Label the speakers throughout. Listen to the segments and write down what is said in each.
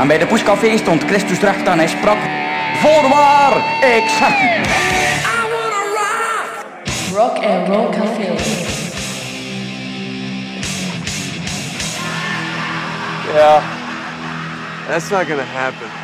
Speaker 1: En bij de Poescafé stond Christus recht en hij sprak... Voorwaar, ik zeg u.
Speaker 2: Rock and Roll Café.
Speaker 3: Yeah. That's not gonna happen.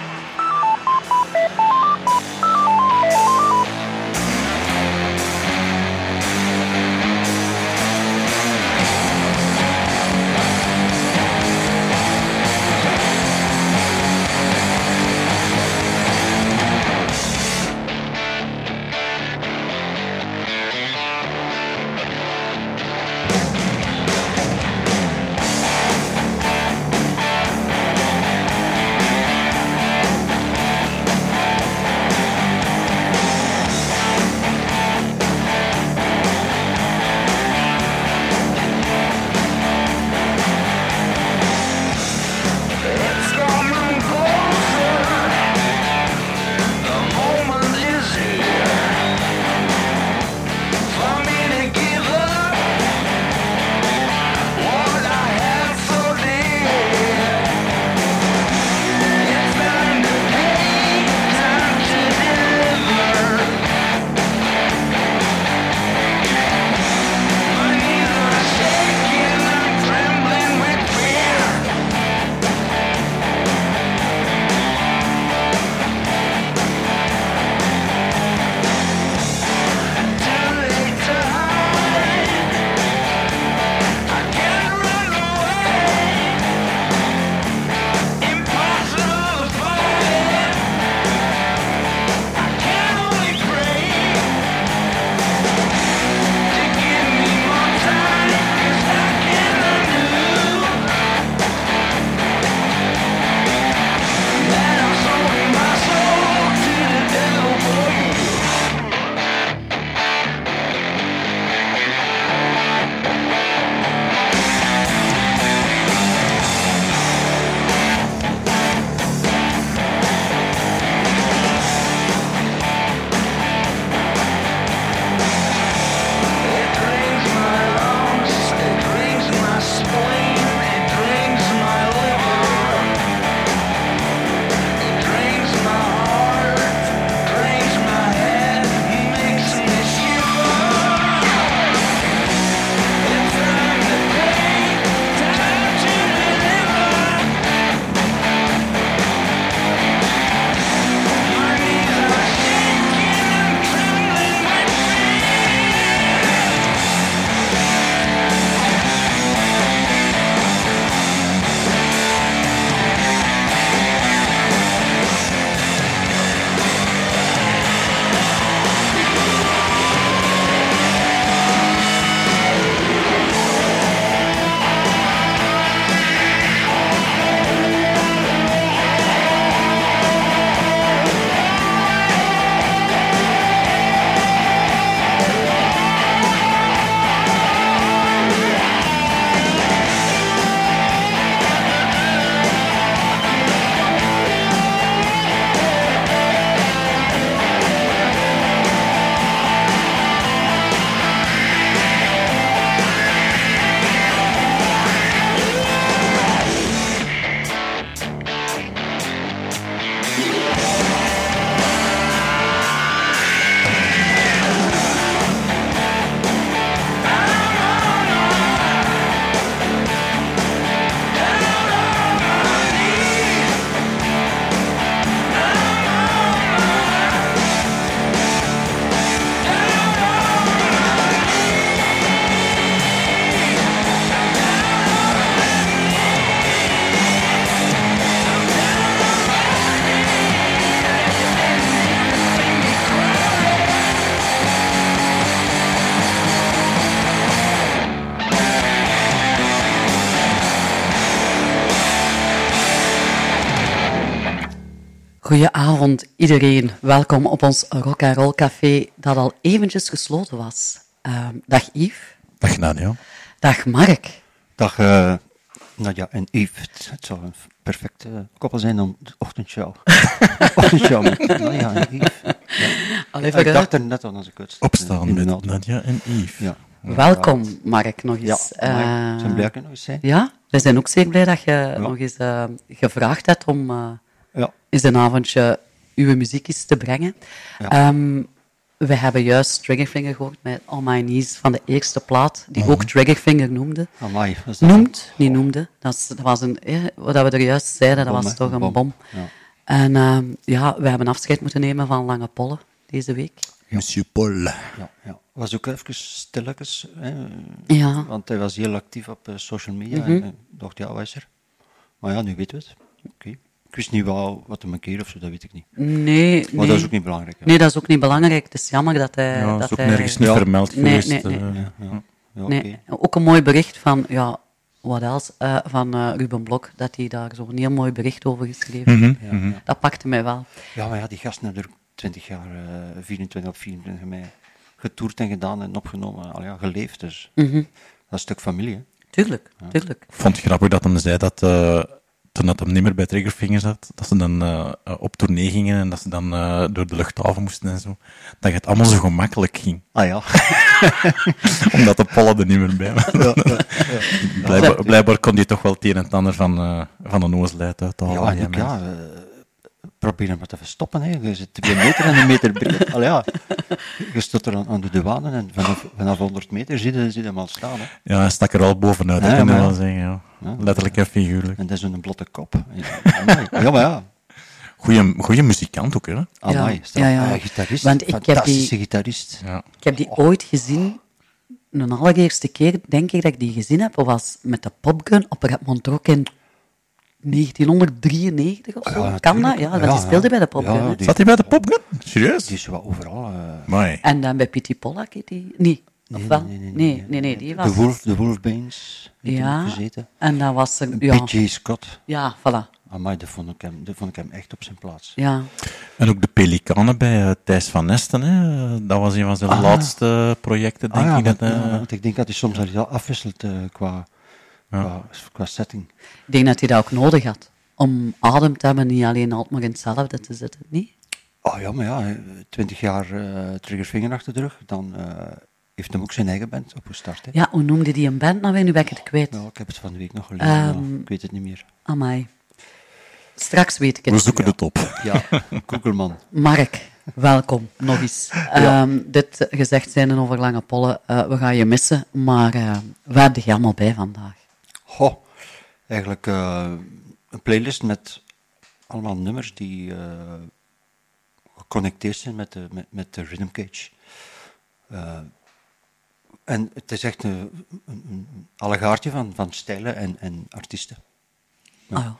Speaker 4: Goedenavond iedereen. Welkom op ons Rock and Roll Café dat al eventjes gesloten was. Uh, dag Yves.
Speaker 5: Dag Nadja.
Speaker 4: Dag Mark.
Speaker 6: Dag uh, Nadja en Yves. Het zou een perfecte koppel zijn om de ochtendshow. ochtendshow met en Yves. Ja.
Speaker 4: Allee,
Speaker 6: ik dacht er net al als ik het
Speaker 5: Opstaan met Nadja en Yves.
Speaker 6: Ja.
Speaker 4: Welkom, Mark, nog
Speaker 6: Ja,
Speaker 4: eens.
Speaker 6: maar ik
Speaker 4: Eh,
Speaker 6: ben blij dat nog eens zijn.
Speaker 4: ja, we zijn ook zeer blij dat je nog eens eh, gevraagd hebt om eens een avondje uw muziek eens te brengen.
Speaker 6: Ja.
Speaker 4: Ehm, we hebben juist Triggerfinger gehoord met On My Knees van de eerste plaat, die ook Triggerfinger noemde.
Speaker 6: Amai, dat is dat
Speaker 4: Noemt, niet noemde. Dat, is, dat was een, eh, wat we er juist zeiden, dat
Speaker 6: Bom,
Speaker 4: was toch een
Speaker 6: Bom.
Speaker 4: bom.
Speaker 6: Ja.
Speaker 4: En ehm, ja, we hebben afscheid moeten nemen van Lange Pollen deze week.
Speaker 5: Monsieur Paul.
Speaker 6: Ja, ja. Was ook even stilletjes, hè,
Speaker 4: Ja.
Speaker 6: want hij was heel actief op eh, social media.
Speaker 4: Mhm.
Speaker 6: En ik dacht, ja, wat is er? Maar ja, nu weten we het. Oké. Ik wist niet wel wat een keer of zo, dat weet ik niet.
Speaker 4: Nee,
Speaker 6: Maar
Speaker 4: nee.
Speaker 6: dat is ook niet belangrijk. Ja.
Speaker 4: Nee, dat is ook niet belangrijk. Het is jammer dat hij...
Speaker 5: Ja,
Speaker 4: dat
Speaker 5: is ook
Speaker 4: hij...
Speaker 5: nergens niet
Speaker 6: Ja.
Speaker 5: vermeld
Speaker 4: Nee,
Speaker 5: geweest.
Speaker 4: nee, nee.
Speaker 5: eh.
Speaker 6: Ja, ja.
Speaker 4: Nee, ook een mooi bericht van, ja, wat else, eh, van eh, Ruben Blok, dat hij daar zo'n heel mooi bericht over geschreven heeft.
Speaker 5: Mhm, mhm.
Speaker 4: Dat pakte mij wel.
Speaker 6: Ja, maar ja, die gasten hebben er 20 jaar, eh 24 of 24 mei, getoerd en gedaan en opgenomen. Al ja, geleefd, dus
Speaker 4: Mhm.
Speaker 6: dat is een stuk familie. Hè.
Speaker 4: Tuurlijk, tuurlijk.
Speaker 5: Ik vond het grappig dat hem zei dat eh, toen dat hem niet meer bij Triggerfinger zat, dat ze dan eh, eh, op tournee gingen en dat ze dan eh, door de luchthaven moesten en zo, dat het allemaal zo gemakkelijk ging.
Speaker 6: Ah ja.
Speaker 5: Omdat de pollen er niet meer bij waren. Blijkbaar, blijkbaar kon hij toch wel het een en het ander van, eh, van een oosluit uithalen.
Speaker 6: Ja, en
Speaker 5: die
Speaker 6: ook,
Speaker 5: mens.
Speaker 6: ja, probeer hem maar te verstoppen. Hè. Je zit twee meter en een meter breed. Al ja, je staat er aan, aan de douane en vanaf, vanaf 100 meter zie je, zie je hem al staan. Hè.
Speaker 5: Ja, hij stak er al bovenuit,
Speaker 6: Ja,
Speaker 5: dat kan je wel zeggen. Ja.
Speaker 6: Ja.
Speaker 5: Letterlijk en figuurlijk.
Speaker 6: En dat is een blote kop. Ja, maar ja.
Speaker 5: Goeie, goeie muzikant ook, hè?
Speaker 6: Amai,
Speaker 4: Ja, ja, ja.
Speaker 6: Ah, gitarist.
Speaker 4: Want ik heb
Speaker 6: Fantastische
Speaker 4: die-
Speaker 6: gitarist.
Speaker 5: Ja.
Speaker 4: Ik heb die ooit gezien, een allereerste keer, denk ik dat ik die gezien heb, was met de Popgun op Red in 1993 of zo.
Speaker 6: Ja,
Speaker 4: kan dat? Ja, dat
Speaker 6: Ja,
Speaker 4: speelde
Speaker 6: ja.
Speaker 4: bij de Popgun.
Speaker 6: Ja, die-
Speaker 5: Zat hij bij de Popgun? Serieus?
Speaker 6: Die is wel overal.
Speaker 5: Mooi.
Speaker 4: En dan bij Pity Pollack, die? Nee, of
Speaker 6: nee,
Speaker 4: wel?
Speaker 6: nee, nee,
Speaker 4: nee, nee, nee, die was...
Speaker 6: De, Wolf, de Wolfbanes heeft
Speaker 4: Ja,
Speaker 6: ja. gezeten.
Speaker 4: en dan was er... Ja,
Speaker 6: P.J. Scott.
Speaker 4: ja voilà.
Speaker 6: Amai, dat vond, ik hem, dat vond ik hem echt op zijn plaats.
Speaker 4: Ja.
Speaker 5: En ook de Pelikanen bij eh, Thijs van Nesten, hè? Dat was een van zijn laatste projecten, denk
Speaker 6: Ah, ja,
Speaker 5: ik. Dat,
Speaker 6: want-
Speaker 5: eh,
Speaker 6: ja, want ik denk dat hij soms al afwisselt eh, qua, qua, qua setting.
Speaker 4: Ik denk dat hij dat ook nodig had. Om adem te hebben, niet alleen altijd maar in hetzelfde te zitten, niet?
Speaker 6: Oh ja, maar ja, twintig jaar eh Triggerfinger achter de rug, dan eh, heeft hem ook zijn eigen band opgestart. Hè.
Speaker 4: Ja, hoe noemde die een band nou weer? Nu ben ik het kwijt.
Speaker 6: Ja, ik heb het van de week nog gelezen,
Speaker 4: Ehm,
Speaker 6: ik weet het niet meer.
Speaker 4: Amai. Straks weet ik het.
Speaker 5: we zoeken het op.
Speaker 6: Ja, Koekelman.
Speaker 4: Mark, welkom nog eens. Ehm, dit gezegd zijn over Lange Pollen, eh, we gaan je missen, maar eh waar heb je allemaal bij vandaag?
Speaker 6: Goh, eigenlijk eh, een playlist met allemaal nummers die eh, geconnecteerd zijn met de, met, met de rhythm cage. Eh, en het is echt een, een, een allegaartje van, van stijlen en, en artiesten.
Speaker 4: Ah ja,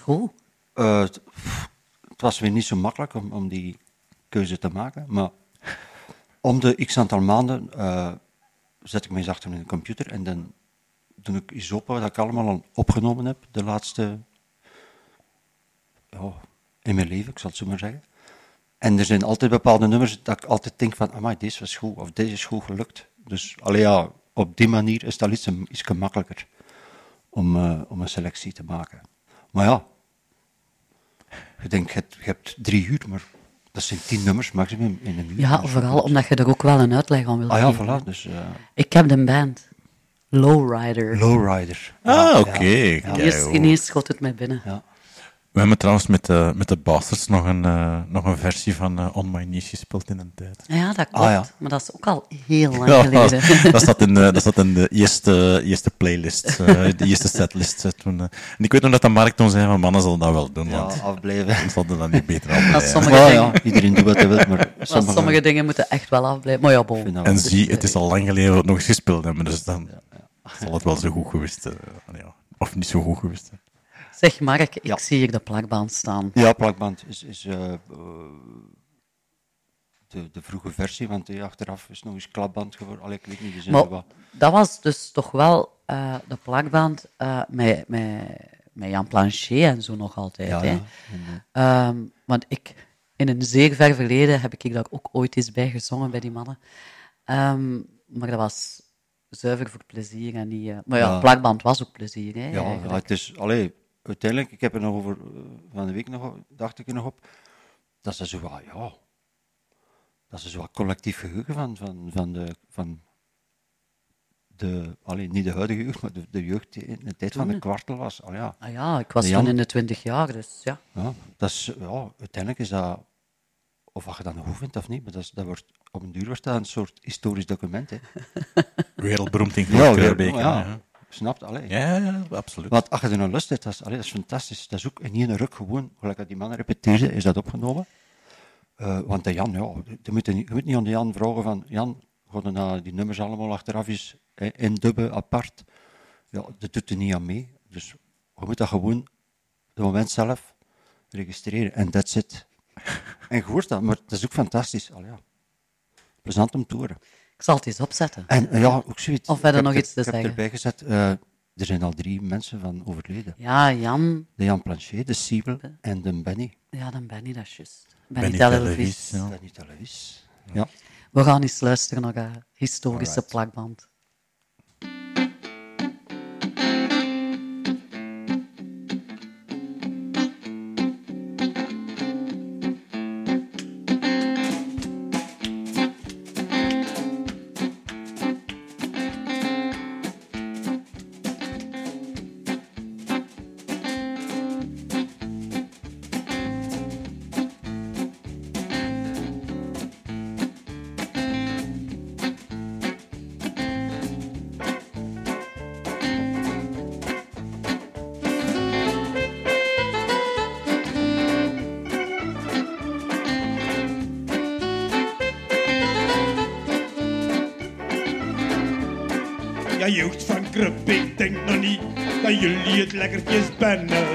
Speaker 4: goed.
Speaker 6: Eh, het, was weer niet zo makkelijk om, om die keuze te maken, maar om de x aantal maanden zet ik me eens achter mijn computer en dan doe ik open wat ik allemaal al opgenomen heb de laatste, in mijn leven, ik zal het zo maar zeggen. En er zijn altijd bepaalde nummers dat ik altijd denk van, amai, deze was goed, of deze is goed gelukt. Dus allee, ja, op die manier is al iets, iets gemakkelijker om, eh, om een selectie te maken. Maar ja, je denkt, je hebt, drie uur, maar dat zijn tien nummers maximum in een uur.
Speaker 4: Ja,
Speaker 6: Dus-
Speaker 4: vooral omdat je er ook wel een uitleg aan wil
Speaker 6: Ah ja,
Speaker 4: geven.
Speaker 6: voilà, dus uh,
Speaker 4: Ik heb een band, Lowrider.
Speaker 6: Lowrider.
Speaker 5: Ah,
Speaker 6: Ja,
Speaker 5: oké.
Speaker 6: ja,
Speaker 5: Kijk,
Speaker 4: Ineens, schot het mij binnen.
Speaker 6: ja.
Speaker 5: We hebben trouwens met de, met de Bastards nog een, eh, nog een versie van eh, On My Knees gespeeld in een tijd.
Speaker 4: Ja, dat klopt.
Speaker 6: Ah, ja.
Speaker 4: Maar dat is ook al heel lang
Speaker 5: Ja,
Speaker 4: geleden.
Speaker 5: dat staat in de, dat staat in de eerste, eerste playlist, eh, de eerste setlist. toen, en ik weet nog dat de Mark toen zei van mannen zullen dat wel doen,
Speaker 6: ja,
Speaker 5: want
Speaker 6: afblijven.
Speaker 5: dan zal dan niet beter
Speaker 4: Dat
Speaker 5: afblijven.
Speaker 4: sommige,
Speaker 6: Ja,
Speaker 4: dingen,
Speaker 6: ja, iedereen doet wat hij wil, maar
Speaker 4: dat
Speaker 6: sommige,
Speaker 4: sommige dingen moeten echt wel afblijven. Maar ja, bon.
Speaker 5: En zie, het is al lang geleden dat we het nog eens gespeeld hebben, dus dan zal het wel zo goed geweest eh, ja. Of niet zo goed geweest. zijn.
Speaker 4: Zeg Mark, ik
Speaker 6: Ja.
Speaker 4: zie hier de plakband staan.
Speaker 6: Ja, plakband is, is eh, eh, de, de vroege versie, want die achteraf is nog eens klapband geworden. Allee, ik weet niet,
Speaker 4: Maar
Speaker 6: wat.
Speaker 4: dat was dus toch wel eh, de plakband eh, met, met, met Jan Planchet en zo nog altijd.
Speaker 6: Ja,
Speaker 4: hè.
Speaker 6: ja. Eh,
Speaker 4: Ehm, want ik, in een zeer ver verleden heb ik daar ook ooit eens bij gezongen bij die mannen. Ehm, maar dat was zuiver voor plezier en niet... eh, maar ja,
Speaker 6: Ja.
Speaker 4: plakband was ook plezier, hè,
Speaker 6: Ja, het is, allee, uiteindelijk, ik heb er nog over, eh, van de week nog, dacht ik er nog op, dat is zo wat, ja, dat is zo wat collectief geheugen van, van, van, de, van de, allee, niet de huidige jeugd, maar de, de jeugd die in de tijd van de kwartel was. Al ja,
Speaker 4: Ah ja, ik was toen in de twintig jaar, dus ja.
Speaker 6: ja, dat is, ja, uiteindelijk is dat, of wat je dat nog vindt of niet, maar dat, is, dat wordt, op een duur wordt dat een soort historisch document. Hè.
Speaker 5: Wereldberoemd in
Speaker 6: Ja,
Speaker 5: Ja,
Speaker 6: ja,
Speaker 5: ja.
Speaker 6: snapt, allee.
Speaker 5: ja, ja, absoluut.
Speaker 6: Want als je er naar lust hebt, dat is, allee, dat is fantastisch. Dat is ook in één ruk gewoon, gelijk dat die mannen repeteerden, is dat opgenomen. Eh, want de Jan, ja, je moet, niet, je moet niet aan de Jan vragen van, Jan, gaan we nou die nummers allemaal achteraf eens eh, indubben, apart? Ja, dat doet er niet aan mee. Dus je moet dat gewoon, het moment zelf, registreren. En that's it. En je hoort dat, maar dat is ook fantastisch. Allee, ja. Plezant om te horen.
Speaker 4: Ik zal het eens opzetten.
Speaker 6: En eh, ja, ook zoiets.
Speaker 4: Of verder nog
Speaker 6: er-
Speaker 4: iets te
Speaker 6: Ik heb
Speaker 4: zeggen?
Speaker 6: erbij gezet, eh, er zijn al drie mensen van overleden.
Speaker 4: Ja, Jan,
Speaker 6: De Jan Planchet, de Siebel en de Benny.
Speaker 4: ja, dan ben je dat juist. Ben je
Speaker 5: Benny
Speaker 4: televisie.
Speaker 5: Televis, ja.
Speaker 6: Benny Televis. Ja.
Speaker 4: We gaan eens luisteren naar een historische
Speaker 6: Alright.
Speaker 4: plakband.
Speaker 7: Ja, jeugd van Krupp, ik denk nog niet dat jullie het lekkertjes bennen.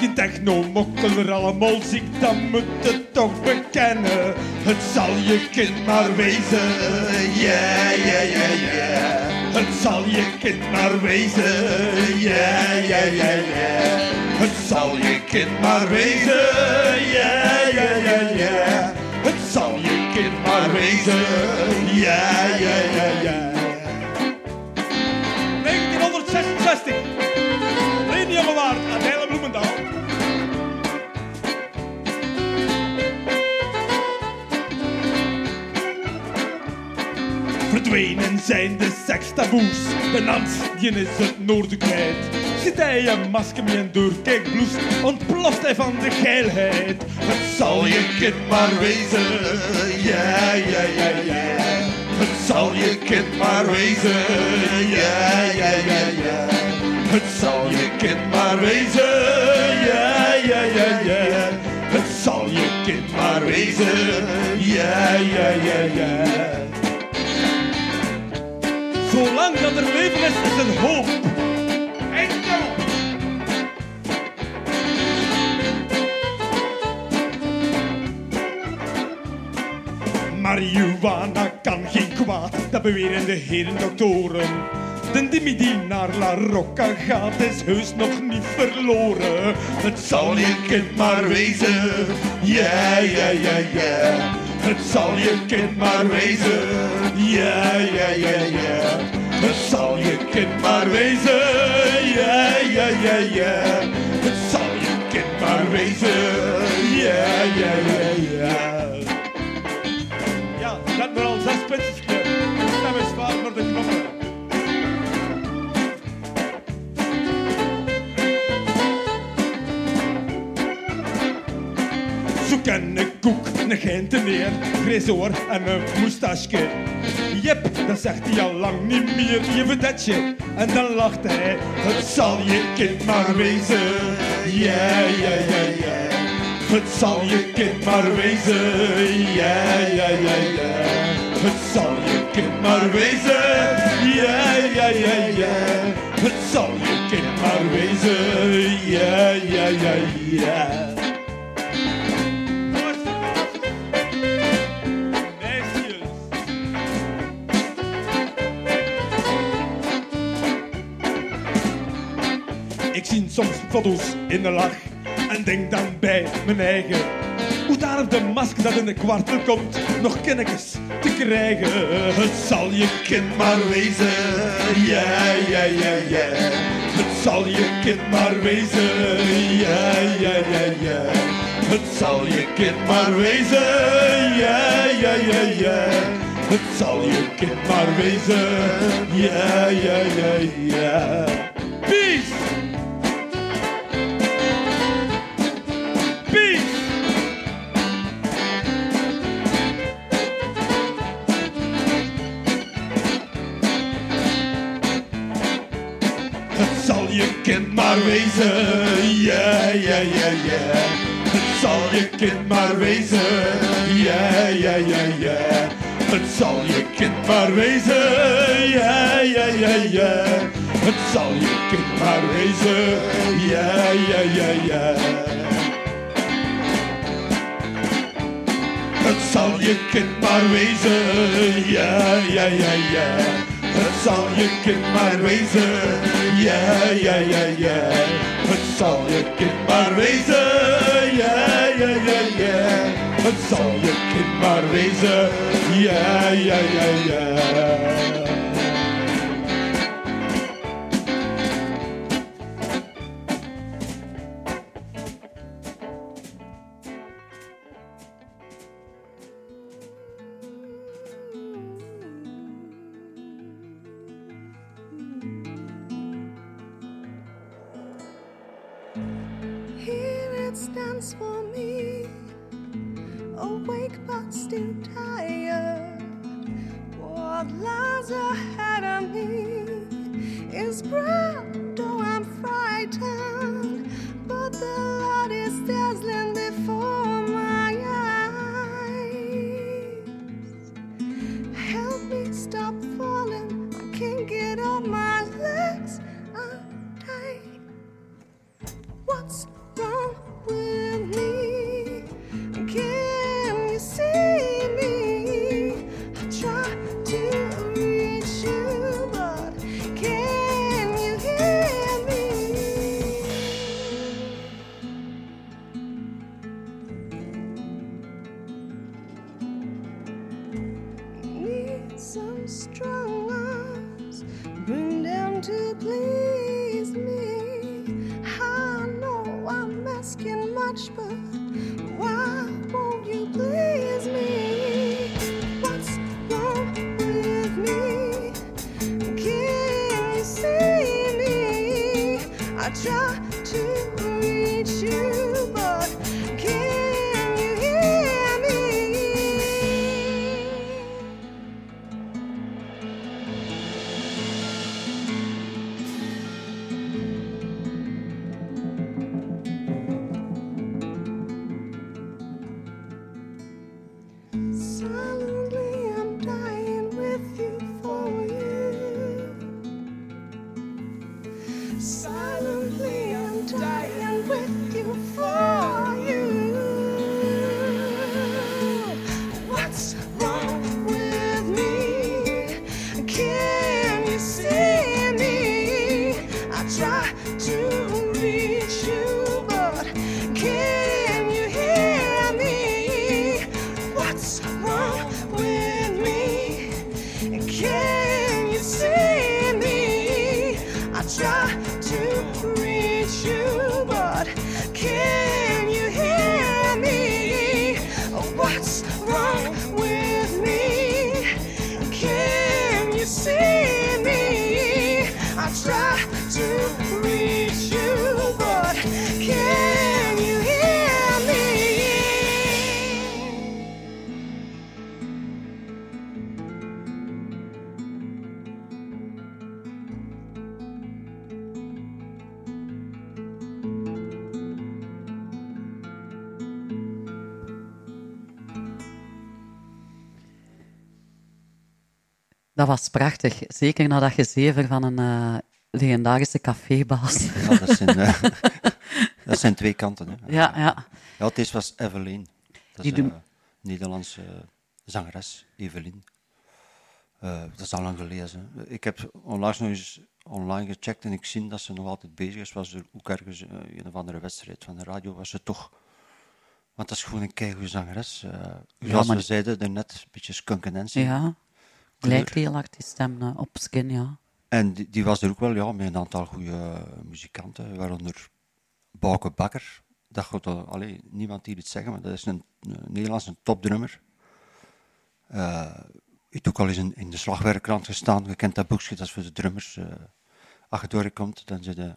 Speaker 7: Geen techno-mokkel allemaal ziek, dan moet het toch bekennen. Het zal je kind maar wezen, ja, ja, ja, ja. Het zal je kind maar wezen, ja, ja, ja, ja. Het zal je kind maar wezen, ja, ja, ja, ja. Het zal je kind maar wezen, ja, ja, ja, ja. Zijn de sekstaboes. De die is het noorden kwijt. Zit hij een masker met een doorkijkbloes, ontploft hij van de geilheid. Het zal je kind maar wezen, ja, ja, ja, ja. Het zal je kind maar wezen, ja, ja, ja, ja. Het zal je kind maar wezen, ja, ja, ja, ja. Het zal je kind maar wezen, ja, ja, ja, ja. Zolang dat er leven is, is er hoop. Marihuana kan geen kwaad, dat beweren de heren doktoren. De Dimmy die naar La Rocca gaat, is heus nog niet verloren. Het zal je kind maar wezen, ja, ja, ja, ja. Het zal je kind maar wezen, ja, ja, ja, ja. Het zal je kind maar wezen, ja, ja, ja, ja. Het zal je kind maar wezen, ja, ja, ja, ja. Ja, zet maar al zes puntjes. En een koek, een genteneer, grijs oor en een moustache. Jep, dat zegt hij al lang niet meer, je vedetje. En dan lacht hij, het zal je kind maar wezen. Ja, ja, ja, ja. Het zal je kind maar wezen. Ja, ja, ja, ja. Het zal je kind maar wezen. Ja, ja, ja, ja. Het zal je kind maar wezen. Ja, ja, ja, ja. Ik zie soms foto's in de lach en denk dan bij mijn eigen. Hoe daar de masker dat in de kwartel komt, nog kennetjes te krijgen. Het zal je kind maar wezen, ja, ja, ja, ja. Het zal je kind maar wezen, ja, ja, ja, ja. Het zal je kind maar wezen, ja, ja, ja, ja.
Speaker 8: Het zal je kind maar wezen. Ja, ja, ja, ja. Kind maar wezen, ja, ja, ja, ja. Het zal je kind maar wezen, ja, ja, ja, ja. Het zal je kind maar wezen, ja, ja, ja, ja. Het zal je kind maar wezen, ja, ja, ja, ja. Het zal je kind maar wezen, ja, ja, ja, ja. Het zal je kind maar wezen, ja, ja, ja, ja. Het zal je kind maar wezen, ja, ja, ja, ja. Het zal je kind maar wezen, ja, ja, ja, ja.
Speaker 4: Prachtig. Zeker nadat je zeven van een eh, legendarische cafébaas.
Speaker 6: Ja, dat zijn, eh, dat zijn twee kanten. Hè.
Speaker 4: ja, ja.
Speaker 6: Ja, deze was Evelyn. Dat
Speaker 4: Die
Speaker 6: is een Nederlandse zangeres, Evelyn. Eh, dat is al lang gelezen. Ik heb onlangs nog eens online gecheckt en ik zie dat ze nog altijd bezig is. Was er ook ergens eh, een of andere wedstrijd van de radio, was ze toch... Want dat is gewoon een keigoede zangeres. Zoals
Speaker 4: maar-
Speaker 6: we zeiden daarnet, een beetje Skunk Nancy.
Speaker 4: ja. Lijkt heel hard die stem eh, op Skin, ja.
Speaker 6: En die, die was er ook wel ja, met een aantal goede muzikanten, waaronder Bouke Bakker. Dat gaat al, allee, niemand die het zeggen, maar dat is een, een Nederlandse topdrummer. Eh, Ik heb ook al eens in, in de slagwerkkrant gestaan. Je kent dat boekje, dat is voor de drummers. eh als je doorkomt, dan zit je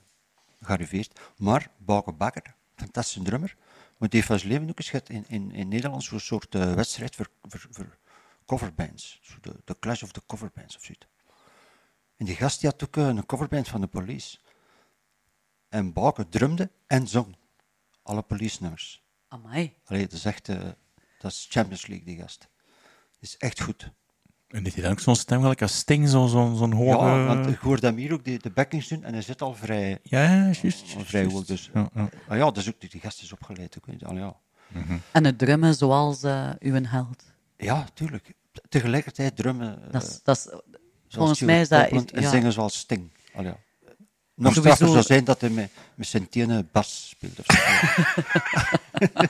Speaker 6: gearriveerd. Maar Bauke Bakker, fantastische drummer. Maar die heeft van zijn leven ook eens in, in, in Nederland zo'n soort eh, wedstrijd voor, voor, voor coverbands. Zo de, de Clash of the Coverbands of zoiets. En die gast die had ook eh, een coverband van de police. En Bauke drumde en zong. Alle police nummers.
Speaker 4: Amai.
Speaker 6: Allee, dat is echt... eh, dat is Champions League, die gast. Die is echt goed.
Speaker 5: En heeft hij dan ook zo'n stem gelijk als Sting, zo'n zo, zo'n hoge...
Speaker 6: Ja, want ik hoorde hem hier ook de, de backings doen en hij zit al vrij,
Speaker 5: Ja, ja, juist.
Speaker 6: al
Speaker 5: juist,
Speaker 6: vrij hoog. Dus,
Speaker 5: Ja, ja.
Speaker 6: Ah ja, dus ook, die, die gast is opgeleid ook. Allee, ja.
Speaker 4: En het drummen zoals eh, uw held.
Speaker 6: ja, tuurlijk. Tegelijkertijd drummen. eh,
Speaker 4: Dat is, dat is,
Speaker 6: zoals
Speaker 4: volgens mij is dat...
Speaker 6: Copeland en
Speaker 4: ja.
Speaker 6: zingen zoals Sting. Allee, ja. Nog
Speaker 4: Sowieso-
Speaker 6: straffer zou zijn dat hij met, met zijn tenen bas speelt. Of zo.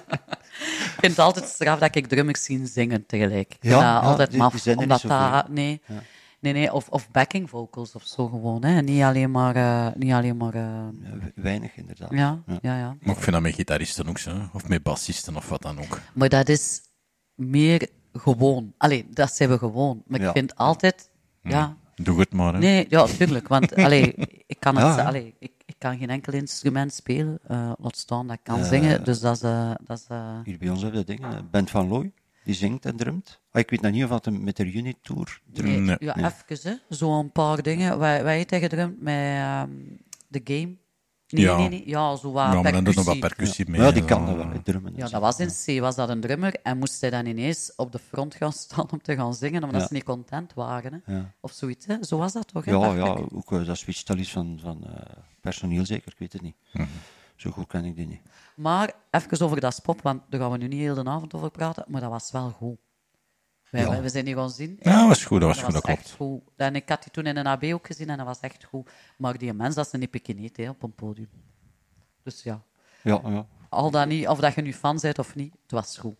Speaker 4: Ik vind het altijd straf dat ik drummers zien zingen tegelijk.
Speaker 6: Ja,
Speaker 4: altijd
Speaker 6: die-
Speaker 4: maf.
Speaker 6: die zijn er
Speaker 4: omdat dat... Nee. Nee, nee, of, of backing vocals of zo gewoon. Hè. Niet alleen maar... eh, niet alleen maar eh,
Speaker 6: weinig inderdaad.
Speaker 4: ja, ja, ja.
Speaker 5: Maar ik vind dat met gitaristen ook zo, of met bassisten of wat dan ook.
Speaker 4: Maar dat is meer gewoon. Allee, dat zijn we gewoon. Maar ik vind altijd... Ja,
Speaker 5: Doe het maar, hè.
Speaker 4: Nee, ja, tuurlijk. Want allee, ik, kan het, allee, ik, ik kan geen enkel instrument spelen. laat staan dat ik kan zingen. Dus dat is... eh, dat is eh,
Speaker 6: Hier bij ons hebben we dat ding. eh, Bent van Looy, die zingt en drumt. Ah, ik weet nog niet of dat hem met de Unit Tour drumt.
Speaker 4: nee, ja, even, hè. Zo'n paar dingen. Wij, wij hij gedrumd met ehm, de game. Nee,
Speaker 5: Ja.
Speaker 4: nee, nee. Ja, zo wat
Speaker 5: Ja, maar dan doet nog wat
Speaker 4: percussie.
Speaker 5: percussie mee.
Speaker 6: Ja, die kan dat wel, drummen. en
Speaker 4: Ja, dat was in C, was dat een drummer. En moest hij dan ineens op de front gaan staan om te gaan zingen, omdat
Speaker 6: Ja.
Speaker 4: ze niet content waren. Hè?
Speaker 6: Ja.
Speaker 4: Of zoiets, hè? Zo was dat toch? Hè,
Speaker 6: Ja, ja, ook eh, dat switcht al iets van, van eh, personeel zeker, ik weet het niet.
Speaker 5: Mhm.
Speaker 6: Zo goed ken ik die niet.
Speaker 4: Maar even over dat spop, want daar gaan we nu niet heel de avond over praten, maar dat was wel goed. Wij,
Speaker 6: Ja.
Speaker 4: we zijn hier gaan zien.
Speaker 5: Ja, dat was goed, dat was
Speaker 4: Dat
Speaker 5: goed,
Speaker 4: was
Speaker 5: dat klopt.
Speaker 4: goed. En ik had die toen in een AB ook gezien en dat was echt goed. Maar die mens, dat is een niet hè, op een podium. Dus ja,
Speaker 6: Ja, ja.
Speaker 4: al dat niet, of dat je nu fan bent of niet, het was goed.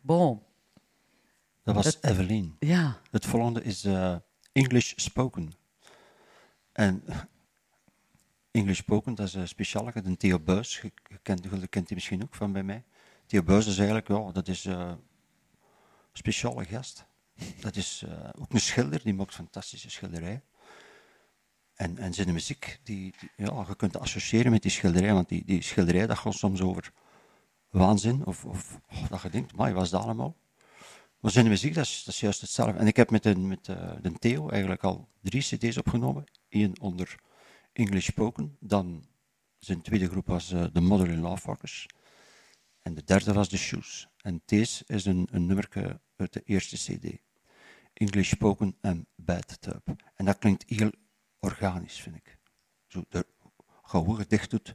Speaker 4: Bon,
Speaker 6: Dat was Evelyn.
Speaker 4: ja.
Speaker 6: Het volgende is eh, English Spoken. En English Spoken, dat is een speciaal. De Theo Buis, je, kent, je kent die misschien ook van bij mij. Theo Buis is eigenlijk, ja, dat is eh, een speciale gast. Dat is eh, ook een schilder, die maakt fantastische schilderijen. En, en zijn muziek, die, die- ja, je kunt associëren met die schilderij, want die, die schilderij, dat gaat soms over waanzin, of, of dat je denkt, maar was dat allemaal? Maar zijn muziek, dat is, dat is juist hetzelfde. En ik heb met, de, met eh, de Theo eigenlijk al drie cd's opgenomen. Eén onder English Spoken, dan zijn tweede groep was eh, The Mother-in-Law Fuckers. En de derde was The Shoes. En deze is een, een nummerke uit de eerste cd. English Spoken en Bad Tub. En dat klinkt heel organisch, vind ik. Zo, de, je dicht doet,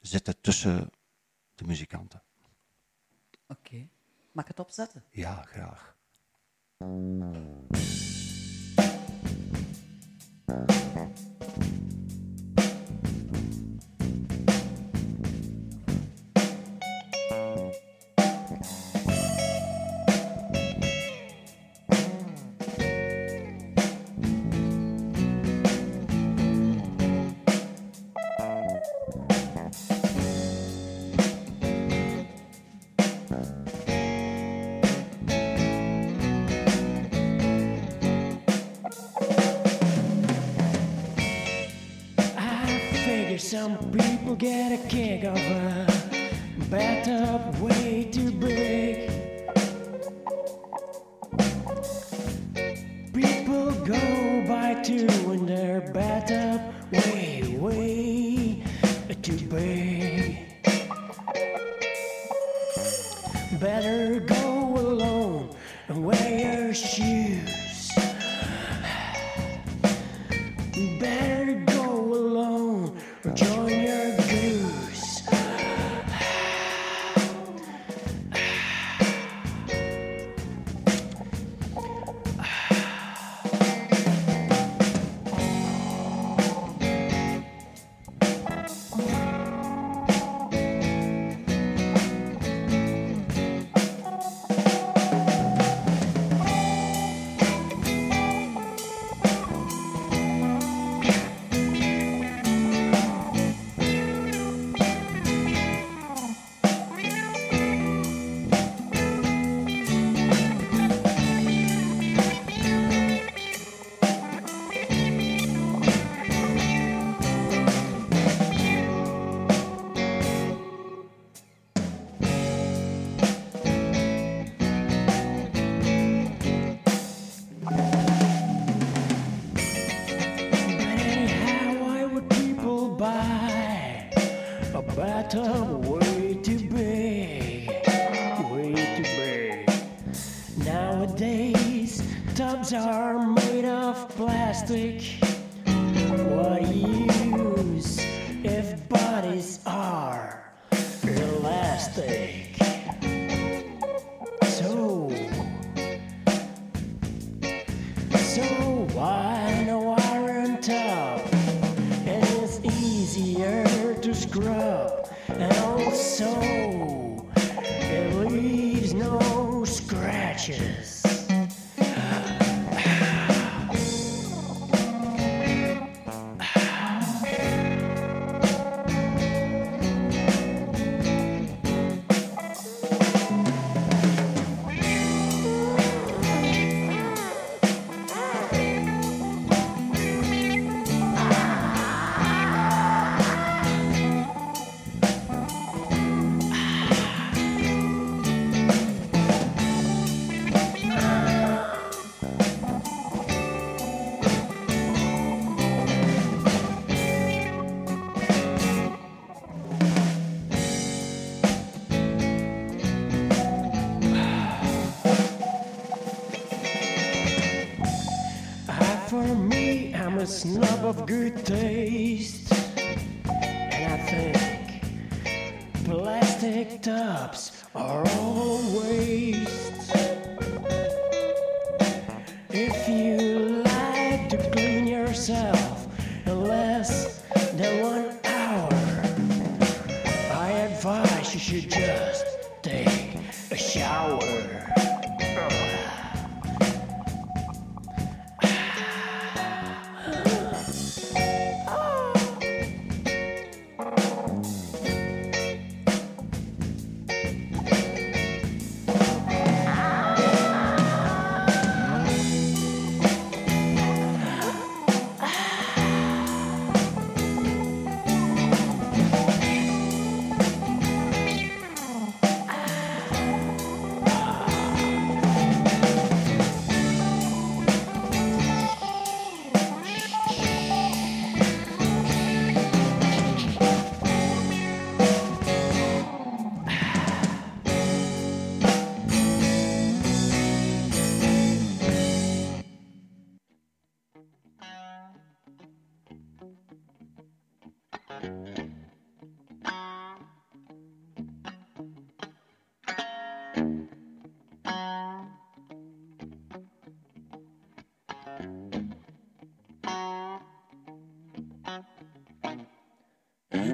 Speaker 6: zit het tussen de muzikanten.
Speaker 4: Oké. Mag ik het opzetten?
Speaker 6: Ja, graag.
Speaker 9: People get a kick of a bathtub way to
Speaker 10: big.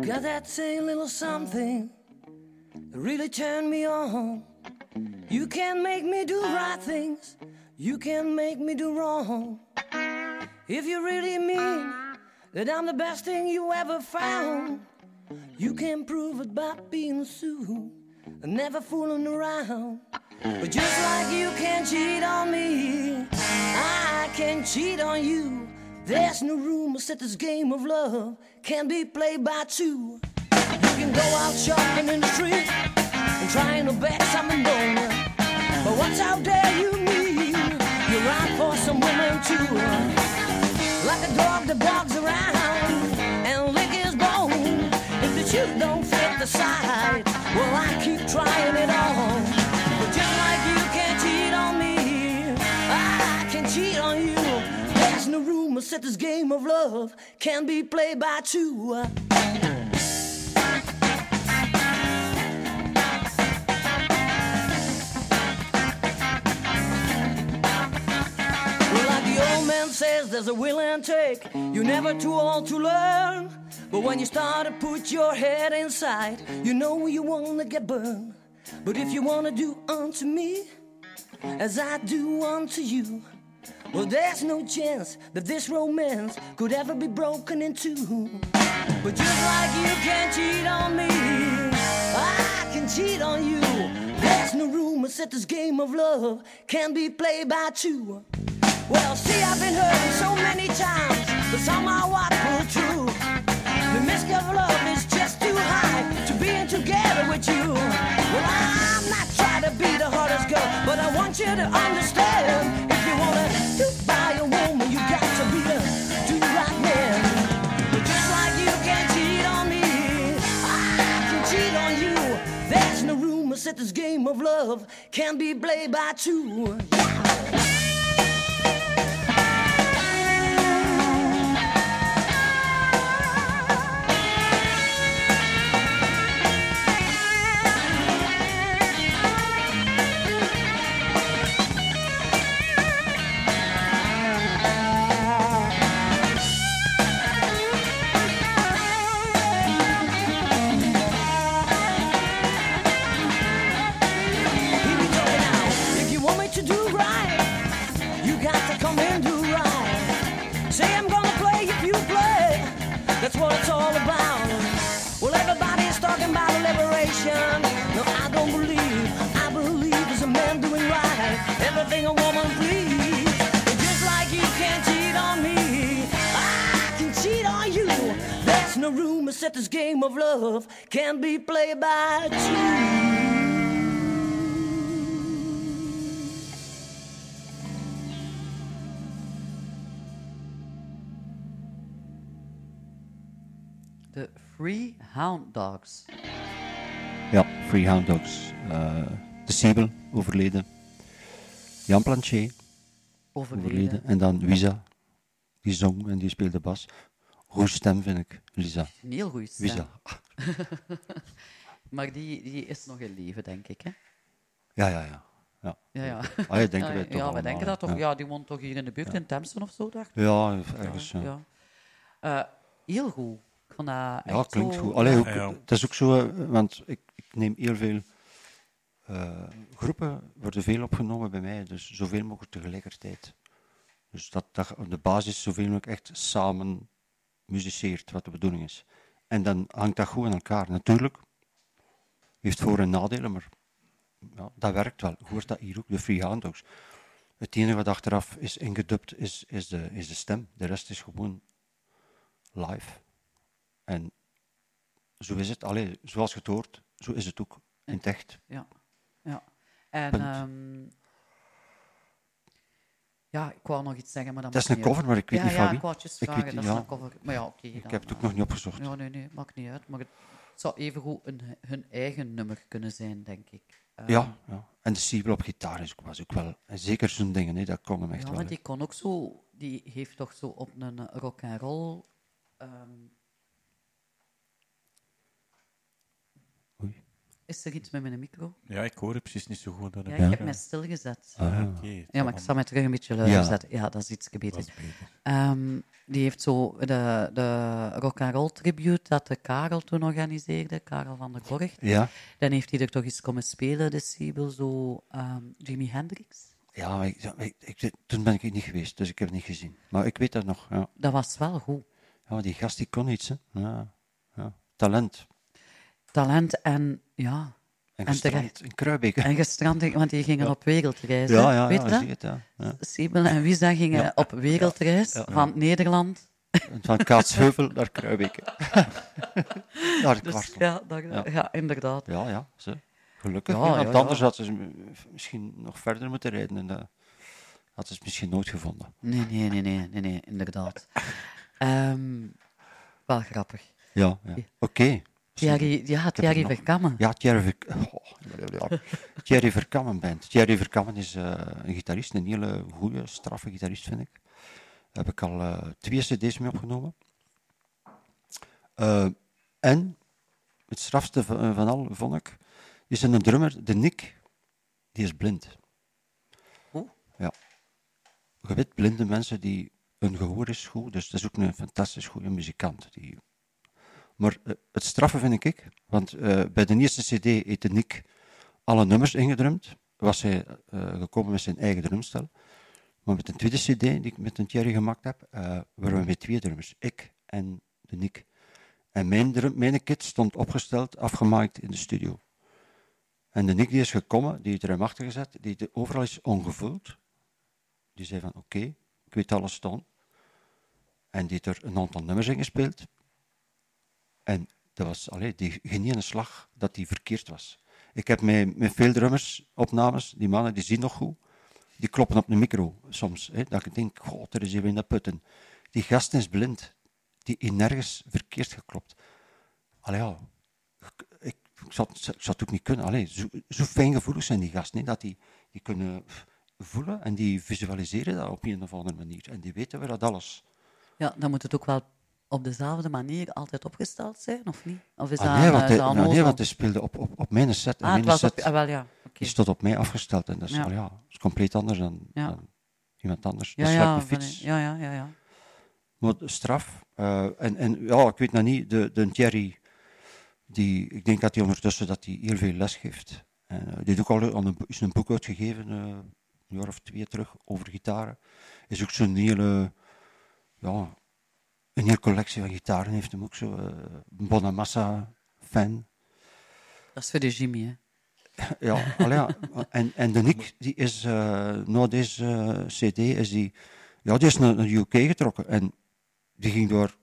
Speaker 10: Got that same little something that really turned me on. You can make me do right things, you can make me do wrong. If you really mean that I'm the best thing you ever found, you can prove it by being Sue and never fooling around. But just like you can cheat on me, I can cheat on you. There's no rumors that this game of love can be played by two. You can go out shopping in the street and trying to bet something on you. But what's out there you need? You're out for some women too. Like a dog that barks around and lick his bone. If the shoe don't fit the side, well I keep trying it on. But just like you can't cheat on me, I can cheat on you. There's no rumors that this game of love can be played by two. Like the old man says, there's a will and take. You're never too old to learn. But when you start to put your head inside, you know you wanna get burned. But if you wanna do unto me as I do unto you, well, there's no chance that this romance could ever be broken in two. But just like you can cheat on me, I can cheat on you. There's no rumors that this game of love can be played by two. Well, see, I've been hurt so many times, but somehow I pull through. The risk of love is just too high to being together with you. Well, I'm not trying to be the hardest girl, but I want you to understand. This game of love can be played by two. Hear this game of love can be played by two.
Speaker 4: De Free Hound Dogs.
Speaker 6: Ja, Free Hound Dogs. Eh, de Siebel, overleden. Jan Planché,
Speaker 4: Overleden.
Speaker 6: overleden. En dan Wisa, die zong en die speelde bas. Goeie stem, vind ik, Lisa.
Speaker 4: Een heel goede stem.
Speaker 6: Wisa.
Speaker 4: maar die, die is nog in leven, denk ik, hè?
Speaker 6: Ja, ja, ja. Ja,
Speaker 4: Ja, ja.
Speaker 6: Ah, ja, denken
Speaker 4: ja,
Speaker 6: wij toch
Speaker 4: Ja,
Speaker 6: allemaal,
Speaker 4: denken dat toch.
Speaker 6: ja.
Speaker 4: Ja. die woont toch hier in de buurt, in Temsen of zo, dacht ik?
Speaker 6: Ja, ergens. Ja,
Speaker 4: Ja. Eh, heel goed. Ik vond dat
Speaker 6: Ja, klinkt
Speaker 4: zo-
Speaker 6: goed. Allee, ook,
Speaker 5: Ja, ja.
Speaker 6: Het is ook zo, eh, want ik, ik neem heel veel eh, groepen, worden veel opgenomen bij mij, dus zoveel mogelijk tegelijkertijd. Dus dat, dat op de basis zoveel mogelijk echt samen muziceert, wat de bedoeling is. En dan hangt dat goed aan elkaar. Natuurlijk, heeft voor- en nadelen, maar ja, dat werkt wel. Je hoort dat hier ook, de freehand dogs. Het enige wat achteraf is ingedubt, is, is, de, is de stem. De rest is gewoon live. En zo is het. Allee, zoals je het hoort, zo is het ook in het echt.
Speaker 4: Ja. ja. En. Ja, ik wou nog iets zeggen, maar dat
Speaker 6: Dat is een cover,
Speaker 4: uit.
Speaker 6: maar ik weet
Speaker 4: ja,
Speaker 6: niet
Speaker 4: ja,
Speaker 6: van wie.
Speaker 4: Ik wou het juist
Speaker 6: Ik
Speaker 4: vragen,
Speaker 6: weet-
Speaker 4: dat
Speaker 6: ja.
Speaker 4: is een cover. Maar ja, oké.
Speaker 6: Ik heb het ook
Speaker 4: eh,
Speaker 6: nog niet opgezocht.
Speaker 4: Ja, nee, nee, maakt niet uit. Maar het zou evengoed een, hun eigen nummer kunnen zijn, denk ik. Ehm,
Speaker 6: Ja, ja. En de Siebel op gitaar is ook, was ook wel... En zeker zo'n dingen, hè, dat kon hem echt
Speaker 4: Ja,
Speaker 6: wel.
Speaker 4: maar
Speaker 6: hè.
Speaker 4: die kon ook zo... Die heeft toch zo op een eh, rock and roll... ehm,
Speaker 6: Oei.
Speaker 4: Is er iets met mijn micro?
Speaker 5: Ja, ik hoor het precies niet zo goed. Dat
Speaker 4: Ja,
Speaker 5: ik-
Speaker 4: ik heb mij stilgezet.
Speaker 6: Ah.
Speaker 5: Oké, het
Speaker 4: Ja, maar ik zal mij terug een beetje luider
Speaker 6: Ja.
Speaker 4: zetten. Ja, dat is iets beter.
Speaker 5: Is beter.
Speaker 4: Ehm, die heeft zo de, de rock and roll tribute dat de Karel toen organiseerde, Karel van der Borg.
Speaker 6: Ja,
Speaker 4: Dan heeft hij er toch eens komen spelen, de Siebel, zo ehm, Jimi Hendrix.
Speaker 6: ja ik, ik, ik- toen ben ik niet geweest, dus ik heb het niet gezien. Maar ik weet dat nog. Ja,
Speaker 4: Dat was wel goed.
Speaker 6: ja die gast die kon iets, hè. Ja, ja. Talent.
Speaker 4: Talent en ja.
Speaker 6: En
Speaker 4: En
Speaker 6: gestrand
Speaker 4: terecht.
Speaker 6: in Kruibeke.
Speaker 4: En gestrand, want die gingen op wereldreis.
Speaker 6: Ja, ja,
Speaker 4: Weet
Speaker 6: ja,
Speaker 4: dat?
Speaker 6: het, ja.
Speaker 4: Siebel en Wisa gingen op wereldreis van Nederland.
Speaker 6: Van Kaatsheuvel naar Kruibeke. naar
Speaker 4: Dus, ja,
Speaker 6: Ja.
Speaker 4: ja. inderdaad.
Speaker 6: Ja, ja, ze. Gelukkig. Want anders hadden ze misschien nog verder moeten rijden en dat hadden ze het misschien nooit gevonden.
Speaker 4: Nee, nee, nee, nee, nee, nee inderdaad. Ehm, wel grappig.
Speaker 6: Ja, ja. oké.
Speaker 4: Thierry, ja, Thierry
Speaker 6: er.
Speaker 4: Verkammen.
Speaker 6: Ja, Thierry, Ver... oh, ja. Thierry Verkammen band. Thierry Verkammen is eh, een gitarist, een hele goede, straffe gitarist, vind ik. Daar heb ik al eh, twee cd's mee opgenomen. Eh, en het strafste van, van al, vond ik, is een drummer, de Nick, die is blind.
Speaker 4: Hoe?
Speaker 6: Ja. Je weet, blinde mensen, die, hun gehoor is goed, dus dat is ook een fantastisch goede muzikant. Die... Maar eh, het straffe vind ik, want eh, bij de eerste cd heeft Nick alle nummers ingedrumd, was hij eh, gekomen met zijn eigen drumstel. Maar met de tweede cd die ik met een Thierry gemaakt heb, waren we met twee drummers, ik en de Nick. En mijn, kit stond opgesteld, afgemaakt in de studio. En de Nick die is gekomen, die heeft er hem achter gezet, die de- overal is ongevuld. Die zei van, oké, ik weet alles staan. En die heeft er een aantal nummers in gespeeld. En dat was, allee, die, geen ene slag dat die verkeerd was. Ik heb met, met veel drummers, opnames, die mannen die zien nog goed, die kloppen op de micro soms. Hè, dat ik denk, god, er is hier in dat putten. Die gast is blind. Die is nergens verkeerd geklopt. Allee, ik, ik zou het ook niet kunnen. Allee, zo, zo fijngevoelig zijn die gasten, hè, dat die, die kunnen voelen en die visualiseren dat op een of andere manier. En die weten weer dat alles.
Speaker 4: Ja, dan moet het ook wel op dezelfde manier altijd opgesteld zijn, of niet? Of is
Speaker 6: Ah,
Speaker 4: dat
Speaker 6: nee, want
Speaker 4: eh,
Speaker 6: hij,
Speaker 4: is dat een
Speaker 6: nou, nee, want hij speelde op, op, op mijn set. En
Speaker 4: Ah, het
Speaker 6: mijn
Speaker 4: was op...
Speaker 6: set
Speaker 4: ah, wel, ja. Oké.
Speaker 6: die stond op mij afgesteld. En dat is,
Speaker 4: Ja.
Speaker 6: al ja, is compleet anders dan, dan iemand anders.
Speaker 4: Ja,
Speaker 6: is
Speaker 4: ja,
Speaker 6: fiets.
Speaker 4: ja, ja, ja, ja.
Speaker 6: Maar straf. eh, en, en ja, ik weet nog niet, de, de Thierry, die, ik denk dat hij ondertussen dat hij heel veel les geeft. En, eh, die heeft ook al een, is een boek uitgegeven, een jaar of twee terug, over gitaren. Is ook zo'n hele, ja, een hele collectie van gitaren heeft hem ook zo. eh, een Bonamassa fan.
Speaker 4: Dat is voor de Jimmy, hè.
Speaker 6: Ja. En, en de Nick, die is, eh na deze eh, CD, is die, ja, die is naar, naar de UK getrokken. En die ging door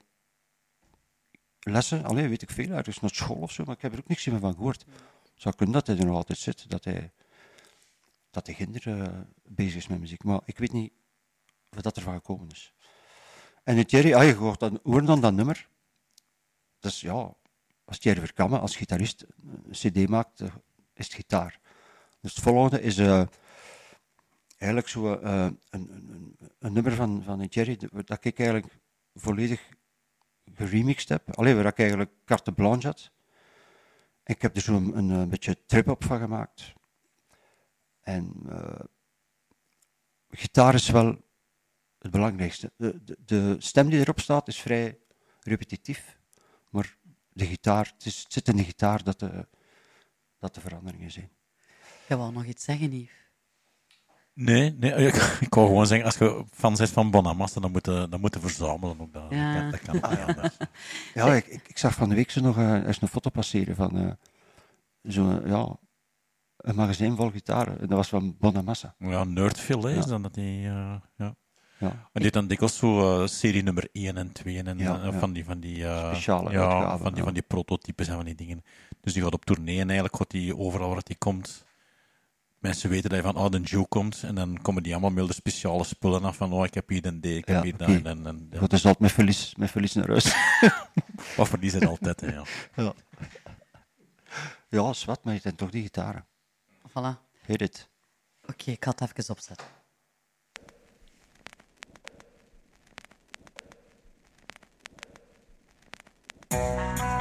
Speaker 6: lessen, allee, weet ik veel, ergens naar school of zo, maar ik heb er ook niks meer van gehoord. Het zou kunnen dat hij er nog altijd zit, dat hij, dat hij kinderen eh, bezig is met muziek. Maar ik weet niet wat dat ervan gekomen is. En Thierry, ah, je hoort dan, hoort dan dat nummer. Dus ja, als Thierry Verkamme als gitarist een cd maakt, eh, is het gitaar. Dus het volgende is eh, eigenlijk zo eh, een, een, een, nummer van, van Thierry, dat ik eigenlijk volledig geremixed heb. Alleen waar ik eigenlijk carte blanche had. Ik heb er zo een, een, beetje trip-op van gemaakt. En gitaar is wel het belangrijkste. De, de, de stem die erop staat is vrij repetitief, maar de gitaar, het, is, het zit in de gitaar dat de, dat de veranderingen zijn.
Speaker 4: Jij wou nog iets zeggen, Yves?
Speaker 5: Nee, nee ik, ik wou gewoon zeggen, als je fan bent van Bonamassa, dan moet je, dan moet je verzamelen. Ook dat,
Speaker 4: Ja.
Speaker 5: dat, kan, dat kan niet anders.
Speaker 6: Ja, ik, ik, ik zag van de week zo nog eh, eens een foto passeren van eh, zo'n, ja, een magazijn vol gitaren. En dat was van Bonamassa.
Speaker 5: Ja, is
Speaker 6: Ja.
Speaker 5: dan dat die... eh, ja.
Speaker 6: Ja.
Speaker 5: En die heeft dan dikwijls zo eh, serie nummer 1 en 2 en
Speaker 6: Ja,
Speaker 5: eh,
Speaker 6: ja.
Speaker 5: van die, van die, eh,
Speaker 6: Speciale
Speaker 5: ja,
Speaker 6: uitgaven,
Speaker 5: van die,
Speaker 6: ja.
Speaker 5: van die prototypes en van die dingen. Dus die gaat op tournee en eigenlijk gaat die overal waar hij komt. Mensen weten dat hij van, oh, de Joe komt. En dan komen die allemaal met de speciale spullen af van, oh, ik heb hier een D, ik heb
Speaker 6: Ja,
Speaker 5: hier dat.
Speaker 6: oké.
Speaker 5: En, en.
Speaker 6: Dat is altijd met verlies, met verlies naar huis.
Speaker 5: Wat voor die zijn altijd, hè, ja.
Speaker 6: ja. ja, zwart, maar je hebt toch die gitaren.
Speaker 4: Voilà.
Speaker 6: Heet het.
Speaker 4: Oké, ik ga het even opzetten.
Speaker 11: You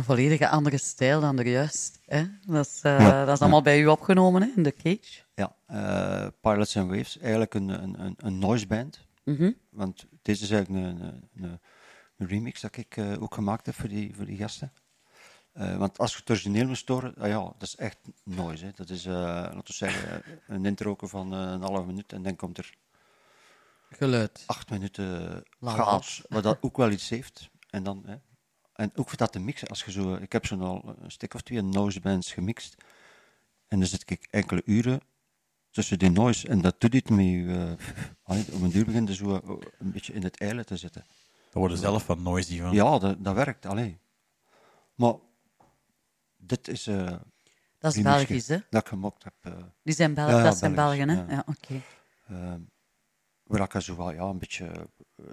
Speaker 4: Een volledige andere stijl dan de juist. Hè? Dat, is, eh,
Speaker 6: Ja,
Speaker 4: dat is
Speaker 6: ja.
Speaker 4: allemaal bij u opgenomen, hè? in de cage.
Speaker 6: Ja, eh, Pilots and Waves, eigenlijk een, een, een, een noise band.
Speaker 4: Mhm.
Speaker 6: Want deze is eigenlijk een, een, een, remix dat ik eh, ook gemaakt heb voor die, voor die gasten. Eh, want als je het origineel moest horen, ah ja, dat is echt noise. Hè. Dat is, eh, laten we zeggen, een intro van een halve minuut en dan komt er
Speaker 4: Geluid.
Speaker 6: acht minuten chaos, wat dat ook wel iets heeft. En, dan, hè, en ook voor dat te mixen, als je zo, ik heb zo'n al een stuk of twee noise bands gemixt. En dan zit ik enkele uren tussen die noise en dat doet iets met je, eh, allee, op een duur begint je zo eh, een beetje in het eilen te zitten.
Speaker 5: Daar worden zelf wat noisy van.
Speaker 6: Ja, dat, dat werkt, alleen. Maar dit is... eh
Speaker 4: Dat is Belgisch, hè?
Speaker 6: Dat ik gemokt heb.
Speaker 4: Die zijn Bel-
Speaker 6: ja,
Speaker 4: dat zijn Belgen, hè?
Speaker 6: ja.
Speaker 4: Ja, oké.
Speaker 6: Ehm, waar ik er zo wel ja, een beetje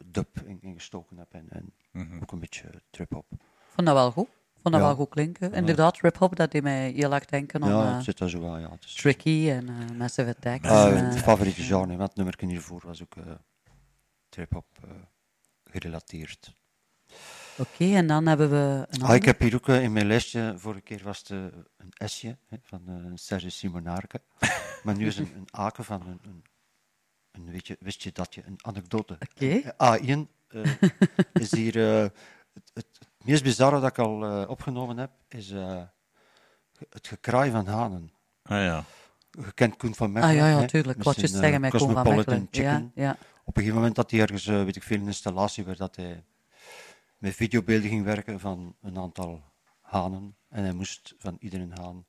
Speaker 6: dub in, in gestoken heb en, en
Speaker 5: Mhm.
Speaker 6: ook een beetje trip-hop.
Speaker 4: Vond dat wel goed. Vond dat
Speaker 6: Ja.
Speaker 4: wel goed klinken. Inderdaad, rip-hop, dat deed mij heel erg denken aan
Speaker 6: Ja,
Speaker 4: eh,
Speaker 6: het zit daar zo wel, ja. Is,
Speaker 4: Tricky en eh, Massive Attack.
Speaker 6: Ah,
Speaker 4: en,
Speaker 6: het
Speaker 4: eh,
Speaker 6: favoriete genre, want het nummer hiervoor was ook eh trip-hop eh, gerelateerd.
Speaker 4: Oké, en dan hebben we een
Speaker 6: Ah, ik heb hier ook eh, in mijn lijstje, vorige keer was het eh, een S'je hè, van eh, Serge Simonarke. maar nu is een, een aken van een, een, een weet je, wist je dat je, een anekdote.
Speaker 4: Oké.
Speaker 6: Eh, A1 eh, is hier eh, het, het, het meest bizarre dat ik al eh, opgenomen heb, is eh, het gekraai van hanen.
Speaker 5: Ah ja.
Speaker 6: Je kent Koen van
Speaker 4: Ah
Speaker 6: Mechelen.
Speaker 4: ja, ja,
Speaker 6: hè,
Speaker 4: tuurlijk.
Speaker 6: met
Speaker 4: Wat je zeggen
Speaker 6: eh,
Speaker 4: met Koen van
Speaker 6: Cosmopolitan
Speaker 4: Mechelen. Ja.
Speaker 6: Op een gegeven moment had hij ergens, eh, weet ik veel, een installatie waar dat hij met videobeelden ging werken van een aantal hanen. En hij moest van iedere haan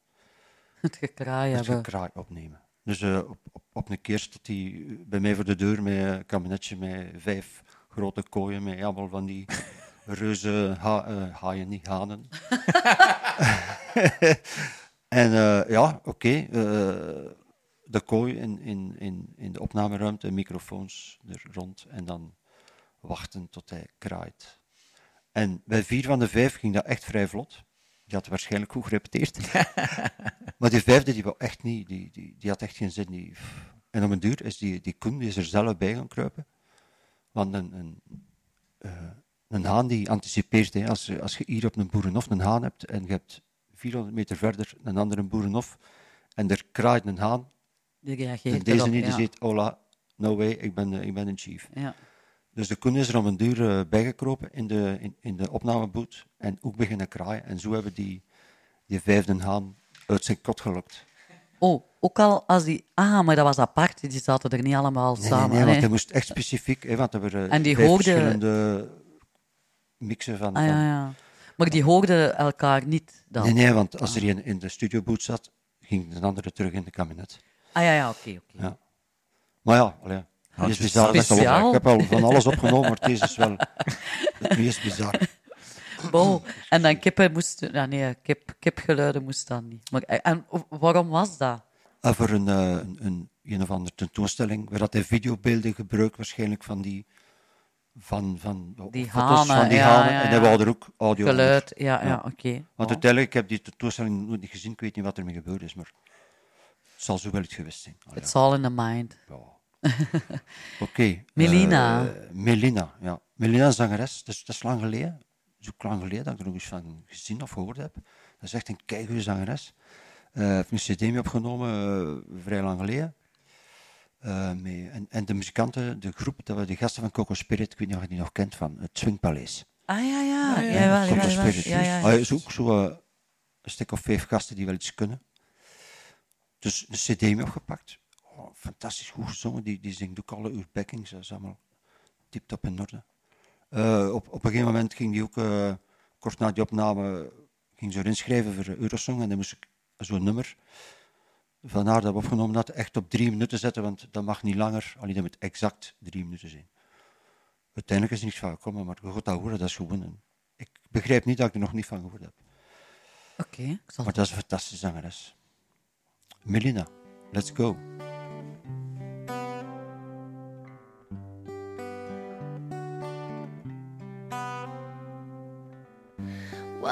Speaker 4: Het gekraai
Speaker 6: het gekraai opnemen. Dus eh, op, op, op een keer stond hij bij mij voor de deur met een kabinetje met vijf grote kooien met allemaal van die reuze ha eh, haaien, niet hanen. en eh, ja, oké. eh, de kooi in, in, in, in de opnameruimte, microfoons er rond en dan wachten tot hij kraait. En bij vier van de vijf ging dat echt vrij vlot. Die had waarschijnlijk goed gerepeteerd. maar die vijfde, die wou echt niet. Die, die, die had echt geen zin. Die, en om een duur is die, die Koen die is er zelf bij gaan kruipen. Want een, een, eh, een haan die anticipeert. Hè. Als, je- als je hier op een boerenhof een haan hebt en je hebt 400 meter verder een andere boerenhof en er kraait een haan,
Speaker 4: Die reageert
Speaker 6: deze
Speaker 4: erop,
Speaker 6: niet, die
Speaker 4: ja.
Speaker 6: zegt, hola, no way, ik ben, eh, ik ben een chief.
Speaker 4: Ja.
Speaker 6: Dus de Koen is er om een duur eh, bijgekropen in de, in, in de opnameboot en ook beginnen kraaien. En zo hebben die, die vijfde haan uit zijn kot gelokt.
Speaker 4: Oh, ook al als die... Ah, maar dat was apart. Die zaten er niet allemaal
Speaker 6: Nee,
Speaker 4: samen.
Speaker 6: nee, want
Speaker 4: nee.
Speaker 6: hij moest echt specifiek, hè, want er waren
Speaker 4: En die
Speaker 6: vijf
Speaker 4: hoorde-
Speaker 6: verschillende mixen van...
Speaker 4: Ah, ja, ja. Maar die hoorden elkaar niet dan?
Speaker 6: Nee, nee, want als er een in de studioboot zat, ging de andere terug in de kabinet.
Speaker 4: Ah ja, ja, oké, oké.
Speaker 6: Ja. Maar ja, allee, het is bizar. dat
Speaker 4: speciaal.
Speaker 6: Ik heb al van alles opgenomen, maar deze is wel het meest bizar.
Speaker 4: Bon. En dan kippen moesten... Ja, nee, kip, kipgeluiden moest dan niet. Maar, eh, en waarom was dat?
Speaker 6: En voor een, eh, een, een, een of andere tentoonstelling, waar dat hij videobeelden gebruikt, waarschijnlijk van die, van, van
Speaker 4: Die
Speaker 6: foto's
Speaker 4: hanen,
Speaker 6: van die
Speaker 4: ja,
Speaker 6: hanen.
Speaker 4: ja,
Speaker 6: en hij wou er ook audio onder.
Speaker 4: Geluid, ja, ja, oké.
Speaker 6: Want
Speaker 4: Oh.
Speaker 6: uiteindelijk, ik heb die tentoonstelling nooit niet gezien, ik weet niet wat ermee gebeurd is, maar het zal zo wel iets geweest zijn.
Speaker 4: It's all in the mind.
Speaker 6: Oké.
Speaker 4: Melina.
Speaker 6: eh, Melina, ja. Melina is zangeres, dat is, dat is lang geleden. Dat is ook lang geleden dat ik er nog eens van gezien of gehoord heb. Dat is echt een keigoede zangeres. Eh heeft een cd mee opgenomen, eh, vrij lang geleden. Eh, mee. En, en de muzikanten, de groep, dat we de gasten van Coco Spirit, ik weet niet of je die nog kent, van het Swingpaleis.
Speaker 4: Ah, ja, ja.
Speaker 6: Ja,
Speaker 4: ja, ja,
Speaker 6: Coco
Speaker 4: ja, ja,
Speaker 6: Spirit.
Speaker 4: ja, ja.
Speaker 6: Ah, er is ook zo eh, een stuk of vijf gasten die wel iets kunnen. Dus een cd mee opgepakt. Oh, fantastisch goed gezongen. Die, die zingt ook alle uw backings. Dat is allemaal tip-top in orde. Eh, op, op een gegeven moment ging die ook, eh, kort na die opname, ging ze erin schrijven voor Eurosong. En dan moest ik zo'n nummer van haar dat we opgenomen hadden, echt op drie minuten zetten, want dat mag niet langer. Alleen dat moet exact drie minuten zijn. Uiteindelijk is er niks van gekomen, maar gaat dat horen, dat is gewoon een... Ik begrijp niet dat ik er nog niet van gehoord heb.
Speaker 4: Oké, ik zal
Speaker 6: Maar dat is een fantastische zangeres. Melina, let's go.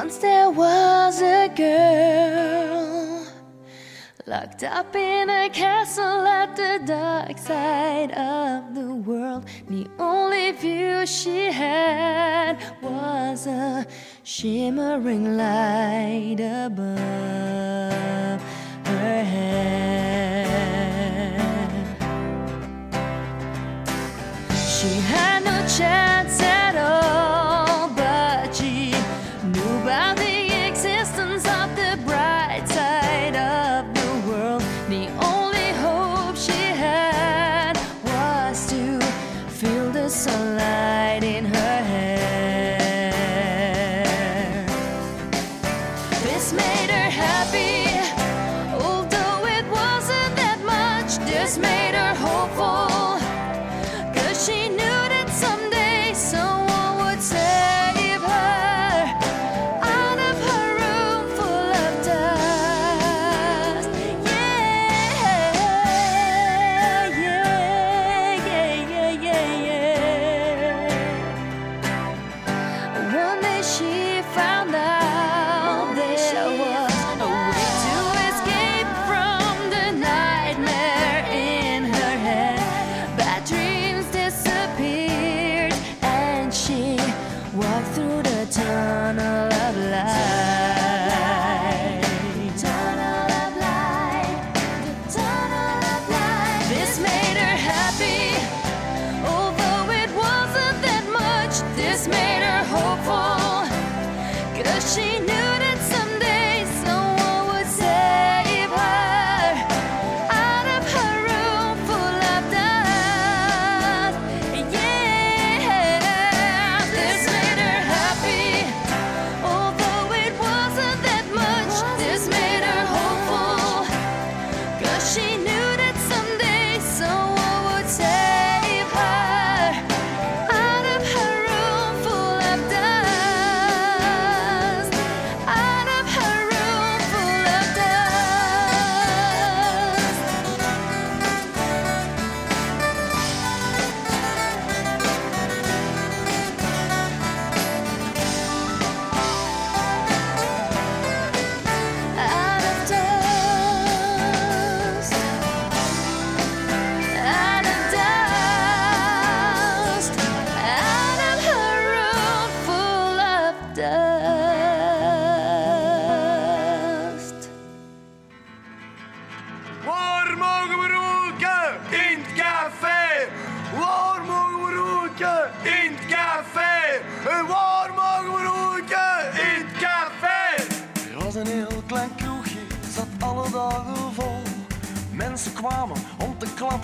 Speaker 2: Once there was a girl locked up in a castle at the dark side of the world. The only view she had was a shimmering light above her head. She had no chance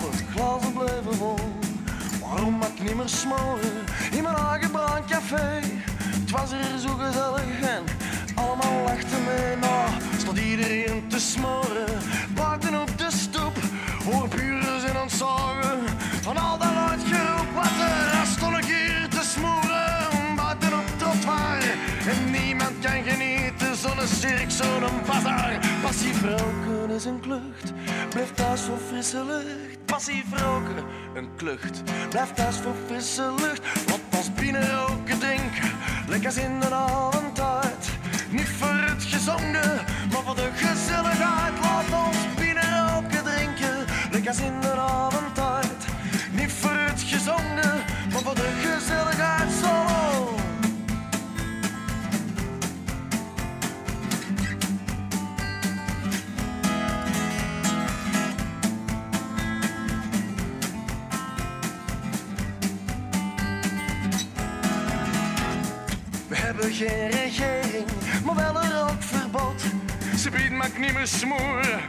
Speaker 12: om te klappen, glazen bleven vol. Waarom ik niet meer smoren in mijn aangebrand café? Het was hier zo gezellig en allemaal lachten mee. Nou, stond iedereen te smoren, buiten op de stoep. Hoor buren zijn aan zagen van al dat uitgeroep. Wat er stond ik hier te smoren, buiten op het trottoir. En niemand kan genieten, zo'n cirk, zo'n bazaar. Passief roken een klucht, blijf thuis voor frisse lucht. Passief roken, een klucht, blijf thuis voor frisse lucht. Laat ons binnen roken drinken, lekker in de avondtijd. Niet voor het gezonde, maar voor de gezelligheid. Laat ons binnen roken drinken, lekker in de avondtijd. Niet voor het gezonde, maar voor de gezelligheid. Geen regering, maar wel een rookverbod. Ze biedt mag niet meer smoren,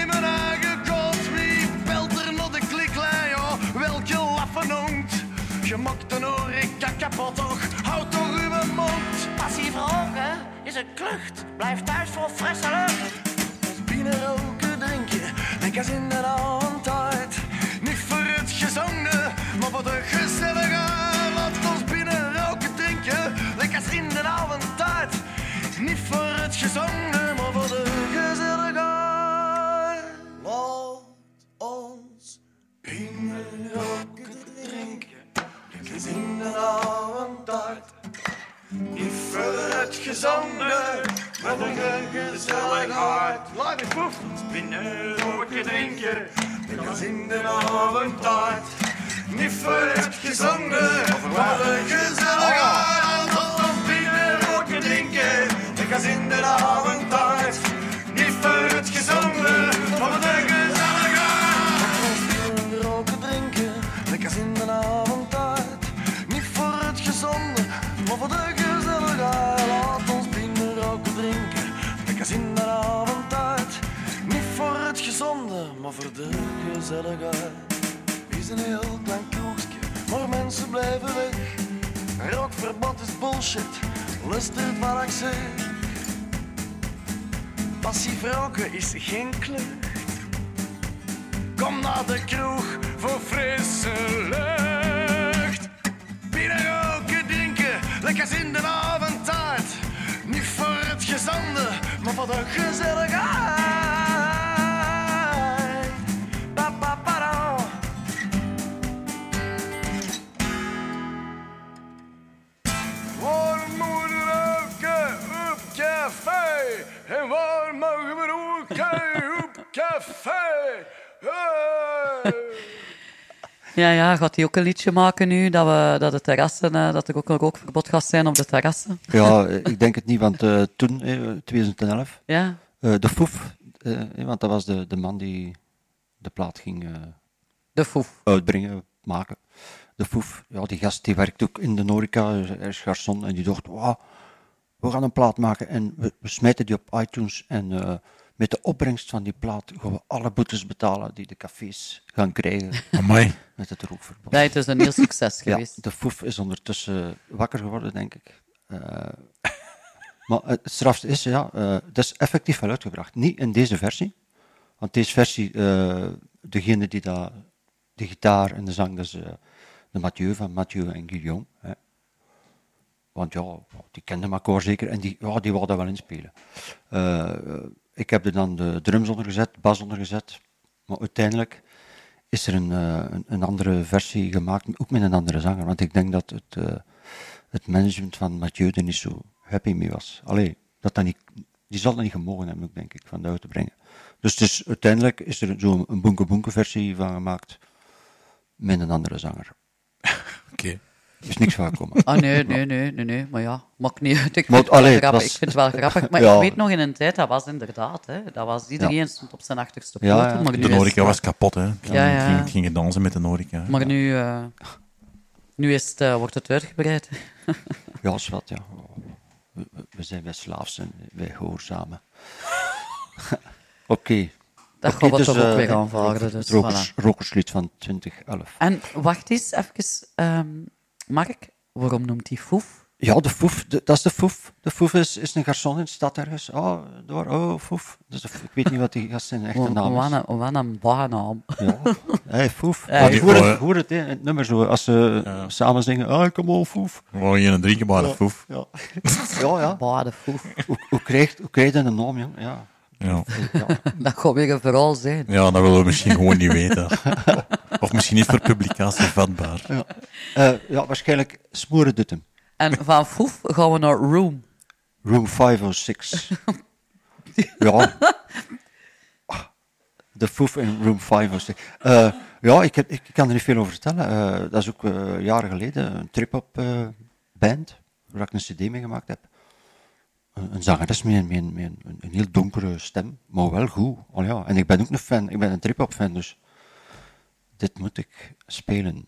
Speaker 12: in mijn eigen kot. Wie belt er nog de kliklei, oh, welke laffe noemt? Je maakt de horeca kapot, toch? Houd toch uw mond.
Speaker 13: Passief roken is een klucht. Blijf thuis voor frisse lucht.
Speaker 12: Binnen roken drinken, lekker in de avondtijd. Niet voor het gezonde, maar voor de gezelligheid. Niet voor het gezonde, maar voor de gezelligheid. Laat ons binnen roken drinken, lekker in de avondtijd. Niet voor het gezonde, maar voor de gezelligheid. Laat het proef. Binnen roken drinken, lekker in de avondtijd. Niet voor het gezonde, maar voor de gezelligheid. De avondtijd. Niet voor het gezonde, maar voor de ons binnen roken drinken, lekker in de avondtijd. Niet voor het gezonde, maar voor de gezelligheid. Laat ons binnen roken drinken, lekker in de avondtijd. Niet voor het gezonde, maar voor de gezelligheid. Is een heel klein kroegje, maar mensen blijven weg. Rookverbod is bullshit, luistert wat ik zeg. Passief roken is geen klucht. Kom naar de kroeg voor frisse lucht. Binnen roken, drinken, lekker in de avondtijd. Niet voor het gezonde, maar voor de gezelligheid. En waar mogen we roken op café? Hey!
Speaker 4: Ja, ja, gaat hij ook een liedje maken nu, dat, we, dat, de terrassen, eh, dat er ook een rookverbod gaat zijn op de terrassen?
Speaker 6: Ja, ik denk het niet, want eh, toen, eh, 2011,
Speaker 4: Ja.
Speaker 6: eh, de Foef, want dat was de, de man die de plaat ging eh,
Speaker 4: De Foef.
Speaker 6: uitbrengen, maken. De Foef, ja, die gast die werkt ook in de Norica, hij is garçon, en die dacht, wauw, we gaan een plaat maken en we, we smijten die op iTunes en eh, met de opbrengst van die plaat gaan we alle boetes betalen die de cafés gaan krijgen.
Speaker 5: Amai.
Speaker 6: Met het rookverbod.
Speaker 4: Nee, het is een heel succes
Speaker 6: Ja,
Speaker 4: geweest.
Speaker 6: de Foef is ondertussen wakker geworden, denk ik. Eh, maar het strafste is, ja, eh dat is effectief wel uitgebracht. Niet in deze versie. Want deze versie, eh, degene die dat, de gitaar en de zang, dat is eh, de Mathieu van Mathieu en Guillaume. Hè. Want ja, die kenden elkaar zeker en die, ja, die wou dat wel inspelen. Eh, ik heb er dan de drums onder gezet, bas onder gezet. Maar uiteindelijk is er een, eh, een, een andere versie gemaakt, ook met een andere zanger. Want ik denk dat het, eh, het management van Mathieu er niet zo happy mee was. Allee, dat dat niet, die zal dat niet gemogen hebben, denk ik, van uit te brengen. Dus, dus uiteindelijk is er zo'n een boenke boenke versie van gemaakt met een andere zanger.
Speaker 5: Oké.
Speaker 6: Is niks van gekomen.
Speaker 4: Ah, nee, nee, nee, nee, nee, maar ja, maakt niet uit. Ik
Speaker 6: Maar
Speaker 4: vind, het wel
Speaker 6: allee, het
Speaker 4: grappig.
Speaker 6: was-
Speaker 4: ik vind het wel grappig, maar
Speaker 6: Ja.
Speaker 4: ik weet nog in een tijd, dat was inderdaad, hè, dat was, iedereen stond op zijn achterste poten,
Speaker 6: ja.
Speaker 4: maar nu
Speaker 5: De
Speaker 4: is-
Speaker 5: Norica was kapot, hè. Dan
Speaker 4: Ja, ja.
Speaker 5: Ging, ging je dansen met de Norica.
Speaker 4: Maar nu, eh, nu is het, eh, wordt het uitgebreid.
Speaker 6: Ja, is wat, ja. We, we zijn wij slaafs en wij gehoorzamen. Oké,
Speaker 4: Dat we
Speaker 14: dus,
Speaker 4: toch ook
Speaker 14: eh,
Speaker 4: weer aanvaarden. Dus voilà.
Speaker 14: van 2011.
Speaker 4: En wacht eens even, ehm, Mark, waarom noemt hij Foef?
Speaker 14: Ja, de Foef, de- dat is de Foef. De Foef is, is een garçon in de stad ergens. Oh, door, oh, Foef. Dus de- ik weet niet wat die gast zijn echte naam
Speaker 4: Wat
Speaker 14: is.
Speaker 4: een, wat een bijnaam.
Speaker 14: Ja, hey, Foef.
Speaker 4: Ja,
Speaker 14: Maar ik hoor
Speaker 5: oh,
Speaker 14: het, hoor het nummer zo, als ze samen zingen, ah, come on, Foef.
Speaker 5: Gewoon je een drinkbare
Speaker 14: Ja,
Speaker 5: foef.
Speaker 14: Ja, ja. ja.
Speaker 4: Bah, de Foef.
Speaker 14: Hoe, hoe, krijg, hoe krijg je een naam, jong? Ja.
Speaker 5: Ja.
Speaker 14: Ja.
Speaker 4: Dat gaat weer een verhaal zijn.
Speaker 5: ja, dat willen we misschien gewoon niet weten. Of misschien niet voor publicatie vatbaar.
Speaker 14: Ja. Eh, ja, waarschijnlijk smoren dit hem.
Speaker 4: En van Foef gaan we naar Room.
Speaker 14: Room 506. ja. De Foef in Room 506. Eh, ja, ik, heb, ik kan er niet veel over vertellen. Eh, dat is ook jaren geleden een trip-up eh, band, waar ik een cd mee gemaakt heb. Een, zangeres met, een, een, heel donkere stem, maar wel goed. Oh, ja. En ik ben ook een fan, ik ben een trip-up fan, dus dit moet ik spelen.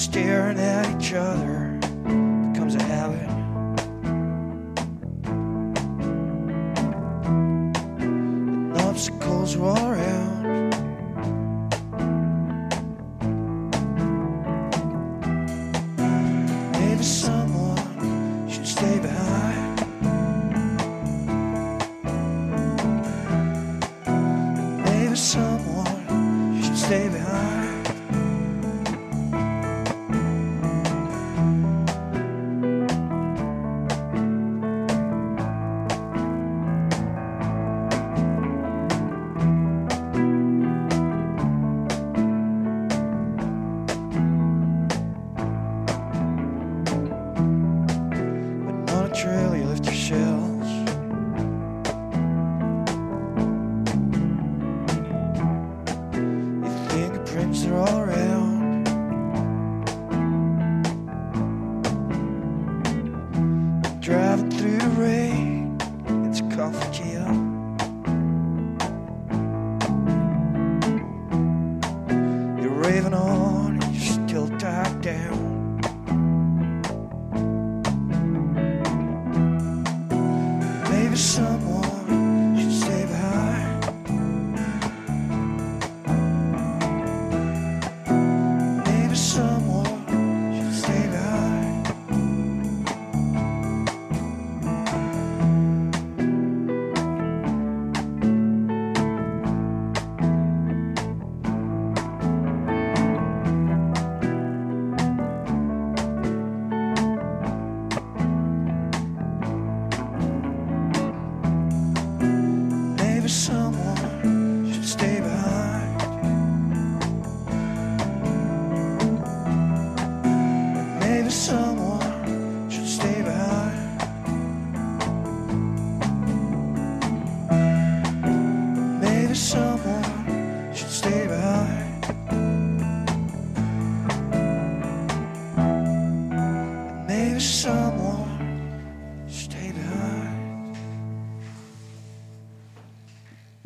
Speaker 9: Staring at each other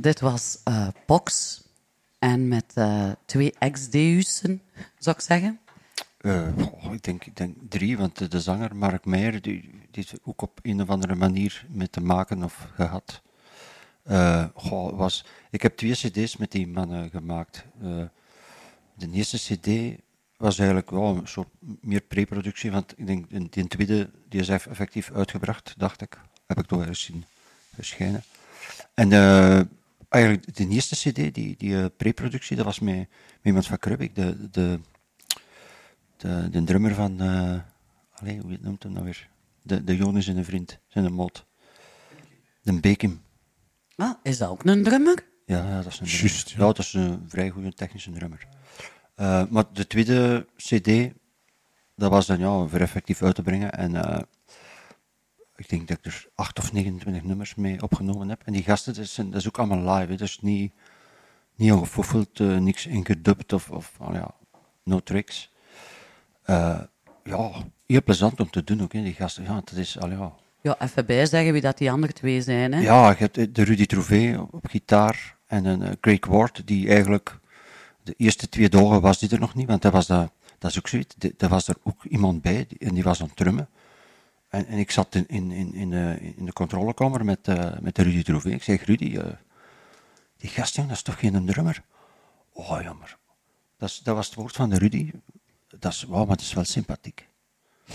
Speaker 4: Dit was eh Pox. En met eh, twee ex-Deusen, zou ik zeggen.
Speaker 6: Eh, ik, denk, ik denk drie, want de, de zanger Mark Meijer, die, die ook op een of andere manier mee te maken of gehad. Eh, was, ik heb twee cd's met die mannen gemaakt. De eerste cd was eigenlijk wel een soort meer pre-productie, want ik denk, die, die tweede, die is eff- effectief uitgebracht, dacht ik. Heb ik toch eens zien verschijnen. En eigenlijk de eerste cd, die, die eh, pre-productie, dat was met, met iemand van Krubik, de, de, de, de drummer van, eh allee, hoe noemt hem nou weer? De, de Jonas en een vriend, zijn een mot. De Bekim.
Speaker 4: Ah, is dat ook een drummer?
Speaker 6: Ja, ja, dat is een drummer. Ja. dat is een vrij goede technische drummer. Eh, maar de tweede CD, dat was dan ja, voor effectief uit te brengen. En eh, ik denk dat ik er acht of 29 nummers mee opgenomen heb. En die gasten, dat is, dat is ook allemaal live. Hè. Is niet, niet ongefoefeld, eh, niks ingedubt of, of al ja, no tricks. Eh, ja, heel plezant om te doen ook, hè, die gasten. Ja, dat is, al ja,
Speaker 4: Ja, even bijzeggen wie dat die andere twee zijn. Hè?
Speaker 6: ja, je hebt de Rudy Trouvé op, op gitaar en een eh, Craig Ward, die eigenlijk de eerste twee dagen was die er nog niet, want dat was, dat, dat is ook zoiets, daar was er ook iemand bij die, en die was aan het drummen. En, en ik zat in, in, in, in, de, in de controlekamer met, eh, met de Rudy Trouvé. Ik zeg, Rudy, eh, die gast, jong, dat is toch geen drummer? Oh, jammer. Dat, is, dat was het woord van de Rudy. Dat is, wauw, maar dat is wel sympathiek.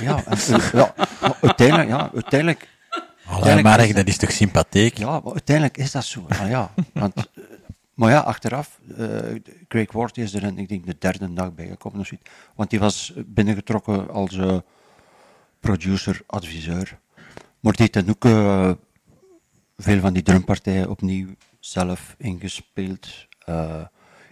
Speaker 6: Ja, en, eh, ja, maar uiteindelijk, ja, uiteindelijk
Speaker 5: Allee, maar dat is toch sympathiek?
Speaker 6: ja, maar uiteindelijk is dat zo. Ah, ja. Want, maar ja, achteraf, eh, Craig Ward is er, en ik denk, de derde dag bijgekomen of zoiets. Want die was binnengetrokken als producer, adviseur. Maar die heeft ook eh, veel van die drumpartijen opnieuw zelf ingespeeld. Eh,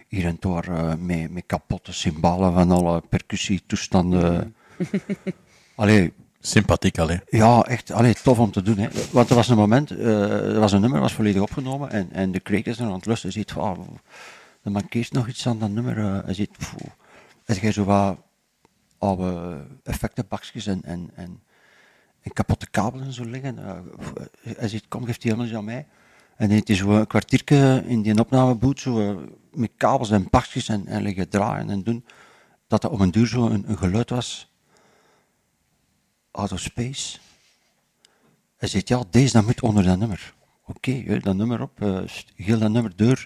Speaker 6: hier en daar eh, met, met kapotte cymbalen van alle percussietoestanden. Allee,
Speaker 5: Sympathiek, allee.
Speaker 6: ja, echt allee, tof om te doen. Hè. Want er was een moment, eh, er was een nummer was volledig opgenomen en, en de Craig is er aan het lusten. Hij ziet ah, er mankeert nog iets aan dat nummer. hij ziet, pfoe. hij zegt zo wat oude effectenbakjes en, en, en, en kapotte kabels en zo liggen. Eh, pff, hij zegt, kom, geef die helemaal aan mij. En dan heeft hij zo een kwartiertje in die opnameboot, zo, eh, met kabels en bakjes en, en liggen draaien en doen. dat dat op een duur zo een, geluid was. Out of space. Hij zegt, ja, deze dat moet onder dat nummer. Oké, hè, dat nummer op, eh heel dat nummer deur,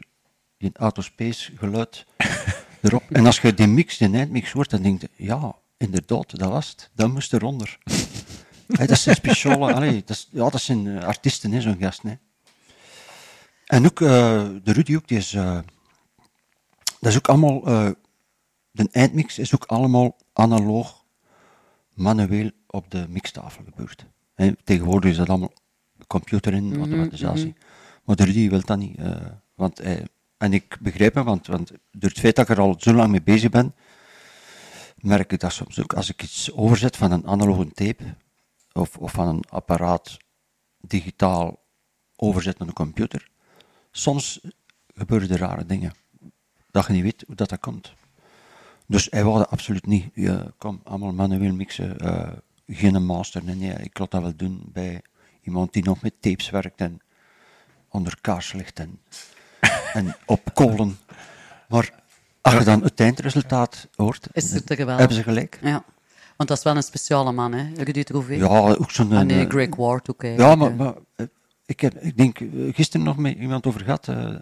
Speaker 6: die out space geluid erop. En als je die mix, die eindmix hoort, dan denk je, ja, inderdaad, dat was het. Dat moest eronder. Hè, dat zijn speciale, allee, dat, is, ja, dat zijn eh, artiesten, zo'n gast. Hè. En ook, eh, de Rudy ook, die is, eh, dat is ook allemaal, eh, de eindmix is ook allemaal analoog, manueel op de mixtafel gebeurd. Tegenwoordig is dat allemaal computer in,
Speaker 4: Mhm,
Speaker 6: automatisatie.
Speaker 4: mhm.
Speaker 6: Maar de Rudy wil dat niet. want hij, en ik begrijp hem, want, want door het feit dat ik er al zo lang mee bezig ben, merk ik dat soms ook. Als ik iets overzet van een analoge tape, of, of van een apparaat digitaal overzet naar een computer, soms gebeuren er rare dingen. Dat je niet weet hoe dat, dat komt. Dus hij wou absoluut niet. Ja, kom, allemaal manueel mixen. eh, geen master. Nee, ik laat dat wel doen bij iemand die nog met tapes werkt en onder kaarslicht en, en op kolen. Maar als je dan het eindresultaat hoort,
Speaker 4: Is het er wel?
Speaker 6: hebben ze gelijk.
Speaker 4: Ja. Want dat is wel een speciale man, hè? Rudy Trouvé.
Speaker 6: Ja, ook zo'n...
Speaker 4: En nee,
Speaker 6: eh,
Speaker 4: Greg Ward ook,
Speaker 6: Ja,
Speaker 4: eigenlijk,
Speaker 6: maar,
Speaker 4: hè.
Speaker 6: maar eh, ik, heb, ik denk eh, gisteren nog met iemand over gehad. eh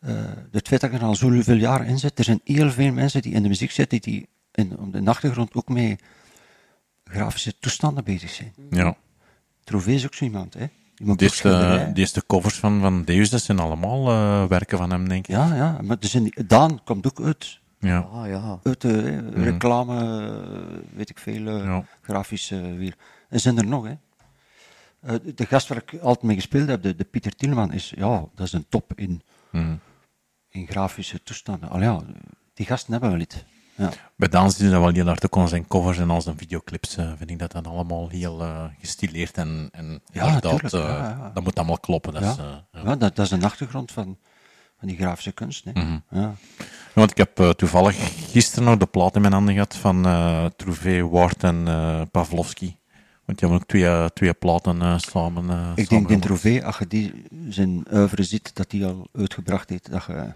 Speaker 6: eh, het feit dat ik er al zoveel jaren in zit. Er zijn heel veel mensen die in de muziek zitten, die in, op de achtergrond ook met grafische toestanden bezig zijn.
Speaker 5: Ja.
Speaker 6: Trouvé is ook zo iemand, hè? Die
Speaker 5: eerste,
Speaker 6: schilderijen.
Speaker 5: die eerste covers van, van Deus, dat zijn allemaal eh, werken van hem, denk ik.
Speaker 6: Ja, ja, maar zijn die, Daan komt ook uit.
Speaker 5: Ja.
Speaker 4: Ah, ja.
Speaker 6: Uit eh, hè,
Speaker 5: Mhm.
Speaker 6: reclame, eh, weet ik veel, eh, grafische weer. En zijn er nog, hè? Eh, de, de gast waar ik altijd mee gespeeld heb, de, de Pieter Tielman, is, ja, dat is een top in,
Speaker 5: Mhm.
Speaker 6: in grafische toestanden. Al ja, die gasten hebben wel iets. Ja.
Speaker 5: Bij Daan zien dat wel heel hard ook aan zijn covers en al zijn videoclips. eh, vind ik dat dan allemaal heel eh, gestileerd en, en
Speaker 6: Ja, natuurlijk,
Speaker 5: eh, dat moet allemaal kloppen. Dat, is, ja.
Speaker 6: Dat, dat is een achtergrond van, van die grafische kunst. Hè.
Speaker 5: Mhm.
Speaker 6: ja.
Speaker 5: Ja, Want ik heb toevallig gisteren nog de plaat in mijn handen gehad van eh Trouvé, Ward en eh, Pavlovski. Want die hebben ook twee, twee platen samen.
Speaker 6: Ik denk in Trouvé, als je die, zijn oeuvre ziet, dat hij al uitgebracht heeft, dat je,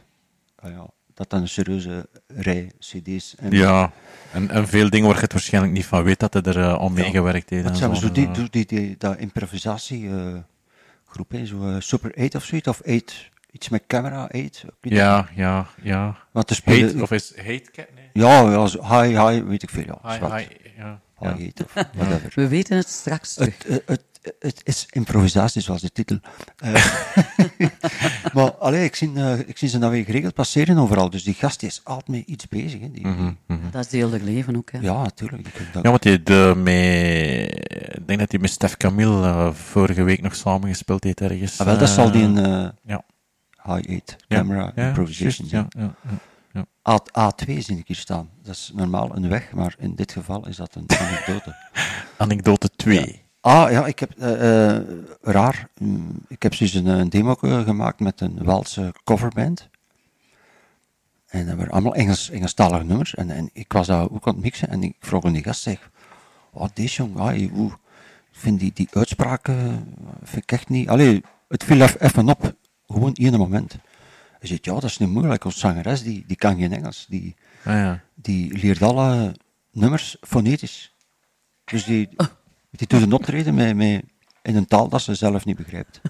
Speaker 6: ah ja, dat dat een serieuze rij cd's en
Speaker 5: Ja, en, en veel dingen waar je het waarschijnlijk niet van weet dat hij er eh, al meegewerkt heeft.
Speaker 6: Wat
Speaker 5: en
Speaker 6: zijn we
Speaker 5: zo.
Speaker 6: die,
Speaker 5: Dus, eh,
Speaker 6: die, die, die, dat improvisatiegroep, hè, zo eh, Super 8 of zoiets, of 8, iets met camera 8. ik weet
Speaker 5: Ja, ja, ja.
Speaker 6: Want er spelen-
Speaker 5: Hate, of is Hate Cat? Nee.
Speaker 6: Ja, ja, zo hi, hi, weet ik veel, ja.
Speaker 5: Hi, hi, ja.
Speaker 6: Hi,
Speaker 5: Ja.
Speaker 6: hate of whatever.
Speaker 4: We weten het straks terug.
Speaker 6: Het, het, het, is improvisatie, zoals de titel. Eh, maar allee, ik, zie, eh, ik zie ze nou weer geregeld passeren overal. Dus die gast is altijd met iets bezig. Hè. Die,
Speaker 5: Mhm, mhm.
Speaker 4: Dat is deel der leven ook, hè.
Speaker 6: Ja, natuurlijk. Dat-
Speaker 5: Ja, want hij de, met, ik denk dat hij met Stef Camille eh, vorige week nog samen gespeeld heeft ergens.
Speaker 6: Ah, wel, dat zal die een
Speaker 5: ja.
Speaker 6: High 8
Speaker 5: Ja,
Speaker 6: camera
Speaker 5: ja,
Speaker 6: improvisation zijn.
Speaker 5: ja, ja, ja,
Speaker 6: A, A2 zie ik hier staan. Dat is normaal een weg, maar in dit geval is dat een anekdote.
Speaker 5: Anekdote 2.
Speaker 6: Ah ja, ik heb, eh, eh, raar, Mm, ik heb dus een, een demo eh, gemaakt met een Waalse coverband. En dat waren allemaal Engels, Engelstalige nummers. En, en ik was daar ook aan het mixen en ik vroeg aan die gast, zeg, oh, deze jong, ah, hoe, ik vind die, die uitspraken, vind ik echt niet, allee, het viel even op, gewoon in een moment. Hij zegt, ja, dat is niet moeilijk, ons zangeres, die, die kan geen Engels, die,
Speaker 5: Ah, ja.
Speaker 6: die leert alle nummers fonetisch. Dus die, die doet een optreden met, met, in een taal dat ze zelf niet begrijpt.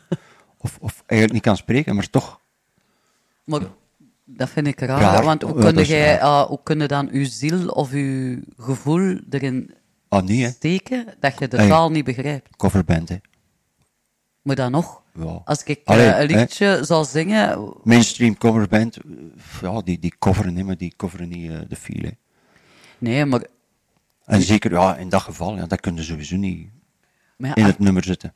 Speaker 6: Of, of eigenlijk niet kan spreken, maar toch.
Speaker 4: Maar dat vind ik raar,
Speaker 6: Raar,
Speaker 4: want hoe
Speaker 6: ja,
Speaker 4: kun
Speaker 6: dat is
Speaker 4: jij, eh, hoe kun je dan uw ziel of uw gevoel erin
Speaker 6: Ah, niet, hè?
Speaker 4: steken dat je de
Speaker 6: Hey.
Speaker 4: taal niet begrijpt?
Speaker 6: Coverband, hè.
Speaker 4: Maar dan nog,
Speaker 6: Ja.
Speaker 4: als ik eh, een
Speaker 6: hè.
Speaker 4: liedje zal zingen,
Speaker 6: Mainstream coverband, ja, die, die coveren, hè, maar die coveren niet eh, de hè.
Speaker 4: nee, maar,
Speaker 6: En zeker, ja, in dat geval, ja, dat kun je sowieso niet
Speaker 4: maar ja,
Speaker 6: in het nummer zetten.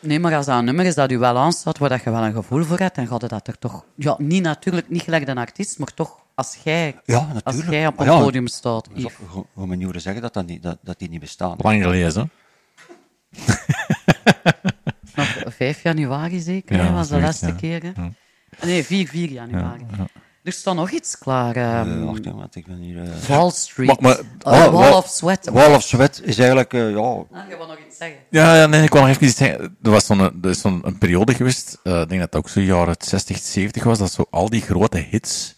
Speaker 4: Nee, maar als dat een nummer is dat u wel aanstaat, waar dat je wel een gevoel voor hebt, dan gaat het dat er toch... Ja, niet natuurlijk, niet gelijk een artiest, maar toch, als jij,
Speaker 6: Ja,
Speaker 4: als jij op een
Speaker 6: ja.
Speaker 4: podium staat...
Speaker 6: Hoe hoe men niet horen zeggen dat, dat, niet, dat, dat die niet bestaan.
Speaker 5: Lang gelezen.
Speaker 4: Nog 5 januari zeker,
Speaker 5: Ja,
Speaker 4: was de laatste
Speaker 5: ja.
Speaker 4: keer. Hè?
Speaker 5: Ja.
Speaker 4: Nee, 4, 4 januari. Er staat nog iets klaar.
Speaker 6: Eh,
Speaker 4: ehm,
Speaker 6: wacht even, want ik ben hier... eh,
Speaker 4: Wall Street.
Speaker 5: Maar- maar-
Speaker 6: Oh,
Speaker 4: Wall of Sweat.
Speaker 6: Wall of Sweat is eigenlijk, eh, ja,
Speaker 4: Ah, je wil nog iets zeggen.
Speaker 5: Ja, ja, nee, ik wou nog even iets zeggen. Er was zo'n, er is zo'n een periode geweest, eh, ik denk dat het ook zo jaren 60, 70 was, dat zo al die grote hits,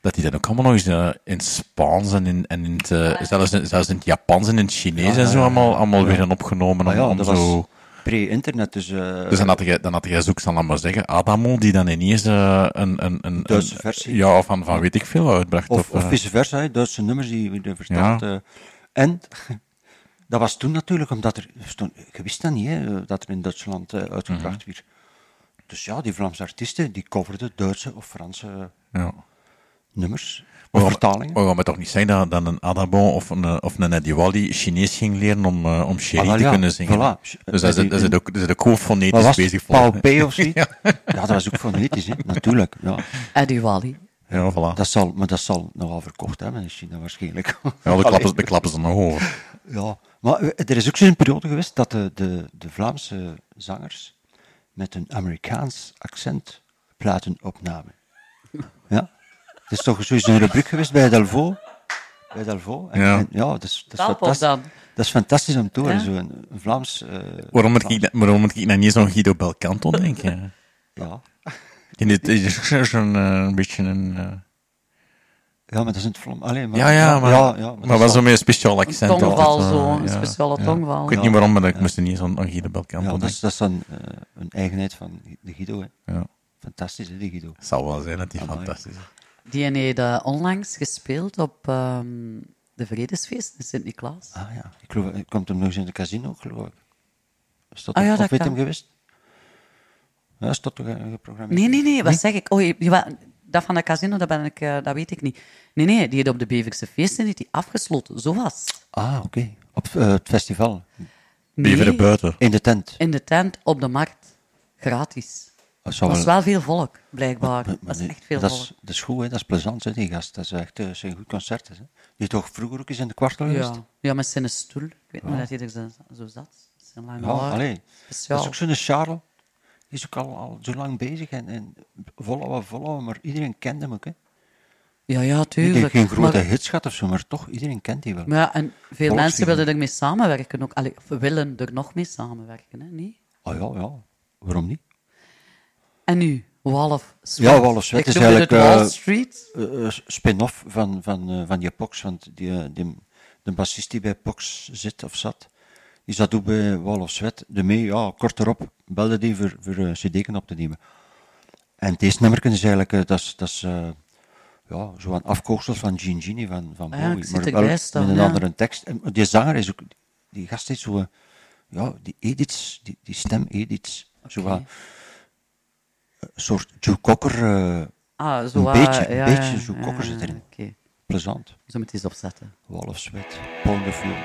Speaker 5: dat die dan ook allemaal nog eens eh, in het Spaans en, in, en in het, eh, zelfs, in, zelfs in het Japans en in het Chinees
Speaker 6: Ja,
Speaker 5: en zo allemaal, allemaal
Speaker 6: Ja.
Speaker 5: weer zijn opgenomen.
Speaker 6: Ja,
Speaker 5: om
Speaker 6: dat
Speaker 5: zo...
Speaker 6: was pre-internet, dus... eh,
Speaker 5: Dus dan had je, dan had je zoek, zal ik maar zeggen, Adamo, die dan ineens eh, een, een, een,
Speaker 6: Duitse versie.
Speaker 5: Ja, of van, van weet ik veel uitbracht.
Speaker 6: Of,
Speaker 5: Of, eh,
Speaker 6: vice versa, Duitse nummers die werden vertaald. eh. en dat was toen natuurlijk, omdat er, stond, je wist dat niet, hè, dat er in Duitsland uitgebracht
Speaker 5: Mhm.
Speaker 6: werd. Dus ja, die Vlaamse artiesten, die coverden Duitse of Franse
Speaker 5: Ja.
Speaker 6: nummers.
Speaker 5: Maar
Speaker 6: vertalingen.
Speaker 5: Maar we gaan toch niet zeggen dat, dat een Adabo of een, of een Eddie Wally Chinees ging leren om, eh, om Sherry
Speaker 6: Ah,
Speaker 5: te
Speaker 6: ja,
Speaker 5: kunnen zingen.
Speaker 6: voilà.
Speaker 5: Dus dat is, dat is ook, dat is ook gewoon fonetisch
Speaker 6: was het?
Speaker 5: bezig.
Speaker 6: Paul P. of zoiets? ja. dat was ook fonetisch, hè? natuurlijk. Ja.
Speaker 4: Eddie Wally.
Speaker 5: Ja, voilà.
Speaker 6: Dat zal, maar dat zal nogal verkocht hebben in China waarschijnlijk.
Speaker 5: Ja, de klappen, de klappen ze nog over.
Speaker 6: Ja, maar eh, er is ook zo'n periode geweest dat de, de, de Vlaamse zangers met een Amerikaans accent platen opnamen. Ja, het is toch sowieso een rubriek geweest bij Delvaux. Bij Delvaux. En,
Speaker 5: Ja.
Speaker 6: en ja, dat is, dat is, fantastisch,
Speaker 4: dan.
Speaker 6: dat is fantastisch om te horen,
Speaker 4: Ja.
Speaker 6: zo'n een Vlaams... eh,
Speaker 5: Waarom moet ik, waarom moet ik nou niet zo'n Guido Belcanto denken?
Speaker 6: Ja.
Speaker 5: Die is- is ook zo'n eh, een beetje een... eh,
Speaker 6: Ja, maar dat is in het Vlaam. Allee, maar,
Speaker 5: ja, ja, maar,
Speaker 6: ja, ja,
Speaker 5: maar,
Speaker 6: dat
Speaker 5: wel zo met een speciaal accent.
Speaker 4: tongval
Speaker 5: altijd,
Speaker 4: zo,
Speaker 5: eh,
Speaker 4: een speciale tongval.
Speaker 5: Ik weet niet waarom, maar ik moest er niet zo'n Guido Belcanto
Speaker 6: Ja, dat
Speaker 5: denken.
Speaker 6: is, dat is dan eh, een eigenheid van de Guido. Hè.
Speaker 5: Ja.
Speaker 6: Fantastisch, hè, die Guido.
Speaker 5: Het zal wel zijn dat die
Speaker 6: Amai.
Speaker 5: fantastisch is.
Speaker 4: Die heeft eh, onlangs gespeeld op ehm, de Vredesfeest in Sint-Niklaas.
Speaker 6: Ah ja, ik geloof, hij komt hem nog eens in de casino, geloof ik. Is dat
Speaker 4: Ah, ja,
Speaker 6: of
Speaker 4: dat
Speaker 6: weet hem geweest? Ja, is dat toch eh, geprogrammeerd?
Speaker 4: Nee, nee, nee, wat zeg ik? Oh, je- dat van de casino, dat, ben ik, eh, dat weet ik niet. Nee, nee, die heeft op de Beverse feesten heeft die afgesloten. Zo was.
Speaker 6: Ah, oké. Op het festival.
Speaker 5: Beveren buiten.
Speaker 6: In de tent.
Speaker 4: In de tent, op de markt. Gratis.
Speaker 6: Zou
Speaker 4: was wel veel volk, blijkbaar.
Speaker 6: maar
Speaker 4: dat is
Speaker 6: nee,
Speaker 4: echt veel
Speaker 6: dat
Speaker 4: volk.
Speaker 6: is, dat is goed, hè? dat is plezant, hè, die gast. Dat is echt eh, zijn goed concert. Hè? Die toch vroeger ook eens in de kwartel geweest?
Speaker 4: Ja. ja, met zijn stoel. Ik weet
Speaker 6: Ja.
Speaker 4: niet dat hij er zo, zo zat. Zijn lange
Speaker 6: Ja. Dat is ook zo'n Charles. Die is ook al, al zo lang bezig en, en volhouden, volhouden, maar iedereen kent hem ook. Hè.
Speaker 4: Ja, ja, tuurlijk.
Speaker 6: heeft geen grote
Speaker 4: Maar-
Speaker 6: hits gehad of zo, maar toch, iedereen kent die wel.
Speaker 4: Maar ja, en veel mensen willen ermee samenwerken ook. Allee, willen er nog mee samenwerken, hè? niet?
Speaker 6: Oh ja, ja. Waarom niet?
Speaker 4: En nu, Wall of Sweat.
Speaker 6: Ja,
Speaker 4: Ik
Speaker 6: is eigenlijk
Speaker 4: het Wall
Speaker 6: eh,
Speaker 4: Street.
Speaker 6: eh, eh, spin-off van, van, van je Pox, want die, die, de bassist die bij Pox zit of zat, die zat ook bij Wall of Sweat. De mee, ja, kort erop belde die voor, voor uh, op te nemen. En deze nummer is eigenlijk, dat is, dat is eh, ja, zo een afkooksel van Genie van, van
Speaker 4: Ah ja,
Speaker 6: Bowie, maar wel met een
Speaker 4: ja.
Speaker 6: andere tekst. En die zanger is ook, die gast heeft zo, ja, die edits, die, die stem-edits, zo wat, een soort Joe Cocker, eh,
Speaker 4: Ah, zo
Speaker 6: een
Speaker 4: wat,
Speaker 6: beetje,
Speaker 4: ja,
Speaker 6: een beetje
Speaker 4: ja,
Speaker 6: Joe Cocker zit erin.
Speaker 4: oké.
Speaker 6: Plezant.
Speaker 4: Zo moet je eens opzetten.
Speaker 6: Wall of Sweat, Paul de Viool.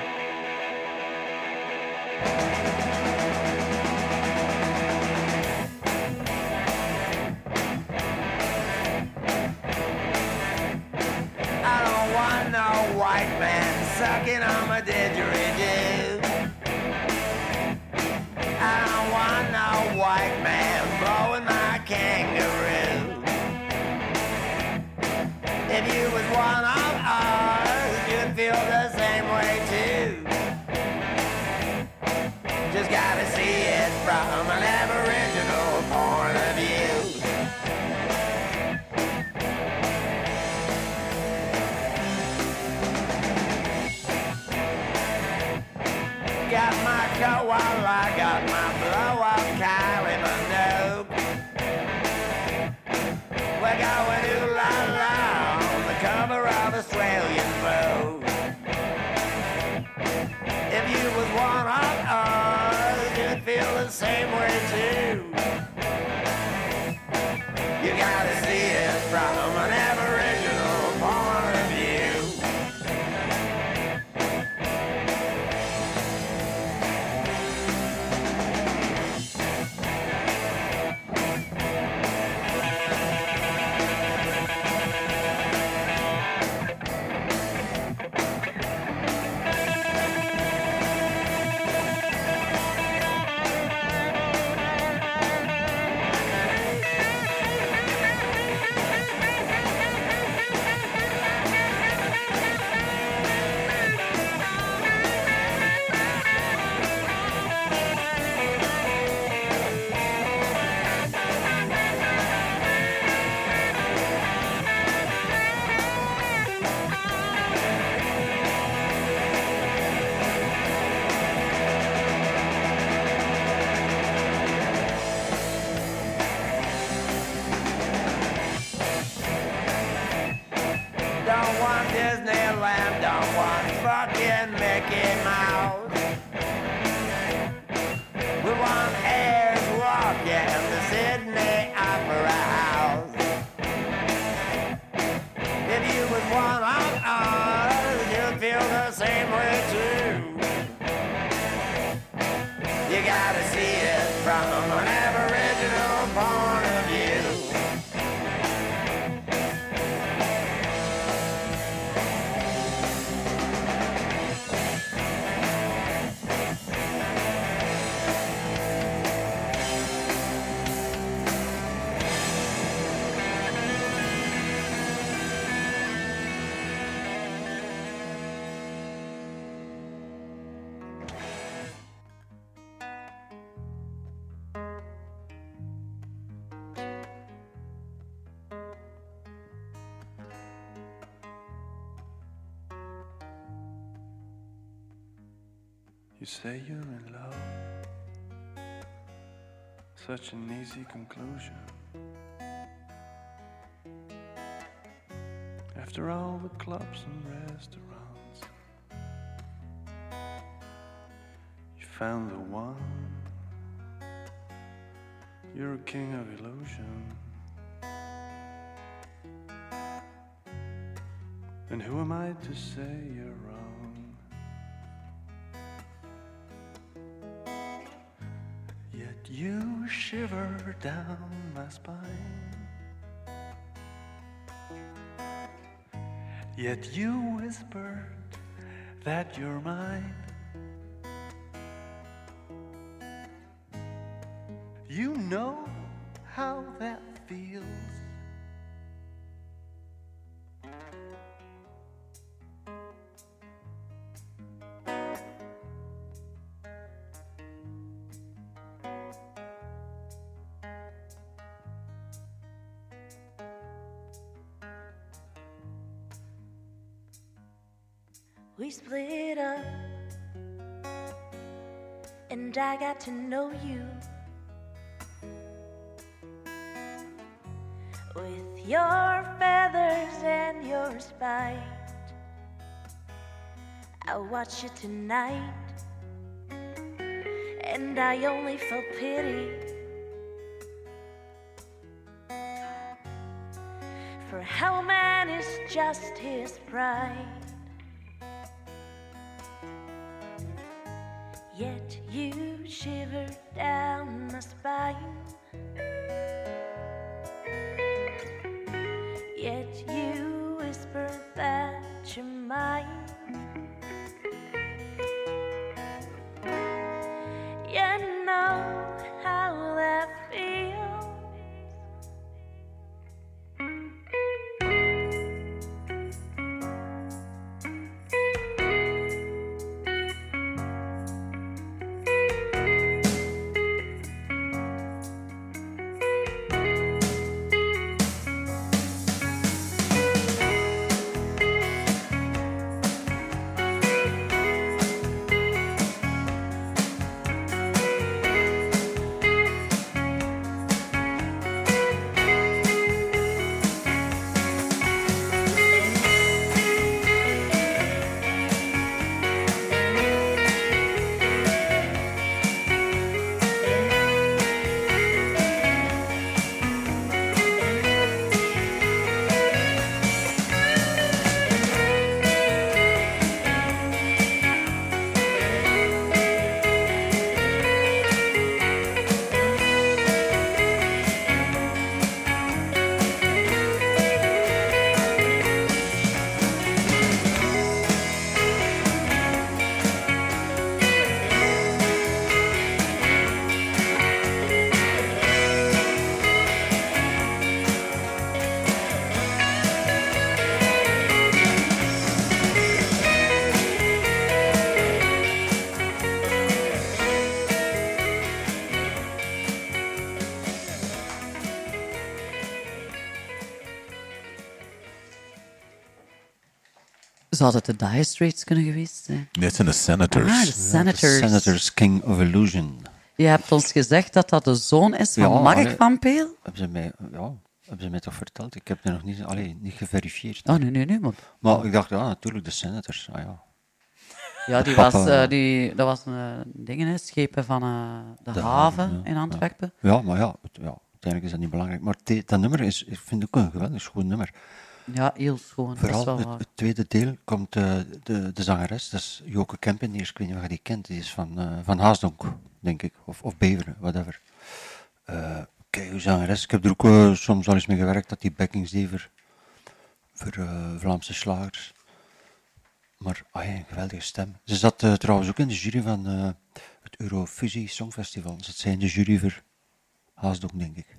Speaker 15: Such an easy conclusion. After all the clubs and restaurants, you found the one. You're a king of illusion. And who am I to say you're wrong? You shiver down my spine. Yet you whispered that you're mine. You know how that
Speaker 2: I got to know you. With your feathers and your spite, I watched you tonight, and I only felt pity for how man is just his pride.
Speaker 4: Zou dat de Dire Straits kunnen geweest zijn?
Speaker 5: Nee, het zijn de Senators.
Speaker 4: Ah, de Senators.
Speaker 6: Senators King of Illusion.
Speaker 4: Je hebt ons gezegd dat dat de zoon is van
Speaker 6: Ja,
Speaker 4: Mark
Speaker 6: allee.
Speaker 4: van Peel.
Speaker 6: Hebben ze mij, ja, Hebben ze mij toch verteld? Ik heb het nog niet, allee, niet geverifieerd.
Speaker 4: Oh, nee, nee, nee, maar...
Speaker 6: Maar ik dacht, ja, natuurlijk, de Senators. Ah, ja.
Speaker 4: Ja, die was, eh, die, dat was een uh, ding, hè, schepen van eh, de,
Speaker 6: De
Speaker 4: haven,
Speaker 6: haven, ja,
Speaker 4: in Antwerpen.
Speaker 6: Ja, maar ja, het- ja, uiteindelijk is dat niet belangrijk. Maar dat nummer is, ik vind ik ook een geweldig schoon nummer.
Speaker 4: Ja, heel schoon. dat is
Speaker 6: Vooral
Speaker 4: wel
Speaker 6: het, het tweede deel komt eh, de, de zangeres, dat is Joke Kempeneers, ik weet niet of je die kent, die is van, eh, van Haasdonk, denk ik, of, of Beveren, whatever. Eh kijk, hoe zangeres, ik heb er ook soms al eens mee gewerkt, dat die backings deed voor, voor Vlaamse slagers. Maar, ah ja, een geweldige stem. Ze zat trouwens ook in de jury van het Eurofusie Songfestival. Ze zat in de jury voor Haasdonk, denk ik.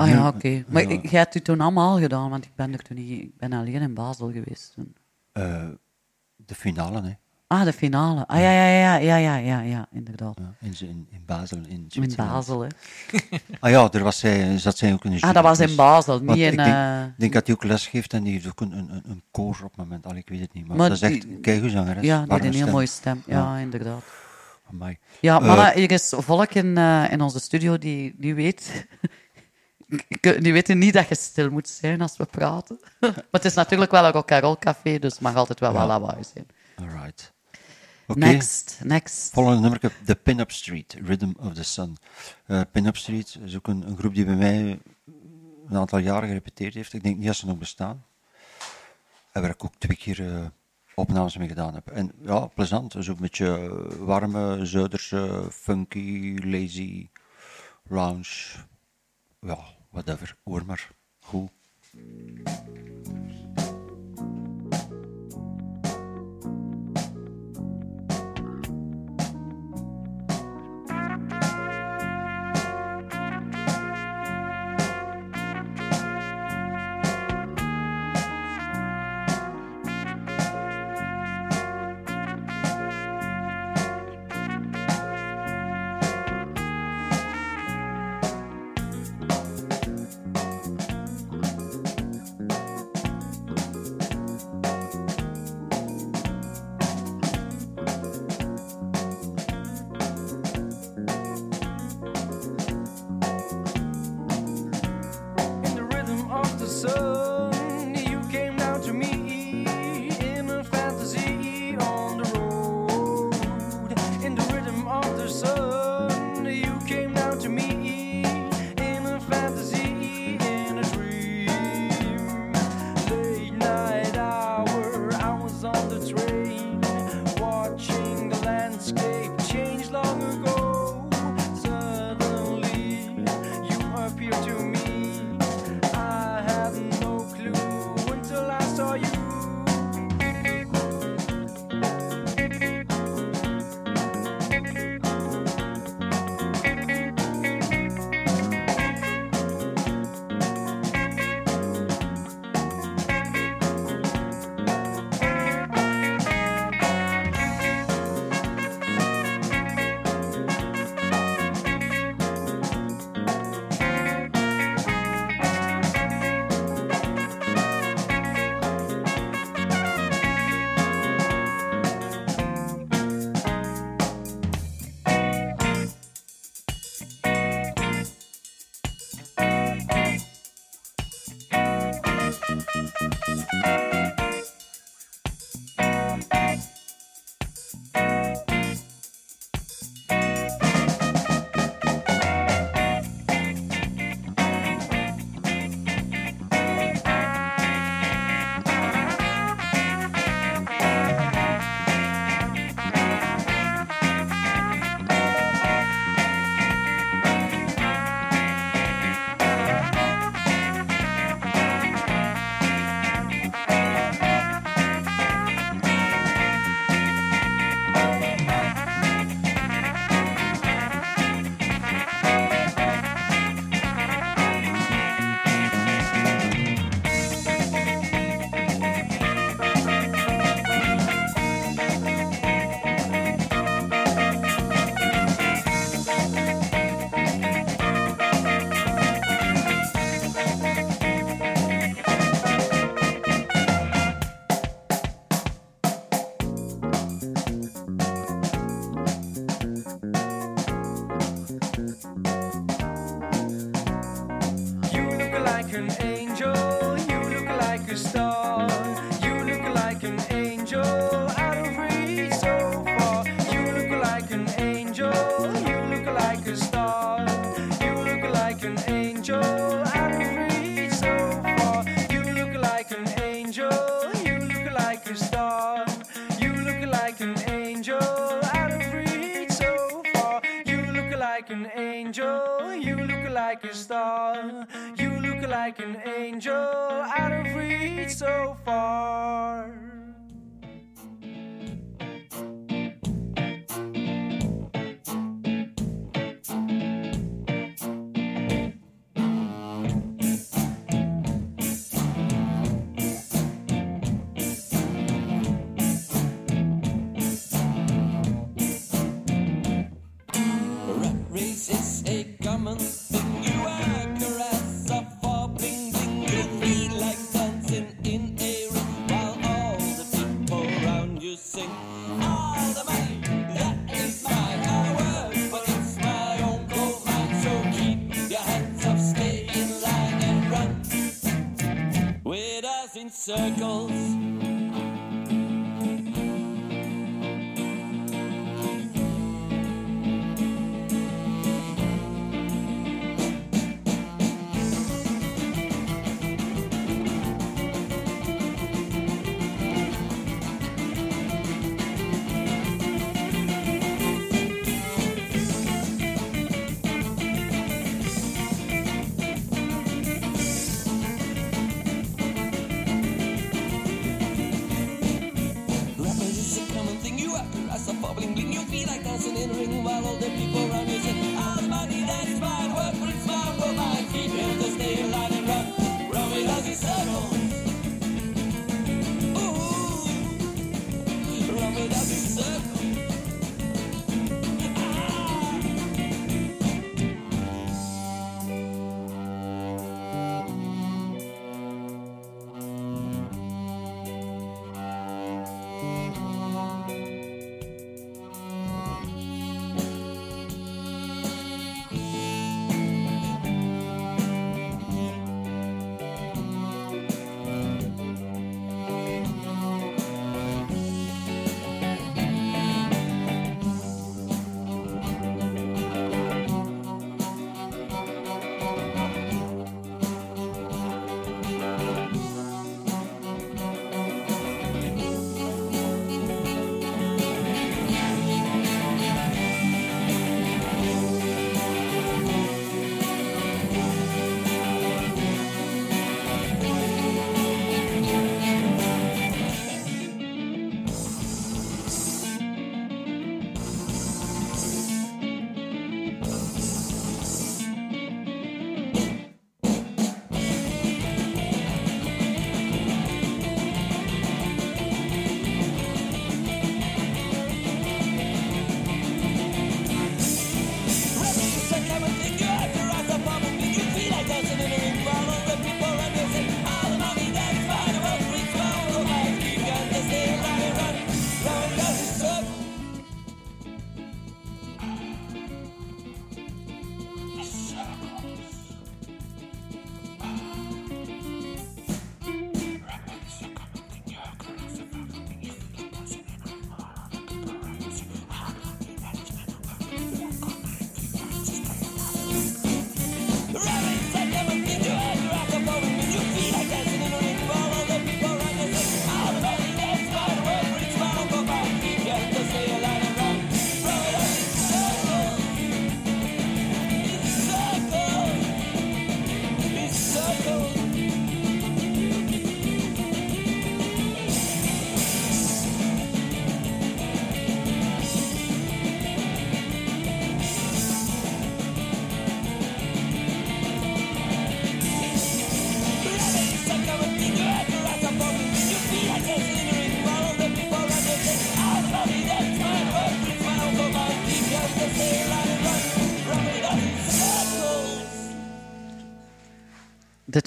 Speaker 4: Ah ja, oké.
Speaker 6: Ja.
Speaker 4: Maar ik- jij hebt het toen allemaal gedaan, want ik ben er toen niet... Ik ben alleen in Basel geweest toen.
Speaker 6: Eh, de finale, hè.
Speaker 4: Ah, de finale. Ah ja, ja, ja, ja, ja, ja, ja, inderdaad.
Speaker 6: In, in, in Basel, in
Speaker 4: In
Speaker 6: Zwitserland.
Speaker 4: Basel, hè.
Speaker 6: Ah ja, daar was zij, zat zij ook in de
Speaker 4: Ah,
Speaker 6: jury.
Speaker 4: dat was in Basel, niet in,
Speaker 6: Ik denk,
Speaker 4: eh,
Speaker 6: denk dat hij ook les geeft en die heeft ook een, een, een- koor op het moment. Allee, ik weet het niet, maar,
Speaker 4: Maar
Speaker 6: dat is echt
Speaker 4: die-
Speaker 6: een keigoed zangeres.
Speaker 4: Ja, die heeft een heel mooie stem. Ja, inderdaad.
Speaker 6: Amai.
Speaker 4: Ja,
Speaker 6: Eh,
Speaker 4: mannen, er is volk in, eh, in onze studio die, die weet... Die weten niet dat je stil moet zijn als we praten. maar het is natuurlijk wel een rock-and-roll café, dus het mag altijd wel
Speaker 6: Ja.
Speaker 4: wel lawaai zijn.
Speaker 6: Alright. Oké.
Speaker 4: Next, next.
Speaker 6: Volgende nummer, The Pin-Up Street, Rhythm of the Sun. Pin-Up Street is ook een, een groep die bij mij een aantal jaren gerepeteerd heeft. Ik denk niet dat ze nog bestaan. En waar ik ook twee keer eh, opnames mee gedaan heb. En ja, plezant. Ook een beetje eh, warme, zuiderse, funky, lazy, lounge. Ja, whatever. Hoor maar.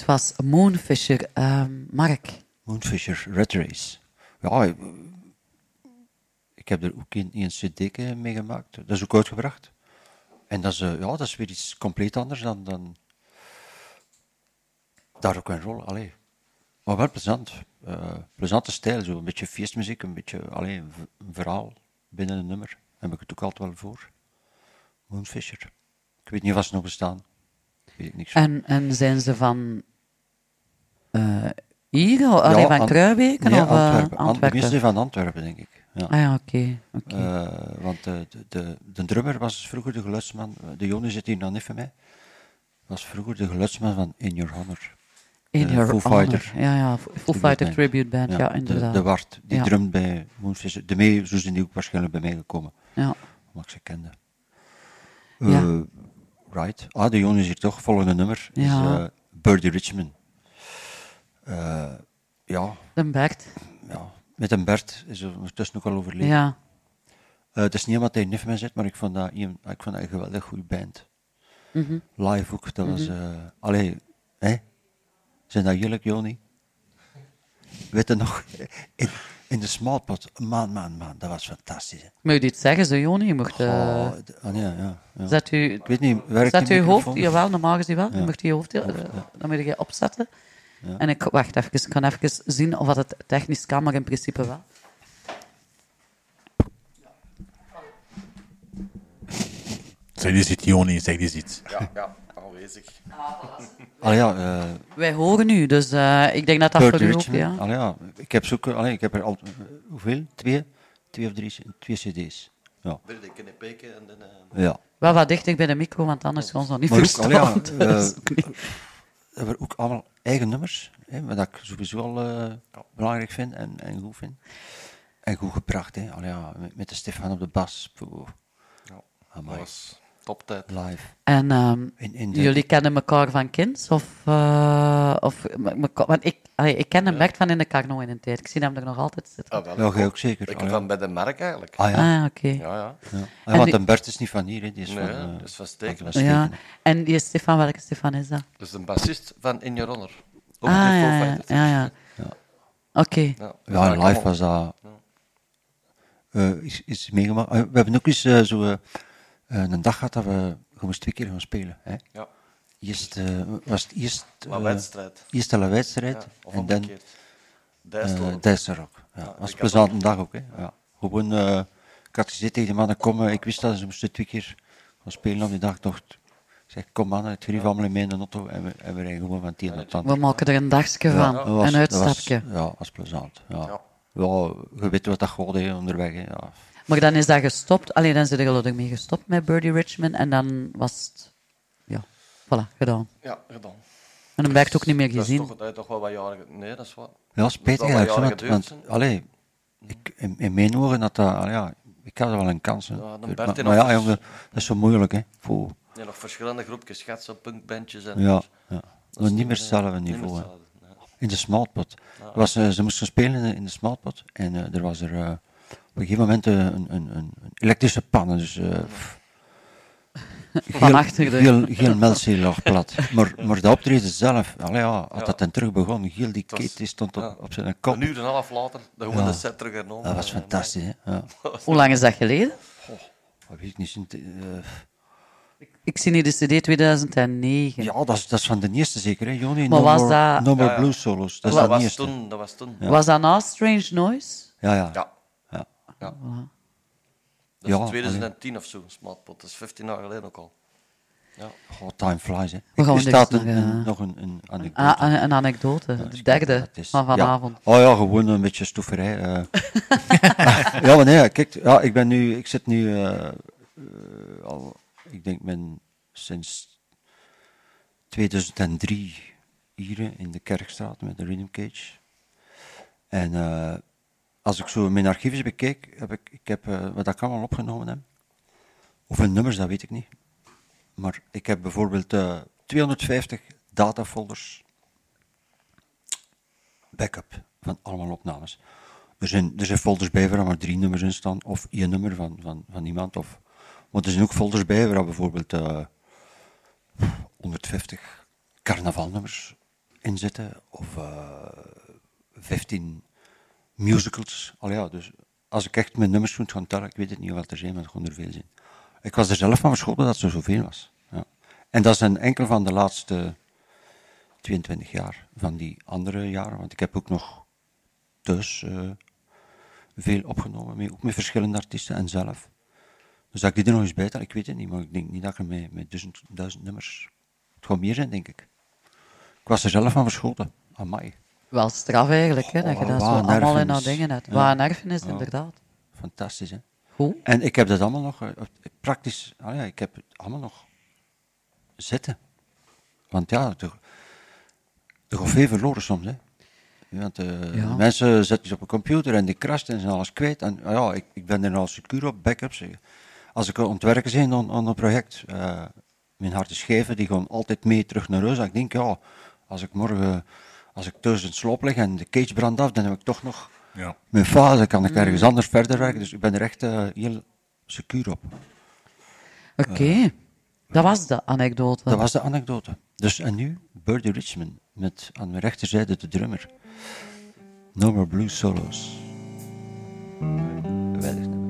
Speaker 4: Was Moonfisher. Ehm, Mark.
Speaker 6: Moonfisher, Red Race. Ja, ik, heb er ook een, een cd mee gemaakt. Dat is ook uitgebracht. En dat is, eh, ja, dat is weer iets compleet anders dan, dan Dark and Roll. Allee. Maar wel plezant. Eh, plezante stijl, zo een beetje feestmuziek, een beetje alleen een, een verhaal binnen een nummer. Daar heb ik het ook altijd wel voor. Moonfisher. Ik weet niet of ze nog bestaan. Weet ik niks van.
Speaker 4: En, en zijn ze van hier, of alleen van Kruijbeken?
Speaker 6: Nee,
Speaker 4: of, eh,
Speaker 6: Antwerpen. Ant-
Speaker 4: Antwerpen?
Speaker 6: De meeste van Antwerpen, denk ik. Ja.
Speaker 4: Ah ja, oké.
Speaker 6: Eh, want de, de, de, de drummer was vroeger de geluidsman, de Jonne zit hier dan even mee, was vroeger de geluidsman van In Your Honor.
Speaker 4: In
Speaker 6: de
Speaker 4: Your
Speaker 6: Foo
Speaker 4: Honor.
Speaker 6: Fighter.
Speaker 4: Ja, ja, Foo Fighter tribute band, ja,
Speaker 6: de-
Speaker 4: inderdaad.
Speaker 6: De, Wart, die
Speaker 4: Ja.
Speaker 6: drumt bij Moonfisher. De mee, zo zijn die ook waarschijnlijk bij mij gekomen.
Speaker 4: Ja.
Speaker 6: Omdat ik ze kende. Eh, right. Ah, de Jonne is hier toch. Volgende nummer is eh, Birdie Richmond. Eh, ja.
Speaker 4: De Bert.
Speaker 6: Ja. Met een Bert is er ondertussen ook al overleden.
Speaker 4: Ja.
Speaker 6: Eh, het is niet omdat hij Nifmen zit, maar ik vond dat, ik vond dat een geweldig goede band.
Speaker 4: Mhm.
Speaker 6: Live ook, dat was... Eh allee, hè? Zijn dat jullie, Joni? Weet je nog? In, in de smallpot, man, man, man, dat was fantastisch. hè.
Speaker 4: Moet je dit zeggen, zo Joni? Je mocht... eh,
Speaker 6: Oh, ah, ja, ja, ja.
Speaker 4: Zet u,
Speaker 6: Ik weet niet, werkt
Speaker 4: zet uw hoofd, jawel, normaal gezien wel. Je
Speaker 6: Ja.
Speaker 4: mocht je hoofd,
Speaker 6: Hoofd, ja.
Speaker 4: dan moet je opzetten.
Speaker 6: Ja.
Speaker 4: En ik, wacht even, ik kan even zien of dat het technisch kan, maar in principe wel.
Speaker 5: Zeg eens iets, Joni, zeg eens iets.
Speaker 16: Ja, ja, aanwezig.
Speaker 6: Ah ja, eh,
Speaker 4: Wij horen u, dus eh, ik denk dat dat voor u ook, ja.
Speaker 6: Allee, ja. Ik heb zoeken, allee, ik heb er al, eh, hoeveel? Twee? Twee of drie, twee cd's. Ja.
Speaker 16: Wilde ik kunnen peken en dan... eh,
Speaker 6: Ja.
Speaker 4: Wel wat dichter bij de micro, want anders gaan ze nog niet
Speaker 6: Maar ook,
Speaker 4: verstaan.
Speaker 6: allee, ja,
Speaker 4: dus ook niet.
Speaker 6: we hebben ook allemaal eigen nummers, hè, wat ik sowieso al eh, belangrijk vind en, en goed vind. En goed gebracht, hè. Allee, ja, met, met de Stefan op de bas.
Speaker 16: Ja,
Speaker 6: Amai.
Speaker 16: dat was toptijd.
Speaker 6: Live.
Speaker 4: En ehm,
Speaker 6: In- in de-
Speaker 4: jullie kennen elkaar van kinds? Of, eh, of, want ik, allee, ik ken hem echt van in de Carno in een tijd. Ik zie hem er nog altijd zitten.
Speaker 16: Ah, wel,
Speaker 6: jij
Speaker 16: ook.
Speaker 6: ook zeker.
Speaker 16: Ik
Speaker 6: Ah, ja.
Speaker 16: van bij de merk eigenlijk.
Speaker 6: Ah ja?
Speaker 4: Ah, oké.
Speaker 16: Ja, ja.
Speaker 6: Ja.
Speaker 4: En
Speaker 6: En want
Speaker 4: die-
Speaker 6: de Bert is niet van hier, hè. die is
Speaker 16: Nee,
Speaker 6: van...
Speaker 16: dat is van Stekelen.
Speaker 6: van
Speaker 4: Ja. En die Stefan, welke Stefan is dat?
Speaker 16: Dus de bassist van In Your Honor. Ook
Speaker 4: ah,
Speaker 16: de
Speaker 4: ja, ja, ja, ja.
Speaker 6: Ja.
Speaker 4: Oké.
Speaker 16: Ja, dat is
Speaker 6: live was dat... eh, is, is meegemaakt. We hebben ook eens eh, zo een dag gehad dat we gewoon twee keer gaan spelen. Hè?
Speaker 16: Ja.
Speaker 6: Eerst eh, was het eerst...
Speaker 16: Wat
Speaker 6: eh,
Speaker 16: wedstrijd.
Speaker 6: Eerst een wedstrijd.
Speaker 16: Ja, of
Speaker 6: en dan... eh, Ja,
Speaker 16: Ja,
Speaker 6: was een plezante dag ook. Hè? Ja. Gewoon... eh, ik had gezegd tegen de mannen, kom, eh, ik wist dat ze moesten twee keer gaan spelen op die dag. Toch, ik zeg, kom mannen, het grief allemaal in mijn auto en we, en we rijden gewoon van een naar het ander.
Speaker 4: We maken er een dagje van.
Speaker 6: was-
Speaker 4: een
Speaker 6: dat was-
Speaker 4: uitstapje.
Speaker 6: Ja, was plezant. Ja.
Speaker 16: Ja.
Speaker 6: Ja. je weet wat dat gaat onderweg. Hè. Ja.
Speaker 4: Maar dan is dat gestopt. Alleen dan zijn er geloof ik mee gestopt met Birdie Richmond. En dan was het... Ja, voilà, gedaan.
Speaker 16: Ja, gedaan.
Speaker 4: En dan ik het ook niet meer
Speaker 16: Dat is
Speaker 4: gezien.
Speaker 16: toch, dat heeft toch wel wat jaren... Nee, dat is wat...
Speaker 6: Ja, spijtig
Speaker 16: is
Speaker 6: eigenlijk.
Speaker 16: jaren
Speaker 6: Want, allee, ik, in, in mijn ogen had dat, allee, ja, ik had er wel een kans. hè.
Speaker 16: Ja, dan
Speaker 6: maar, maar ja, jongen, dat is zo moeilijk, hè. Voor,
Speaker 16: Ja, nog verschillende groepjes, schetsen, punkbandjes en...
Speaker 6: ja, ja.
Speaker 16: Dat
Speaker 6: Maar
Speaker 16: is
Speaker 6: niet meer hetzelfde niveau. In de smalpot.
Speaker 16: Ja.
Speaker 6: Was, eh, ze moesten spelen in de, smalpot en eh, er was er eh, op een gegeven moment eh, een, een, een, een elektrische pan. Dus, eh, pff,
Speaker 4: Van achter de-
Speaker 6: Geel, geel meltzee lag plat. Maar, maar de optreden zelf, allee, ja, als
Speaker 16: Ja.
Speaker 6: dat dan terug begon, Giel die
Speaker 16: was-
Speaker 6: keet die stond op,
Speaker 16: ja.
Speaker 6: op zijn kop.
Speaker 16: Een uur en een half later, de gewoon
Speaker 6: Ja.
Speaker 16: de set teruggenomen.
Speaker 6: Dat was fantastisch, hè. Ja.
Speaker 4: Hoe lang is dat geleden?
Speaker 6: Dat weet ik niet. eh,
Speaker 4: Ik zie hier de CD 2009.
Speaker 6: ja, dat is, dat is van de eerste zeker, hè, Joni?
Speaker 4: Maar
Speaker 6: no
Speaker 4: was
Speaker 6: more,
Speaker 4: dat-
Speaker 6: No more
Speaker 16: Ja, ja.
Speaker 6: blues solos. Dat is
Speaker 16: Dat was toen, dat was toen.
Speaker 6: Ja.
Speaker 4: Was dat na Strange Noise?
Speaker 6: Ja, ja.
Speaker 16: Ja.
Speaker 4: Voilà.
Speaker 16: Dat is
Speaker 6: Ja,
Speaker 16: 2010 of zo, Smartpot. Dat is 15 jaar geleden ook al. Ja.
Speaker 6: Oh, time flies, hè.
Speaker 4: We gaan
Speaker 6: er staat
Speaker 4: eens
Speaker 6: een, nog een, een anekdote.
Speaker 4: Ah, een, een anekdote. de derde van vanavond.
Speaker 6: Ja. Oh ja, gewoon een beetje stoeverij. eh. ja, maar nee, kijk, ja, ik ben nu, ik zit nu eh, eh, al, ik denk men sinds 2003 hier in de Kerkstraat met de Rhythm Cage. En eh, als ik zo mijn archiefjes bekijk, heb ik, ik heb eh, wat ik allemaal opgenomen heb. Hoeveel nummers, dat weet ik niet. Maar ik heb bijvoorbeeld eh, 250 datafolders backup van allemaal opnames. Er zijn, er zijn folders bij waar maar drie nummers in staan, of één nummer van, van, van iemand. Of, maar er zijn ook folders bij waar bijvoorbeeld eh 150 carnavalnummers in zitten, of eh 15 musicals. Al ja, dus als ik echt mijn nummers moet gaan tellen, ik weet het niet wat er zijn, maar het gewoon er veel zijn. Ik was er zelf van verschoten dat er zoveel was. Ja. En dat zijn enkel van de laatste 22 jaar van die andere jaren. Want ik heb ook nog thuis eh, veel opgenomen, ook met verschillende artiesten en zelf. Dus dat ik die er nog eens bij ik weet het niet, maar ik denk niet dat ik er met, met duizend, duizend nummers... Het gaat meer zijn, denk ik. Ik was er zelf van verschoten. Amai.
Speaker 4: Wel straf eigenlijk, hè, dat je
Speaker 6: Oh,
Speaker 4: dat zo allemaal in dat dingen hebt. Wat een erfenis, inderdaad.
Speaker 6: Fantastisch, hè?
Speaker 4: Goed.
Speaker 6: En ik heb dat allemaal nog, eh, praktisch, ah ja, ik heb het allemaal nog zitten. Want ja, gaat veel verloren soms, hè. Want eh,
Speaker 4: Ja.
Speaker 6: mensen zetten ze op een computer en die crasht en zijn alles kwijt. En ah ja, ik, ik ben er al secuur op, backups. Als ik aan het werken ben aan, aan een project, eh, mijn harde schijven, die gaan altijd mee terug naar huis. En ik denk, ja, als ik morgen, als ik thuis in slaap lig en de cage brandt af, dan heb ik toch nog
Speaker 5: Ja.
Speaker 6: mijn fase, kan ik ergens anders verder werken. Dus ik ben er echt eh, heel secuur op.
Speaker 4: Oké. Dat was de anekdote.
Speaker 6: Dat was de anekdote. Dus en nu Birdie Richmond met aan mijn rechterzijde de drummer. No More Blues Solos. Geweldig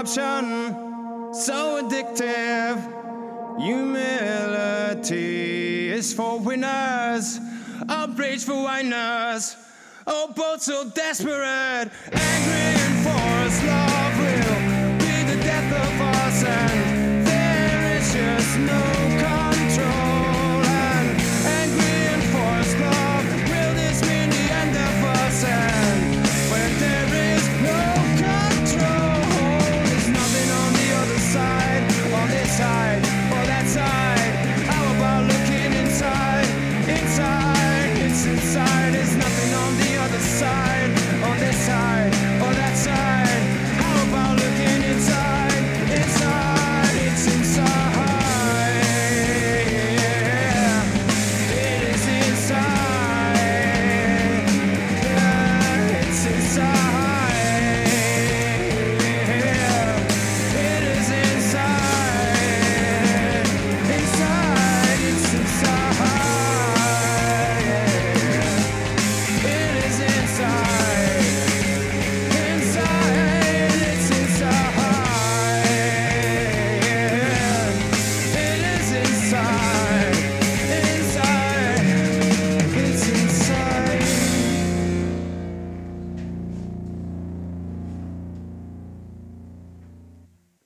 Speaker 17: corruption, so addictive. Humility is for winners, outrage for whiners. Oh, both so desperate, angry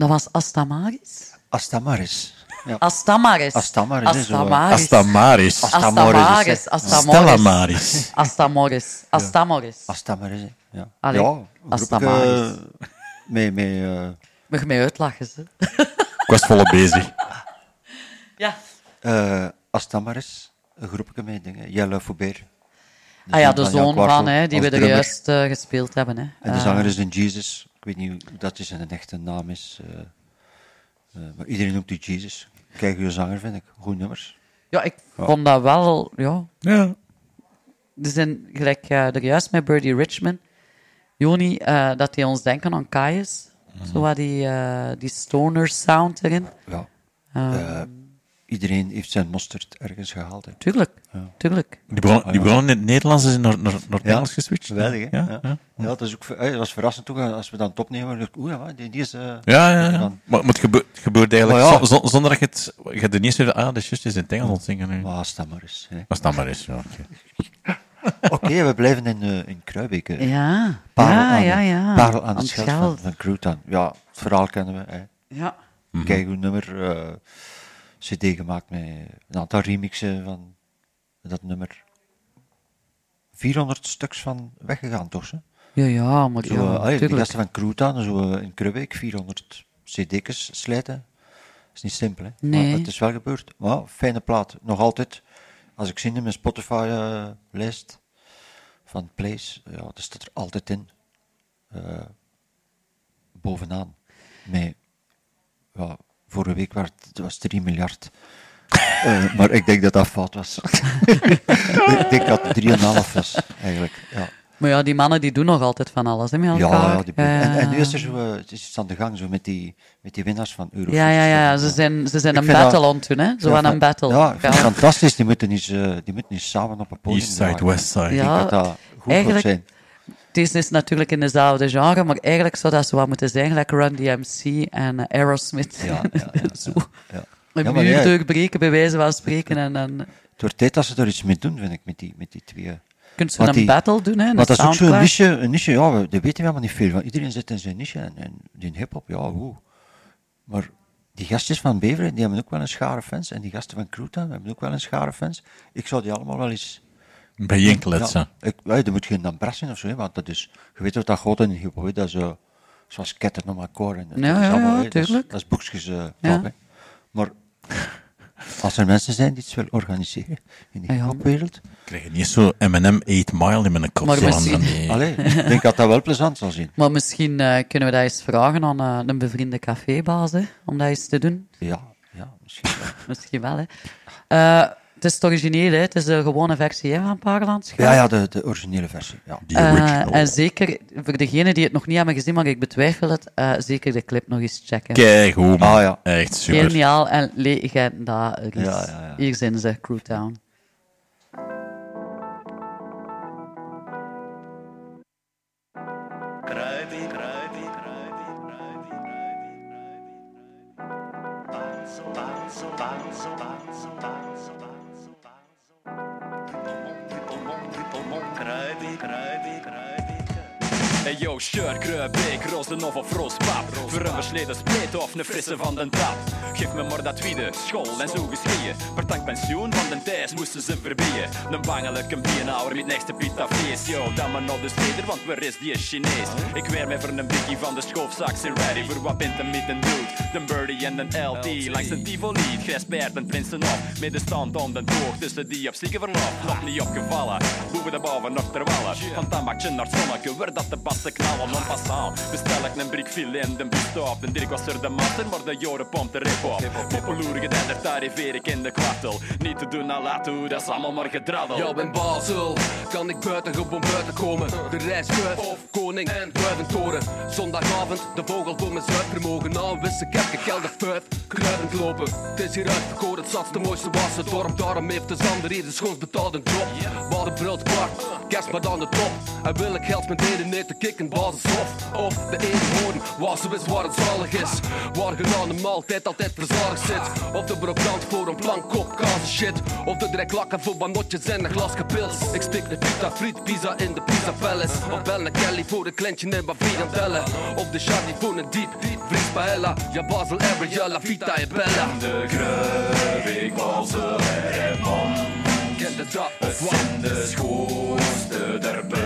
Speaker 4: Dat was Astamaris?
Speaker 6: Astamaris. Ja.
Speaker 4: Astamaris.
Speaker 6: Astamaris.
Speaker 4: Astamaris.
Speaker 5: Astamaris.
Speaker 4: Astamaris.
Speaker 6: het, hè.
Speaker 4: Astamoris.
Speaker 5: Stella Maris.
Speaker 4: Astamoris. Astamoris.
Speaker 6: Astamaris, hè. ja.
Speaker 4: Allee,
Speaker 6: ja,
Speaker 4: Astamaris.
Speaker 6: groepje met, met, eh,
Speaker 4: Mag je mij uitlachen, ze?
Speaker 5: Ik was volop bezig.
Speaker 4: Ja.
Speaker 6: eh, Astamaris, een groepje met dingen. Jelle Foubert.
Speaker 4: Ah ja, de zoon van, hè, die we er juist eh, gespeeld hebben. Hè.
Speaker 6: En de
Speaker 4: Eh,
Speaker 6: zanger is een Jesus. Ik weet niet hoe dat is een echte naam is. eh, eh, maar iedereen noemt die Jesus. Kijk, je zanger vind ik. Goeie nummers.
Speaker 4: Ja, ik
Speaker 6: Ja.
Speaker 4: vond dat wel... Ja.
Speaker 5: Ja.
Speaker 4: Er zijn, gelijk eh, er juist met Birdie Richmond, Joni, eh, dat die ons denken aan Kaius. Zo wat die, eh, die stoner sound erin.
Speaker 6: Ja.
Speaker 4: Eh,
Speaker 6: Eh, iedereen heeft zijn mosterd ergens gehaald. Hè.
Speaker 4: Tuurlijk,
Speaker 6: Ja.
Speaker 4: tuurlijk.
Speaker 5: Die begon, die begon in het Nederlands en is naar, naar, naar het
Speaker 6: Ja,
Speaker 5: Engels geswitcht.
Speaker 6: Geweldig, hè?
Speaker 5: Ja,
Speaker 6: Ja,
Speaker 5: ja.
Speaker 6: ja. dat, is ook, eh, dat was verrassend toch, als we dan het opnemen. Oeh, ja, die, die is... eh,
Speaker 5: Ja, ja, ja.
Speaker 6: dan-
Speaker 5: Maar, maar het, gebeurt, het gebeurt eigenlijk
Speaker 6: Maar ja.
Speaker 5: zo- zo- zonder dat je het... Je hebt er niet eens ah, dat is juist, is in het Engels aan het zingen nu.
Speaker 6: Maar sta maar eens. hè.
Speaker 5: Als dat maar is, ja. oké.
Speaker 6: Oké, we blijven in, eh in Kruibeke.
Speaker 4: Ja,
Speaker 6: Parel
Speaker 4: ja,
Speaker 6: aan,
Speaker 4: ja,
Speaker 6: de-
Speaker 4: ja.
Speaker 6: Parel aan het scheld van, van Crouton. Ja, het verhaal kennen we. Hè.
Speaker 4: Ja.
Speaker 6: Kijk, hoe nummer... eh, CD gemaakt met een aantal remixen van dat nummer. 400 stuks van weggegaan, toch? Hè?
Speaker 4: Ja, ja, maar
Speaker 6: Zo,
Speaker 4: ja,
Speaker 6: eh, allee,
Speaker 4: tuurlijk.
Speaker 6: gasten van Crouton, zo eh, in Krubbeek, 400 cd's slijten. is niet simpel, hè?
Speaker 4: Nee.
Speaker 6: Maar het is wel gebeurd. Maar fijne plaat. Nog altijd, als ik zie in mijn Spotify-lijst van plays, ja, dat staat er altijd in. eh, bovenaan. Met, ja, vorige week was het, was 3 miljard. Eh, maar ik denk dat dat fout was. ik denk dat het 3,5 was, eigenlijk. Ja.
Speaker 4: Maar ja, die mannen die doen nog altijd van alles hè, met
Speaker 6: Ja,
Speaker 4: elkaar.
Speaker 6: ja die, en, en nu is er zo, eh, het is iets aan de gang zo met, die, met die winnaars van Euro.
Speaker 4: Ja, ja, ja. Ze zijn, ze zijn
Speaker 6: Ik
Speaker 4: een
Speaker 6: vind dat-
Speaker 4: battle aan het doen, hè. Zo
Speaker 6: Ja,
Speaker 4: aan een battle.
Speaker 6: Ja, ik vind het fantastisch. Die moeten, eens, eh, die moeten eens samen op een podium
Speaker 5: East side, west side.
Speaker 6: Ik denk
Speaker 4: Ja,
Speaker 6: dat dat goed
Speaker 4: eigenlijk-
Speaker 6: zijn.
Speaker 4: Deze is natuurlijk in dezelfde genre, maar eigenlijk zou dat zo wat moeten zijn, gelijk Run DMC en eh, Aerosmith.
Speaker 6: Ja, ja, ja,
Speaker 4: zo.
Speaker 6: ja.
Speaker 4: Een muur doorbreken, bij wijze van spreken. En dan
Speaker 6: Het wordt tijd dat ze er iets mee doen, vind ik, met die, met die twee.
Speaker 4: kunt ze een
Speaker 6: die-
Speaker 4: battle doen, hè?
Speaker 6: Maar dat is ook zo'n niche, een niche, ja, we, daar weten we helemaal niet veel van. Iedereen zit in zijn niche en, en die hip-hop, ja, hoe. Maar die gastjes van Beveren, die hebben ook wel een schare fans. En die gasten van Cruta hebben ook wel een schare fans. Ik zou die allemaal wel eens...
Speaker 5: Bijeenkletsen.
Speaker 6: Ja, ik, ja, er moet geen dan brassen of zo, hè, want dat is... Je weet wat dat gaat in hip-hop, hè, dat is... zoals ketten om elkaar. En, dat is
Speaker 4: ja,
Speaker 6: allemaal,
Speaker 4: ja,
Speaker 6: dat is-
Speaker 4: tuurlijk.
Speaker 6: Dat is boekjes eh, hè. Maar als er mensen zijn die iets willen organiseren in de
Speaker 4: Ah, ja.
Speaker 6: hip-hopwereld...
Speaker 5: Krijg je niet zo M&M 8 Mile in mijn kop
Speaker 4: Maar misschien-
Speaker 5: die-
Speaker 6: Allee, ik denk dat dat wel plezant zal zijn.
Speaker 4: Maar misschien eh, kunnen we dat eens vragen aan eh, een bevriende cafébaas, hè, om dat eens te doen.
Speaker 6: Ja, ja misschien wel.
Speaker 4: Misschien wel, hè. Het is het origineel, hè. Het is de gewone versie hè, van Pageland.
Speaker 6: Ja, ja, de, de originele versie. Ja.
Speaker 4: Eh, en zeker, voor degenen die het nog niet hebben gezien, maar ik betwijfel het, eh, zeker de clip nog eens checken.
Speaker 5: Kijk, hoe
Speaker 6: Ah, ja.
Speaker 5: Echt super.
Speaker 4: Geniaal en legendarisch.
Speaker 6: Ja, ja, ja.
Speaker 4: Hier zijn ze, Crewtown.
Speaker 18: Hey yo, shirt, kruipbeek, rozen of of roospap. Voor een versleten spleet of een frisse van den tap. Geef me maar dat tweede, school en zo geschieën. Per tank pensioen van den Thijs moesten ze verbieden. Een bangelijke beenhouwer met next pita feest. Yo, dan maar naar de steder, want waar is die Chinees? Ik weer me voor een biggie van de schoofzaks en ready voor wat bent met een dude. De birdie en een LT, langs een Tivoli, grijspaard en prinsen op. Middenstand om den toog, tussen die op stieke verlof. Nog niet opgevallen, hoe we de boven nog ter wallen. Van tamakje naar het zonneke, waar dat de bassen knallen. En passant, bestel ik een brik viel in de busstop. En Dirk was er de master, maar de joren pompt de rip op. Poppeloer gedenderd, arriveer ik in de kwartel. Niet te doen, laten, dat is allemaal maar gedraddel.
Speaker 19: Jou in Basel kan ik buiten gewoon buiten komen. De reiskuif, koning en duiventoren. Zondagavond, de vogel voor mijn zuidvermogen. Nou, wisse kerken, kelder, vijf, kruidend lopen. Het is hier uitverkoren, het zat de mooiste was het dorp. Daarom heeft de zander hier de schoons betaalde job. Wat een brult kwart, kerst maar aan de top. En wil ik geld met deden nee te kicken, basishof. Of de ene hoorn, waar ze wist waar het zalig is. Waar je na een maaltijd altijd verzorgd zit. Of de brokant voor een plank kop kaas shit. Of de direct lakken voor wat notjes en een glas gepils. Ik stik de pita friet, pizza in de pizza palace. Of bel Kelly voor een klantje en wat frikandellen. Of de Charlie voor een diep, vries paella. Ja, Basel, area, la vita e bella.
Speaker 12: De kruipik, Basel en man.
Speaker 19: Kent het dat
Speaker 12: Het zijn de schoonste Dalfron.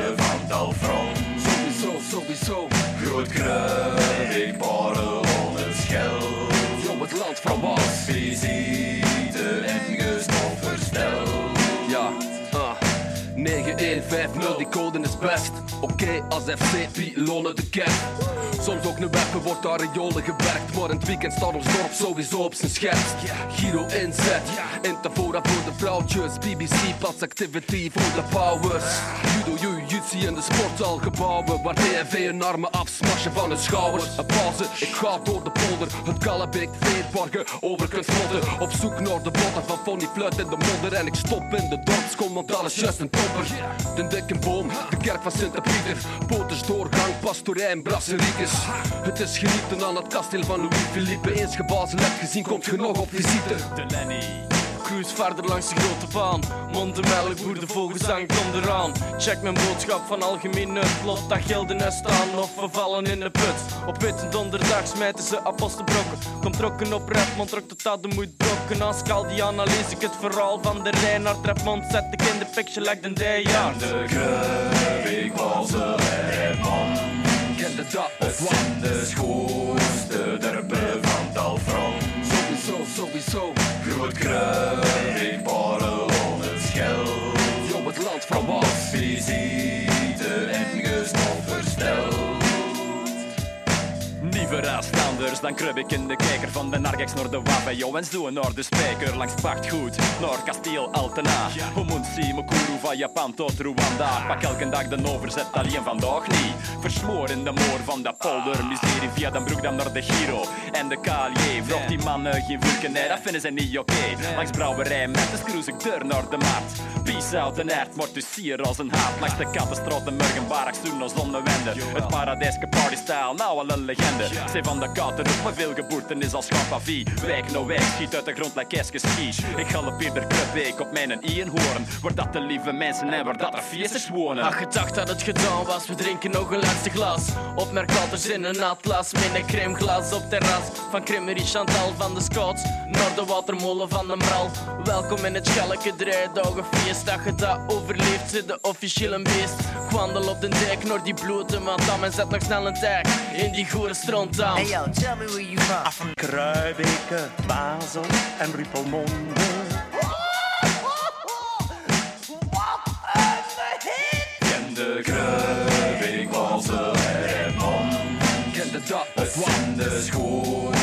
Speaker 19: Sowieso.
Speaker 12: Groot kruipik, parel, het schel.
Speaker 19: Yo, het land van was.
Speaker 12: Visite en verstel.
Speaker 19: Ja, ah. 9150, die code is best. Oké, als FC pilonen de kerk. Soms ook een weppen wordt daar riolen gewerkt. Maar in het weekend staat ons dorp sowieso op zijn scherpst. Giro inzet, Intavora voor de vrouwtjes. BBC Plus Activity voor de powers. Judo, jiu-jitsu in de sportzaalgebouwen. Waar DNV een armen afsmashen van hun schouders. Een pauze, ik ga door de polder. Het Kallebeek je over kunt vlotten. Op zoek naar de botten van Fonny Fluit in de modder. En ik stop in de dorpskom, want is juist een topper. De dikke boom, de kerk van Sint-Pieter. Poters doorgang, pastorij en. Het is genieten aan het kasteel van Louis-Philippe. Eens hebt gezien, komt je nog op visite.
Speaker 18: De Lenny. Cruise verder langs de grote baan. Montemelk, boer de vogelzang komt eraan. Check mijn boodschap van algemeen noodlot. Dat gelden er staan of we vallen in de put. Op witte donderdag smijten ze apostelbrokken. Komt trokken op Redmond, trok tot dat de moed brokken. Als Caldiana lees ik het verhaal van de Rijn naar Redmond. Zet ik in de picture like the day.
Speaker 12: De kruipik, Basel en man.
Speaker 19: Kent het dat
Speaker 12: Het zijn de schoonste derpen van Dalfron.
Speaker 19: Sowieso, sowieso.
Speaker 12: Groot kruipik, parel, het schel.
Speaker 19: Yo, het land van was.
Speaker 12: Visite
Speaker 18: aanstanders dan krub ik in de kijker van de Nargex naar de Wabejo en zo naar de spijker langs Pachtgoed, naar Kasteel Altena. Homunsi, Mokuru van Japan tot Rwanda. Pak elke dag de overzet, alleen vandaag niet. Versmoor in de moor van de polder, miserie via de broek dan naar de Giro. En de KLJ, vroeg die mannen geen vulken, nee dat vinden ze niet oké. Langs brouwerij met de screws ik deur naar de maat. Peace out en aard, wordt dus als een haat. Langs de Kattenstraat en Murgenbarach, toen als zonnewende. Het paradijske partystyle, nou al een legende. Zij van de katten op maar veel geboorten is als schat à vie. Wijk no wijk, schiet uit de grond like ski. Ik galopeer der clubweek op mijn horen. Waar dat de lieve mensen en waar dat er feestjes wonen.
Speaker 20: Had gedacht dat het gedaan was, we drinken nog een laatste glas. Op Mercators in een atlas, met een cremeglas op terras. Van Cremerie Chantal van de Scouts, naar de watermolen van de Mral. Welkom in het Schalke Drijdagenfeest, dat je dat overleeft, zit de officiële beest. Ik wandel op de dijk naar die blote madame en zet nog snel een tag in die goede stront aan.
Speaker 21: Hey yo, tell me where you from. I'm from
Speaker 22: Kruibeke, Basel en Ruppelmonde.
Speaker 18: Ken de Kruivik, Basel en Mom.
Speaker 19: Ken de dat
Speaker 18: Het zijn de schoonste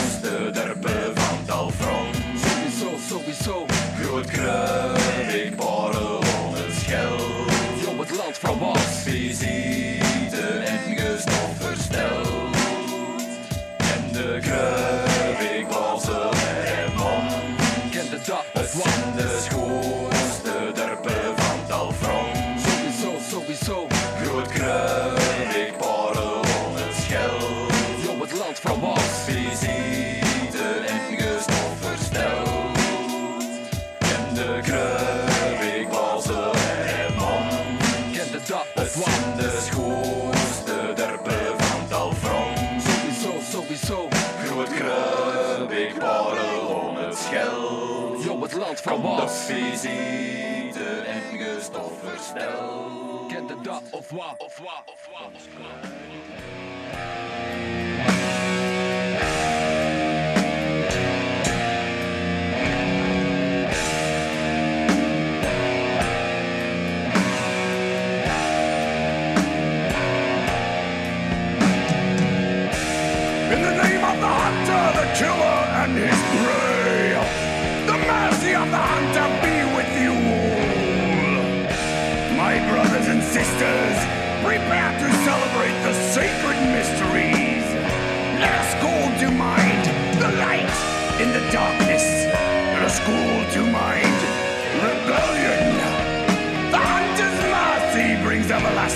Speaker 18: visite en gestof versteld.
Speaker 19: Ken de dat of wat, of wat, of wat,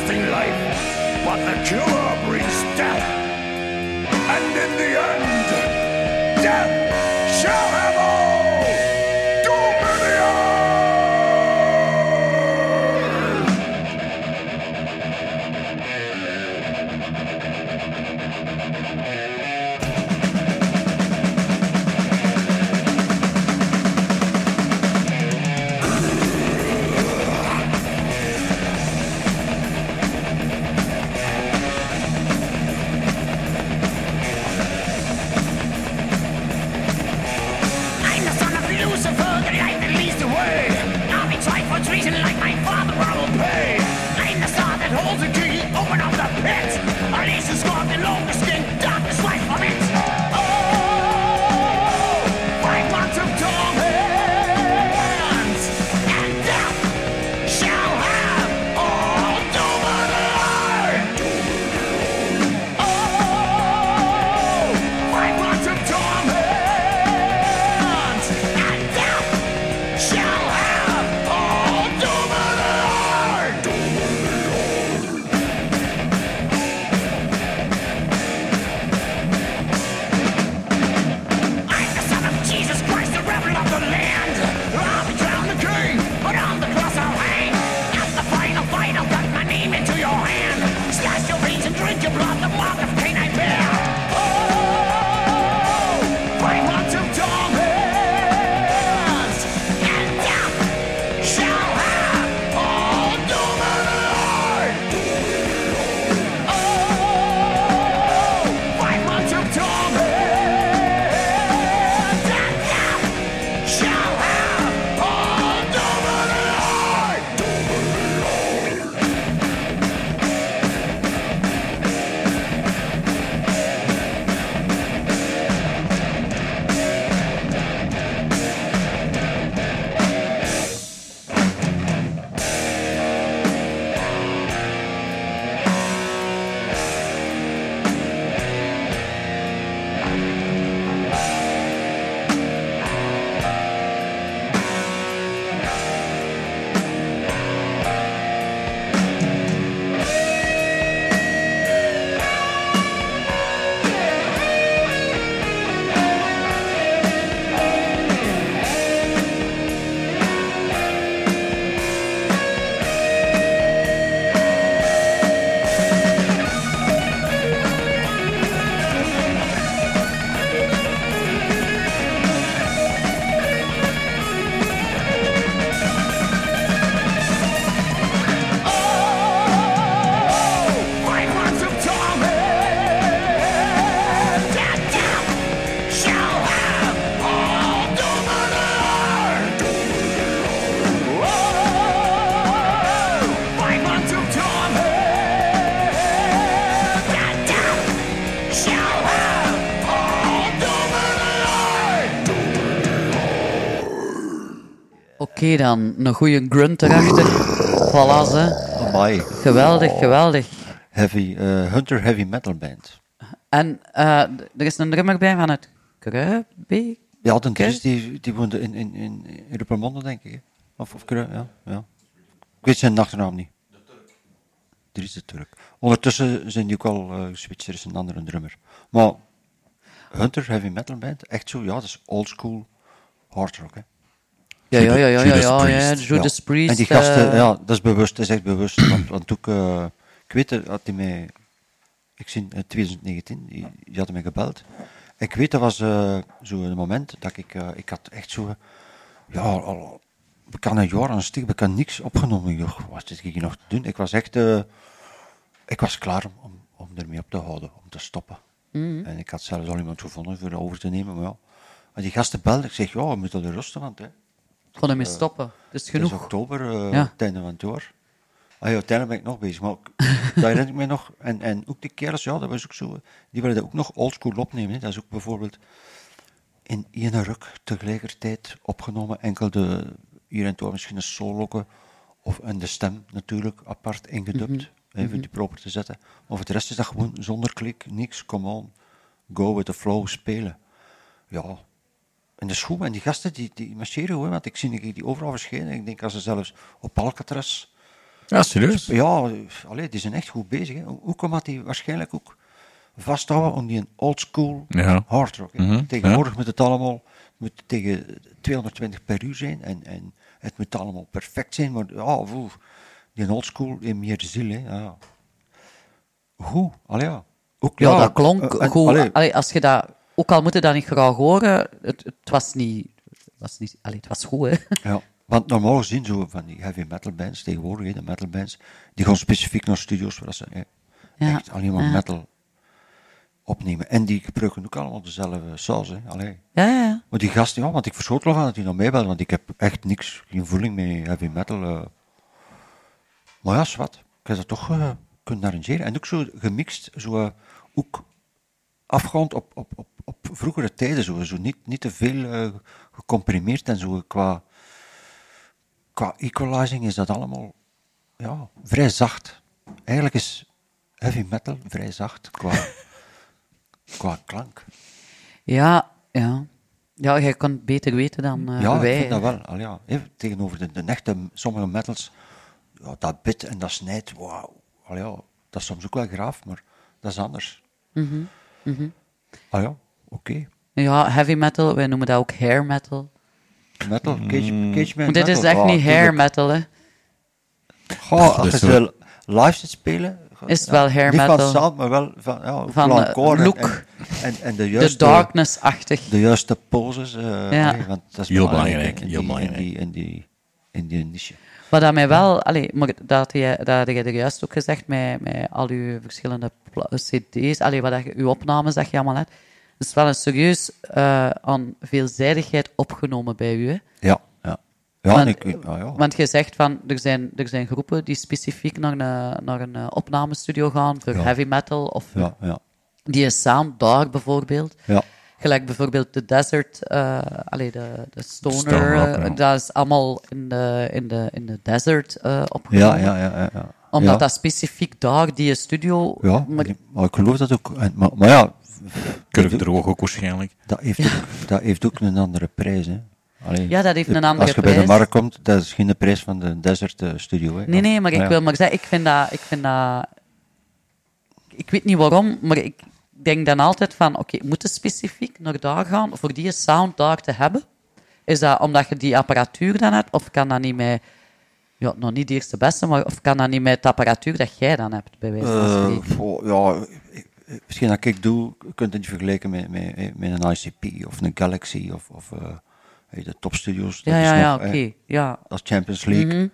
Speaker 12: everlasting life, but the killer brings death. And in the end, death shall
Speaker 4: Oké, dan een goede grunt erachter. Voilà, ze.
Speaker 6: Amai.
Speaker 4: Geweldig, geweldig.
Speaker 6: Heavy, eh, Hunter Heavy Metal Band.
Speaker 4: En eh, er is een drummer bij van het Kruibeek.
Speaker 6: Ja, de die, die woonde in, in, in, in Ruppermonde, denk ik. Of, of ja, ja. Ik weet zijn achternaam niet. Dries de Turk. Ondertussen zijn die ook al geswitcht, er is een andere drummer. Maar Hunter Heavy Metal Band, echt zo, ja, dat is old school hard rock, hè.
Speaker 4: Ja, ja, ja, ja,
Speaker 6: Judas
Speaker 4: ja, ja, ja, Judas Priest,
Speaker 6: En die gasten,
Speaker 4: eh,
Speaker 6: ja, dat is bewust, dat is echt bewust. Want, want ook, eh, ik weet het, had hij mij, ik zie in 2019, die, die had mij gebeld. Ik weet, dat was eh zo'n moment dat ik, eh, ik had echt zo, ja, al, ik kan een jaar aan stuk, ik kan niks opgenomen. Ik dacht, wat ik hier nog te doen? Ik was echt, eh, ik was klaar om, om, ermee op te houden, om te stoppen.
Speaker 4: Mhm.
Speaker 6: En ik had zelfs al iemand gevonden voor over te nemen, maar ja. En die gasten belden, ik zeg, ja, we moeten er rusten, want hè.
Speaker 4: Kon ermee
Speaker 6: Eh,
Speaker 4: stoppen. Het is
Speaker 6: Het
Speaker 4: genoeg.
Speaker 6: is oktober, eh
Speaker 4: Ja.
Speaker 6: het einde van het jaar. Ah ja, uiteindelijk ben ik nog bezig, maar ook- dat herinner ik me nog. En, en ook die kerels, ja, dat was ook zo. Die willen dat ook nog oldschool opnemen. Hè. Dat is ook bijvoorbeeld in één ruk tegelijkertijd opgenomen. Enkel de, hier en daar misschien een soloke of en de stem natuurlijk apart ingedubt.
Speaker 4: Mhm.
Speaker 6: Even
Speaker 4: Mhm.
Speaker 6: die proper te zetten. Maar voor de rest is dat gewoon zonder klik, niks, come on. Go with the flow, spelen. Ja, en de schoen en die gasten die, die marcheren hoor, want ik zie die, die overal verschijnen. Ik denk als ze zelfs op Alcatraz.
Speaker 5: Ja, serieus?
Speaker 6: Ja, allee, die zijn echt goed bezig. Hè. Hoe komt dat die waarschijnlijk ook vasthouden om die een old school
Speaker 5: Ja.
Speaker 6: hard rock. hè.
Speaker 5: Mhm,
Speaker 6: Tegenwoordig moet het allemaal moet tegen 220 per uur zijn en, en het moet allemaal perfect zijn, maar ja, oeh, die old school in meer ziel. Hè. Ja. Hoe? Allee, ja. Ook,
Speaker 4: Ja, dat klonk
Speaker 6: eh, en-
Speaker 4: goed.
Speaker 6: allee,
Speaker 4: Allee, als je dat, ook al moet je dat niet graag horen, het, het was niet... Het was, niet allee, het was goed, hè.
Speaker 6: Ja, want normaal gezien, zo van die heavy metal bands tegenwoordig, de metal bands, die gaan specifiek naar studio's waar ze hè,
Speaker 4: Ja,
Speaker 6: echt alleen maar
Speaker 4: ja.
Speaker 6: metal opnemen. En die gebruiken ook allemaal dezelfde saus, hè. Allee.
Speaker 4: Ja, ja.
Speaker 6: Maar die gasten, ja, want ik verschoot wel van dat die nog meebelden, want ik heb echt niks, geen voeling met heavy metal. eh. Maar ja, zwart. Ik heb dat toch eh, kunnen arrangeren. En ook zo gemixt, zo eh, ook afgaand op, op, op, op vroegere tijden, zo, zo niet, niet te veel eh, gecomprimeerd en zo qua, qua equalizing is dat allemaal ja, vrij zacht. Eigenlijk is heavy metal vrij zacht qua, qua klank.
Speaker 4: Ja, ja. Ja, jij kan het beter weten dan eh,
Speaker 6: ja,
Speaker 4: wij.
Speaker 6: ik vind dat wel. Al ja, tegenover de, de echte, sommige metals, ja, dat bit en dat snijdt, wauw. Ja, dat is soms ook wel graaf, maar dat is anders.
Speaker 4: Mhm, mhm.
Speaker 6: Ah ja, oké.
Speaker 4: Ja, heavy metal, wij noemen dat ook hair metal.
Speaker 6: Metal, cage,
Speaker 5: Mm.
Speaker 6: cage man
Speaker 4: Maar dit is
Speaker 6: metal,
Speaker 4: echt niet hair metal, hè.
Speaker 6: Goh, als je live zit spelen...
Speaker 4: Is het wel hair
Speaker 6: niet
Speaker 4: metal.
Speaker 6: van sound, maar wel van, ja,
Speaker 4: Van, eh, look.
Speaker 6: En, en, en de
Speaker 4: De
Speaker 6: juiste...
Speaker 4: darkness-achtig.
Speaker 6: De juiste poses. eh,
Speaker 4: Ja.
Speaker 6: want dat is
Speaker 5: Heel
Speaker 6: belangrijk,
Speaker 5: heel
Speaker 6: die-
Speaker 5: belangrijk.
Speaker 6: In die, in die, in die niche.
Speaker 4: Wat dat mij wel, allee, maar dat had je, dat je er juist ook gezegd met, met al uw verschillende cd's, allee, wat dat je, uw opnames dat je allemaal hebt. Het is wel een serieus eh, aan veelzijdigheid opgenomen bij u. Hè?
Speaker 6: Ja, ja. Ja,
Speaker 4: want,
Speaker 6: ik, ja, ja.
Speaker 4: want je zegt van, er zijn, er zijn groepen die specifiek naar een, naar een eh, opnamestudio gaan voor
Speaker 6: Ja.
Speaker 4: heavy metal of
Speaker 6: Ja, ja.
Speaker 4: die is sound dark bijvoorbeeld.
Speaker 6: Ja.
Speaker 4: Gelijk bijvoorbeeld de Desert, eh allee, de, de Stoner,
Speaker 6: Stoner rock, ja.
Speaker 4: dat is allemaal in de, in de, in de Desert eh opgenomen.
Speaker 6: Ja, ja, ja, ja, ja.
Speaker 4: Omdat dat specifiek daar, die studio...
Speaker 6: Ja,
Speaker 4: maar,
Speaker 6: maar ik geloof dat ook. Maar ja...
Speaker 5: Kurvendroog ook waarschijnlijk.
Speaker 6: Dat heeft ook, dat heeft ook een andere prijs, hè. Allee,
Speaker 4: Ja, dat heeft een andere
Speaker 6: Als je bij de
Speaker 4: prijs.
Speaker 6: markt komt, dat is geen de prijs van de Desert eh, Studio, hè.
Speaker 4: nee, nee, maar ik
Speaker 6: ja.
Speaker 4: wil maar zeggen, ik vind dat... Ik, vind dat, ik weet niet waarom, maar ik denk dan altijd van, oké, moet je specifiek naar daar gaan voor die sound daar te hebben? Is dat omdat je die apparatuur dan hebt, of kan dat niet met... Ja, nog niet de eerste beste, maar of kan dat niet met de apparatuur dat jij dan hebt, bij wijze van
Speaker 6: Eh,
Speaker 4: spreken?
Speaker 6: voor- ja, misschien dat ik doe, je kunt het niet vergelijken met, met, met een ICP of een Galaxy of, of hey, de topstudios.
Speaker 4: Ja,
Speaker 6: dat is
Speaker 4: ja, ja,
Speaker 6: eh,
Speaker 4: oké, ja.
Speaker 6: Dat is Champions League.
Speaker 4: Mhm.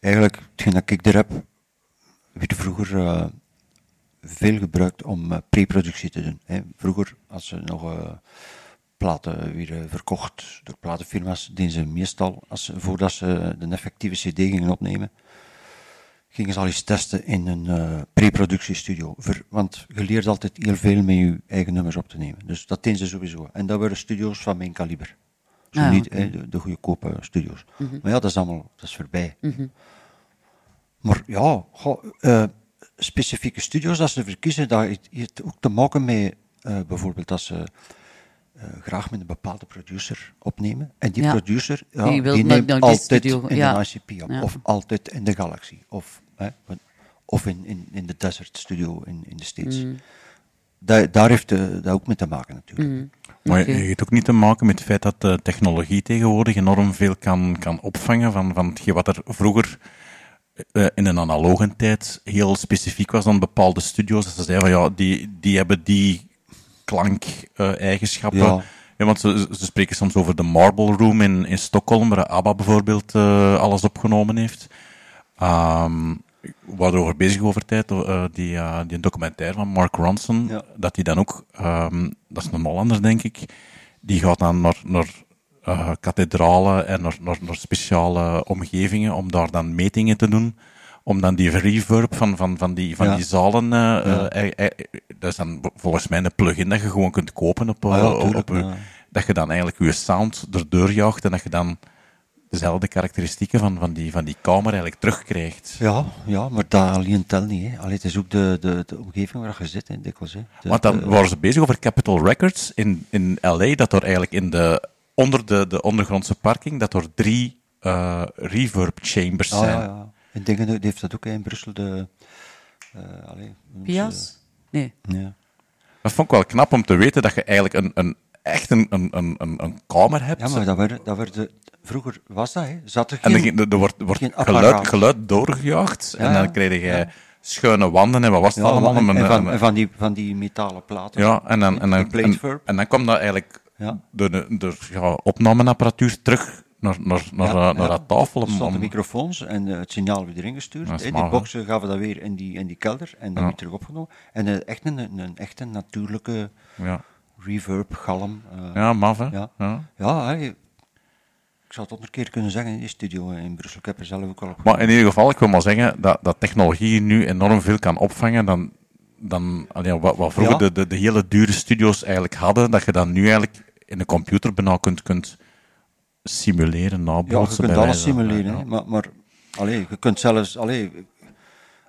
Speaker 6: Eigenlijk, hetgeen dat ik er heb, werd vroeger eh, veel gebruikt om eh, pre-productie te doen. Hè. Vroeger, als ze nog platen werden verkocht door platenfirma's, deden ze meestal, als ze, voordat ze de effectieve CD gingen opnemen, gingen ze al eens testen in een eh pre-productiestudio. Want je leert altijd heel veel met je eigen nummers op te nemen. Dus dat deden ze sowieso. En dat waren studio's van mijn kaliber. Zo
Speaker 4: Ah,
Speaker 6: niet de, de goedkope studio's.
Speaker 4: Mhm.
Speaker 6: Maar ja, dat is allemaal dat is voorbij.
Speaker 4: Mhm.
Speaker 6: Maar ja, goh, eh, specifieke studio's dat ze verkiezen, dat heeft- heeft ook te maken met eh, bijvoorbeeld dat ze graag met een bepaalde producer opnemen. En die
Speaker 4: Ja.
Speaker 6: producer ja,
Speaker 4: Die
Speaker 6: die, neemt altijd in
Speaker 4: ja.
Speaker 6: de ICP op, of altijd in de Galaxy, of, hè, of in, in, in de Desert Studio in, in de States.
Speaker 4: Mm.
Speaker 6: Daar, daar heeft eh, dat ook mee te maken natuurlijk.
Speaker 4: Mm.
Speaker 5: Maar
Speaker 4: Oké.
Speaker 5: je heeft ook niet te maken met het feit dat de technologie tegenwoordig enorm veel kan, kan opvangen van, van wat er vroeger eh, in een analoge tijd heel specifiek was aan bepaalde studio's. Dat ze zeiden van ja, die, die hebben die klankeigenschappen.
Speaker 6: Ja.
Speaker 5: Ja, want ze, ze spreken soms over de Marble Room in, in Stockholm, waar ABBA bijvoorbeeld eh, alles opgenomen heeft. Ehm we waren bezig over tijd, eh, die, eh, die documentaire van Mark Ronson, dat die dan ook, ehm, dat is een Hollander denk ik, die gaat dan naar, naar eh, kathedralen en naar, naar, naar speciale omgevingen om daar dan metingen te doen, om dan die reverb van, van, van, die, van
Speaker 6: Ja.
Speaker 5: die zalen,
Speaker 6: Ja.
Speaker 5: dat is dan volgens mij een plugin dat je gewoon kunt kopen op,
Speaker 6: Ah
Speaker 5: op- je- dat je dan eigenlijk je sound erdoor jaagt en dat je dan dezelfde karakteristieken van, van, die, van die kamer eigenlijk terugkrijgt.
Speaker 6: Ja, ja, maar dat alleen telt niet. Hè. Allee, het is ook de, de, de omgeving waar je zit, hè, dikwijls. Hè. De-
Speaker 5: Want dan
Speaker 6: de-
Speaker 5: waren ze bezig over Capitol Records in, in LA, dat er eigenlijk in de, onder de, de ondergrondse parking, dat er drie eh, reverb chambers
Speaker 6: Ah,
Speaker 5: zijn.
Speaker 6: ja, ja. En dingen die heeft dat ook hè, in Brussel, de... eh allee,
Speaker 4: Pias? Nee.
Speaker 6: Ja.
Speaker 5: Dat vond ik wel knap om te weten dat je eigenlijk een, een, echt een, een, een, een, een kamer hebt.
Speaker 6: Ja, maar dat werd, dat werd, vroeger was dat, hè. Zat er
Speaker 5: En
Speaker 6: geen,
Speaker 5: ging- er wordt, wordt
Speaker 6: geen
Speaker 5: geluid, geluid doorgejaagd
Speaker 6: Ja,
Speaker 5: en dan kreeg je
Speaker 6: Ja.
Speaker 5: schuine wanden en wat was het
Speaker 6: Ja,
Speaker 5: allemaal?
Speaker 6: en,
Speaker 5: Een-
Speaker 6: en van,
Speaker 5: een-
Speaker 6: en van, die, van die metalen platen.
Speaker 5: Ja, en dan, en dan, en, en dan kwam dat eigenlijk
Speaker 6: Ja.
Speaker 5: door de, door, ja, opnameapparatuur terug naar, naar, naar,
Speaker 6: Ja,
Speaker 5: eh, naar
Speaker 6: ja.
Speaker 5: tafel.
Speaker 6: Er stonden microfoons en eh, het signaal werd erin gestuurd. Hè. Die boxen gaven dat weer in die, in die kelder en dan
Speaker 5: Ja.
Speaker 6: weer terug opgenomen. En eh, echt een, een, een echte natuurlijke
Speaker 5: Ja.
Speaker 6: Reverb, galm. eh,
Speaker 5: Ja, maf, hè.
Speaker 6: Ja,
Speaker 5: Ja.
Speaker 6: ik zou het honderd keer kunnen zeggen in die studio in Brussel. Ik heb er zelf ook al op
Speaker 5: Maar in ieder geval, ik wil maar zeggen dat, dat technologie nu enorm veel kan opvangen dan, dan allee, wat, wat vroeger
Speaker 6: Ja.
Speaker 5: de, de, de hele dure studio's eigenlijk hadden, dat je dat nu eigenlijk in de computer bijna kunt, kunt simuleren,
Speaker 6: Ja, je
Speaker 5: nabootsen.
Speaker 6: kunt alles simuleren,
Speaker 5: ja.
Speaker 6: maar, maar allee, je kunt zelfs, allee,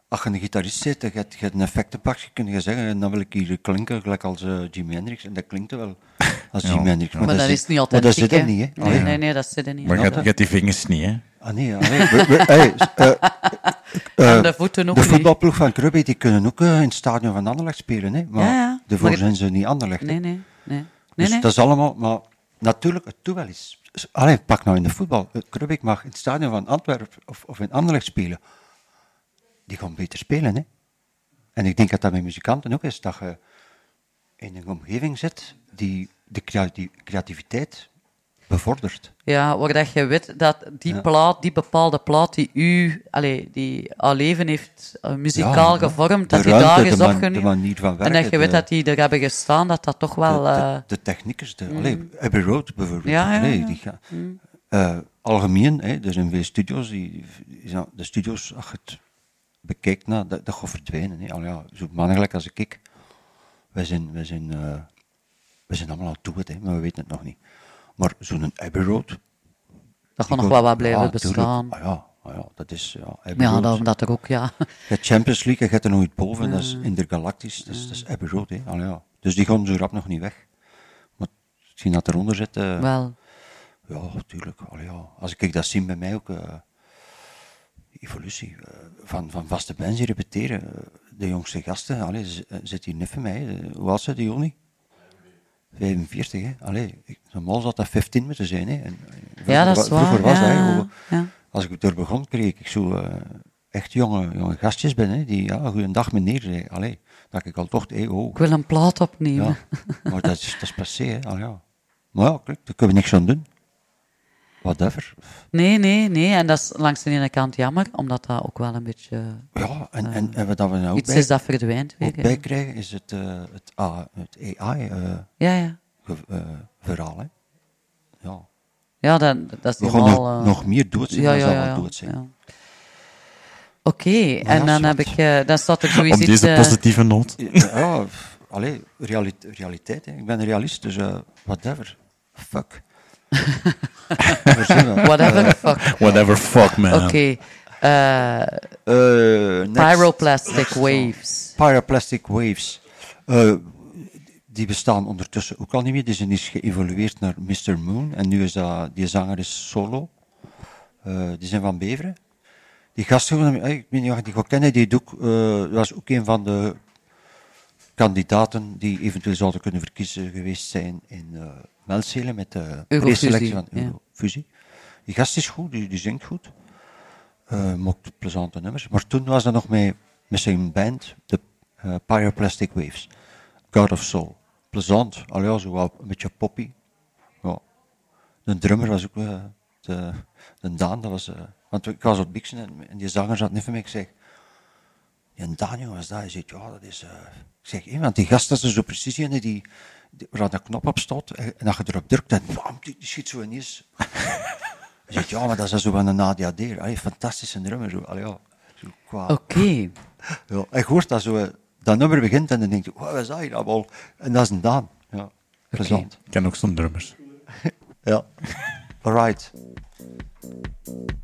Speaker 6: als je een gitarist zit, je hebt, je een effectenpak, kun je zeggen, en dan wil ik hier klinken, gelijk als eh, Jimi Hendrix, en dat klinkt wel als
Speaker 5: Ja,
Speaker 6: Jimi Hendrix.
Speaker 5: ja.
Speaker 4: Maar dat
Speaker 6: zit-
Speaker 4: is niet altijd
Speaker 6: Maar dat zit er niet, hè.
Speaker 4: Nee, nee, nee, dat zit er niet.
Speaker 5: Maar je hebt, die vingers niet, hè?
Speaker 6: Ah nee, allee, we- we- hey, eh, eh,
Speaker 4: de voeten ook
Speaker 6: de
Speaker 4: niet.
Speaker 6: voetbalploeg van Krubbe, die kunnen ook in het stadion van Anderlecht spelen, hè. maar
Speaker 4: Ja, ja.
Speaker 6: daarvoor
Speaker 4: Maar-
Speaker 6: zijn ze niet Anderlecht.
Speaker 4: Nee, nee, nee. nee,
Speaker 6: Dus
Speaker 4: nee.
Speaker 6: dat is allemaal, maar natuurlijk, het doet wel eens. Allee, pak nou in de voetbal. Krubik mag in het stadion van Antwerpen of, of in Anderlecht spelen. Die gaan beter spelen, hè. En ik denk dat dat met muzikanten ook is, dat je in een omgeving zit die de crea- die creativiteit bevordert.
Speaker 4: Ja, waar dat je weet dat die
Speaker 6: Ja.
Speaker 4: plaat, die bepaalde plaat die u, allee, die al leven heeft uh, muzikaal
Speaker 6: Ja,
Speaker 4: gevormd, dat die
Speaker 6: ruimte,
Speaker 4: daar is
Speaker 6: man-
Speaker 4: opgenomen.
Speaker 6: van
Speaker 4: En dat
Speaker 6: werken,
Speaker 4: je weet
Speaker 6: de-
Speaker 4: dat die er hebben gestaan, dat dat toch wel...
Speaker 6: de,
Speaker 4: eh,
Speaker 6: de, de techniekers, de,
Speaker 4: mm.
Speaker 6: allee, Abbey Road bijvoorbeeld.
Speaker 4: Ja, ja.
Speaker 6: die gaan-
Speaker 4: Mm.
Speaker 6: eh, algemeen, hè, er zijn veel studio's, die, die de studio's, je het bekijkt, nou, dat, dat gaat verdwijnen. Hè. Al ja, zo mannen gelijk als ik, wij zijn, wij zijn, wij zijn allemaal aan het, hè, maar we weten het nog niet. Maar zo'n Abbey Road...
Speaker 4: Dat gaat nog
Speaker 6: gaat-
Speaker 4: wel wat blijven
Speaker 6: tuurlijk.
Speaker 4: bestaan.
Speaker 6: Ah, ja, ah, ja, dat is... Ja, Abbey
Speaker 4: Ja, dat, dat er ook, ja.
Speaker 6: Je hebt Champions League, je hebt er nog iets boven, dat is intergalactisch, dat is, dat is Abbey Road. Hè. Al ja. Dus die gaan zo rap nog niet weg. Maar hetgeen dat eronder zit... eh,
Speaker 4: Wel.
Speaker 6: Ja, natuurlijk. Al ja. Als ik dat zie bij mij ook... eh, evolutie. eh, van, van vaste bands repeteren. eh, de jongste gasten, allee, z- eh, zit hier net van mij. hoe oud zijn die Joni? 45, hè. Allee, normaal zou dat 15 moeten zijn, hè. En,
Speaker 4: Ja, dat is waar,
Speaker 6: Vroeger was dat,
Speaker 4: ja,
Speaker 6: hè. Als ik er begon, kreeg ik zo echt jonge, jonge gastjes binnen, hè, die, ja, goeiedag meneer, zei. Allee, dat ik al toch, hé, oh.
Speaker 4: Ik wil een plaat opnemen.
Speaker 6: Ja, maar dat is, dat is passé, hè. Al ja. Maar ja, kijk, daar kunnen we niks aan doen. Whatever.
Speaker 4: Nee, nee, nee. En dat is langs de ene kant jammer, omdat dat ook wel een beetje...
Speaker 6: Ja, en,
Speaker 4: eh,
Speaker 6: en, en wat dat we nou ook
Speaker 4: iets
Speaker 6: bij,
Speaker 4: is dat verdwijnt weer.
Speaker 6: ook
Speaker 4: hè.
Speaker 6: bij krijgen, is het, eh, het, A- het AI eh,
Speaker 4: Ja, ja.
Speaker 6: eh, verhaal. Hè. Ja.
Speaker 4: Ja, dat, dat is helemaal...
Speaker 6: nog,
Speaker 4: eh,
Speaker 6: nog meer dood zijn
Speaker 4: ja,
Speaker 6: dan
Speaker 4: ja, ja,
Speaker 6: dood zijn.
Speaker 4: ja. Oké, en dan heb ik... eh, dan staat er zoiets...
Speaker 5: Op deze positieve noot.
Speaker 6: Ja, allee, realit- realiteit. Hè. Ik ben een realist, dus eh, whatever. Fuck.
Speaker 4: Whatever fuck.
Speaker 5: Whatever fuck, man.
Speaker 4: Oké. eh,
Speaker 6: next.
Speaker 4: Pyroplastic waves.
Speaker 6: Pyroplastic waves. Eh, die bestaan ondertussen ook al niet meer. Die zijn is geëvolueerd naar Mr. Moon. En nu is dat, die zanger is solo. Eh, die zijn van Beveren. Die gasten, eh, ik weet niet of je die gaat kennen, die doet, eh, was ook een van de kandidaten die eventueel zouden kunnen verkiezen geweest zijn in Melzelen met de preselectie van
Speaker 4: ja.
Speaker 6: Eurofusie. Die gast is goed, die, die zingt goed. Uh, mocht plezante nummers. Maar toen was dat nog met, met zijn band, de uh, Pyroplastic Waves. God of Soul. Plezant, al ja, zo wel een beetje poppy. Ja. De drummer was ook uh, de, de Daan, dat was... Want ik was op Bixen en, en die zanger zat niet van mij. Ik zeg, en Daniel was dat. Hij zegt, ja, dat is... Ik zeg, hey, want die gast dat is zo precies die waar dat knop op staat. En als je erop drukt, dan bam, die, die schiet zo ineens. Hij zegt, ja, maar dat is zo van een ADHD. Allee, fantastische drummer. Zo. Allee, ja, zo qua...
Speaker 4: Oké. Okay.
Speaker 6: Ja, en je hoort dat zo... Dat nummer begint en dan denk je, wat is dat hier allemaal? En dat is een Daan. Ja, plezant.
Speaker 5: Okay. Ik ken ook zo'n drummers.
Speaker 6: ja. Alright.
Speaker 17: So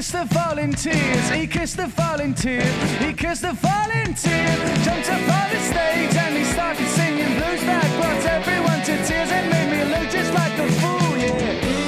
Speaker 17: kissed the falling tears. He kissed the tear. He kissed the falling. Jumped up on the stage and he started singing blues that brought everyone to tears and made me look just like a fool. Yeah.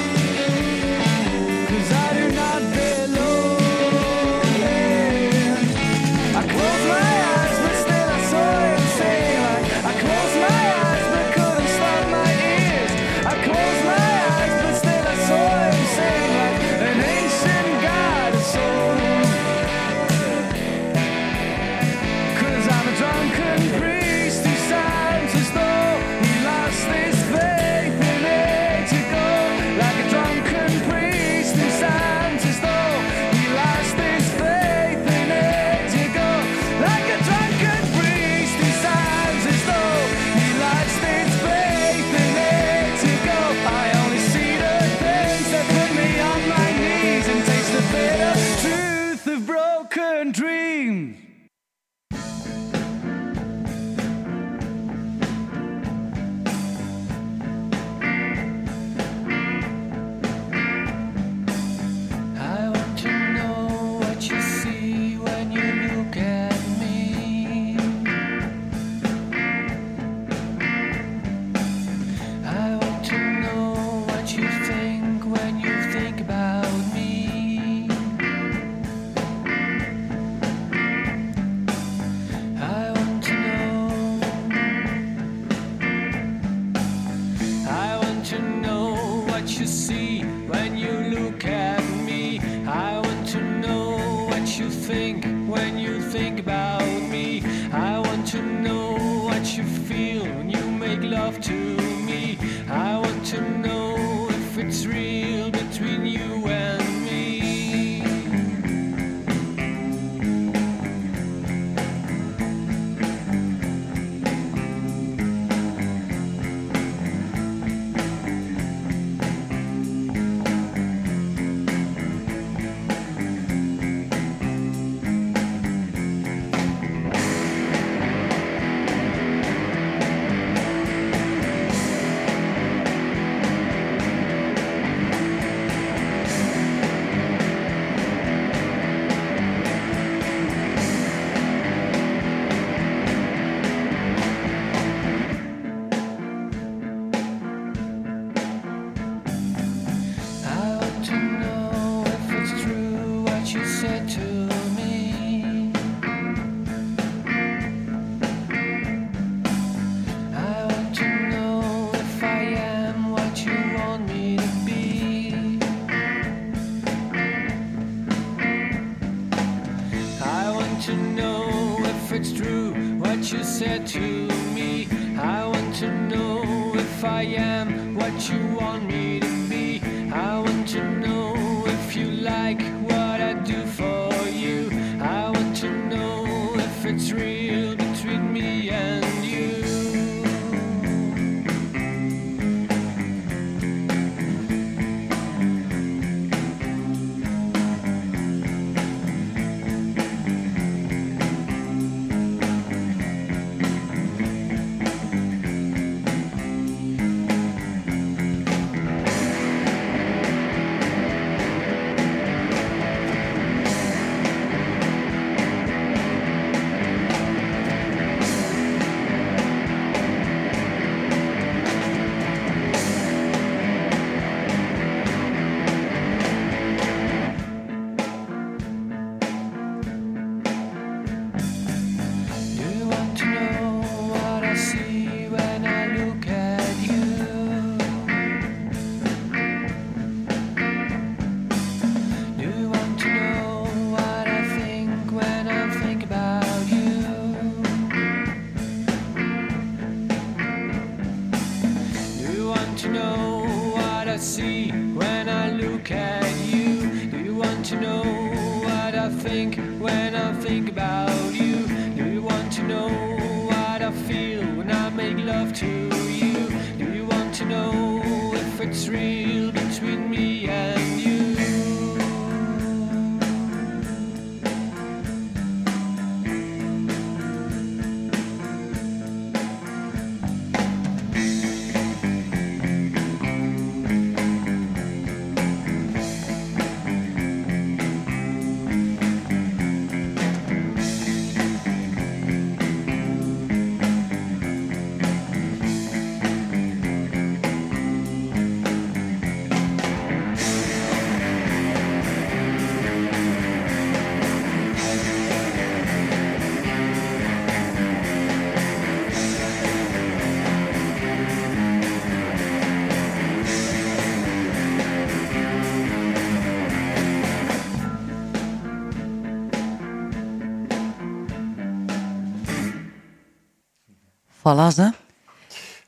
Speaker 4: Voilà, ze.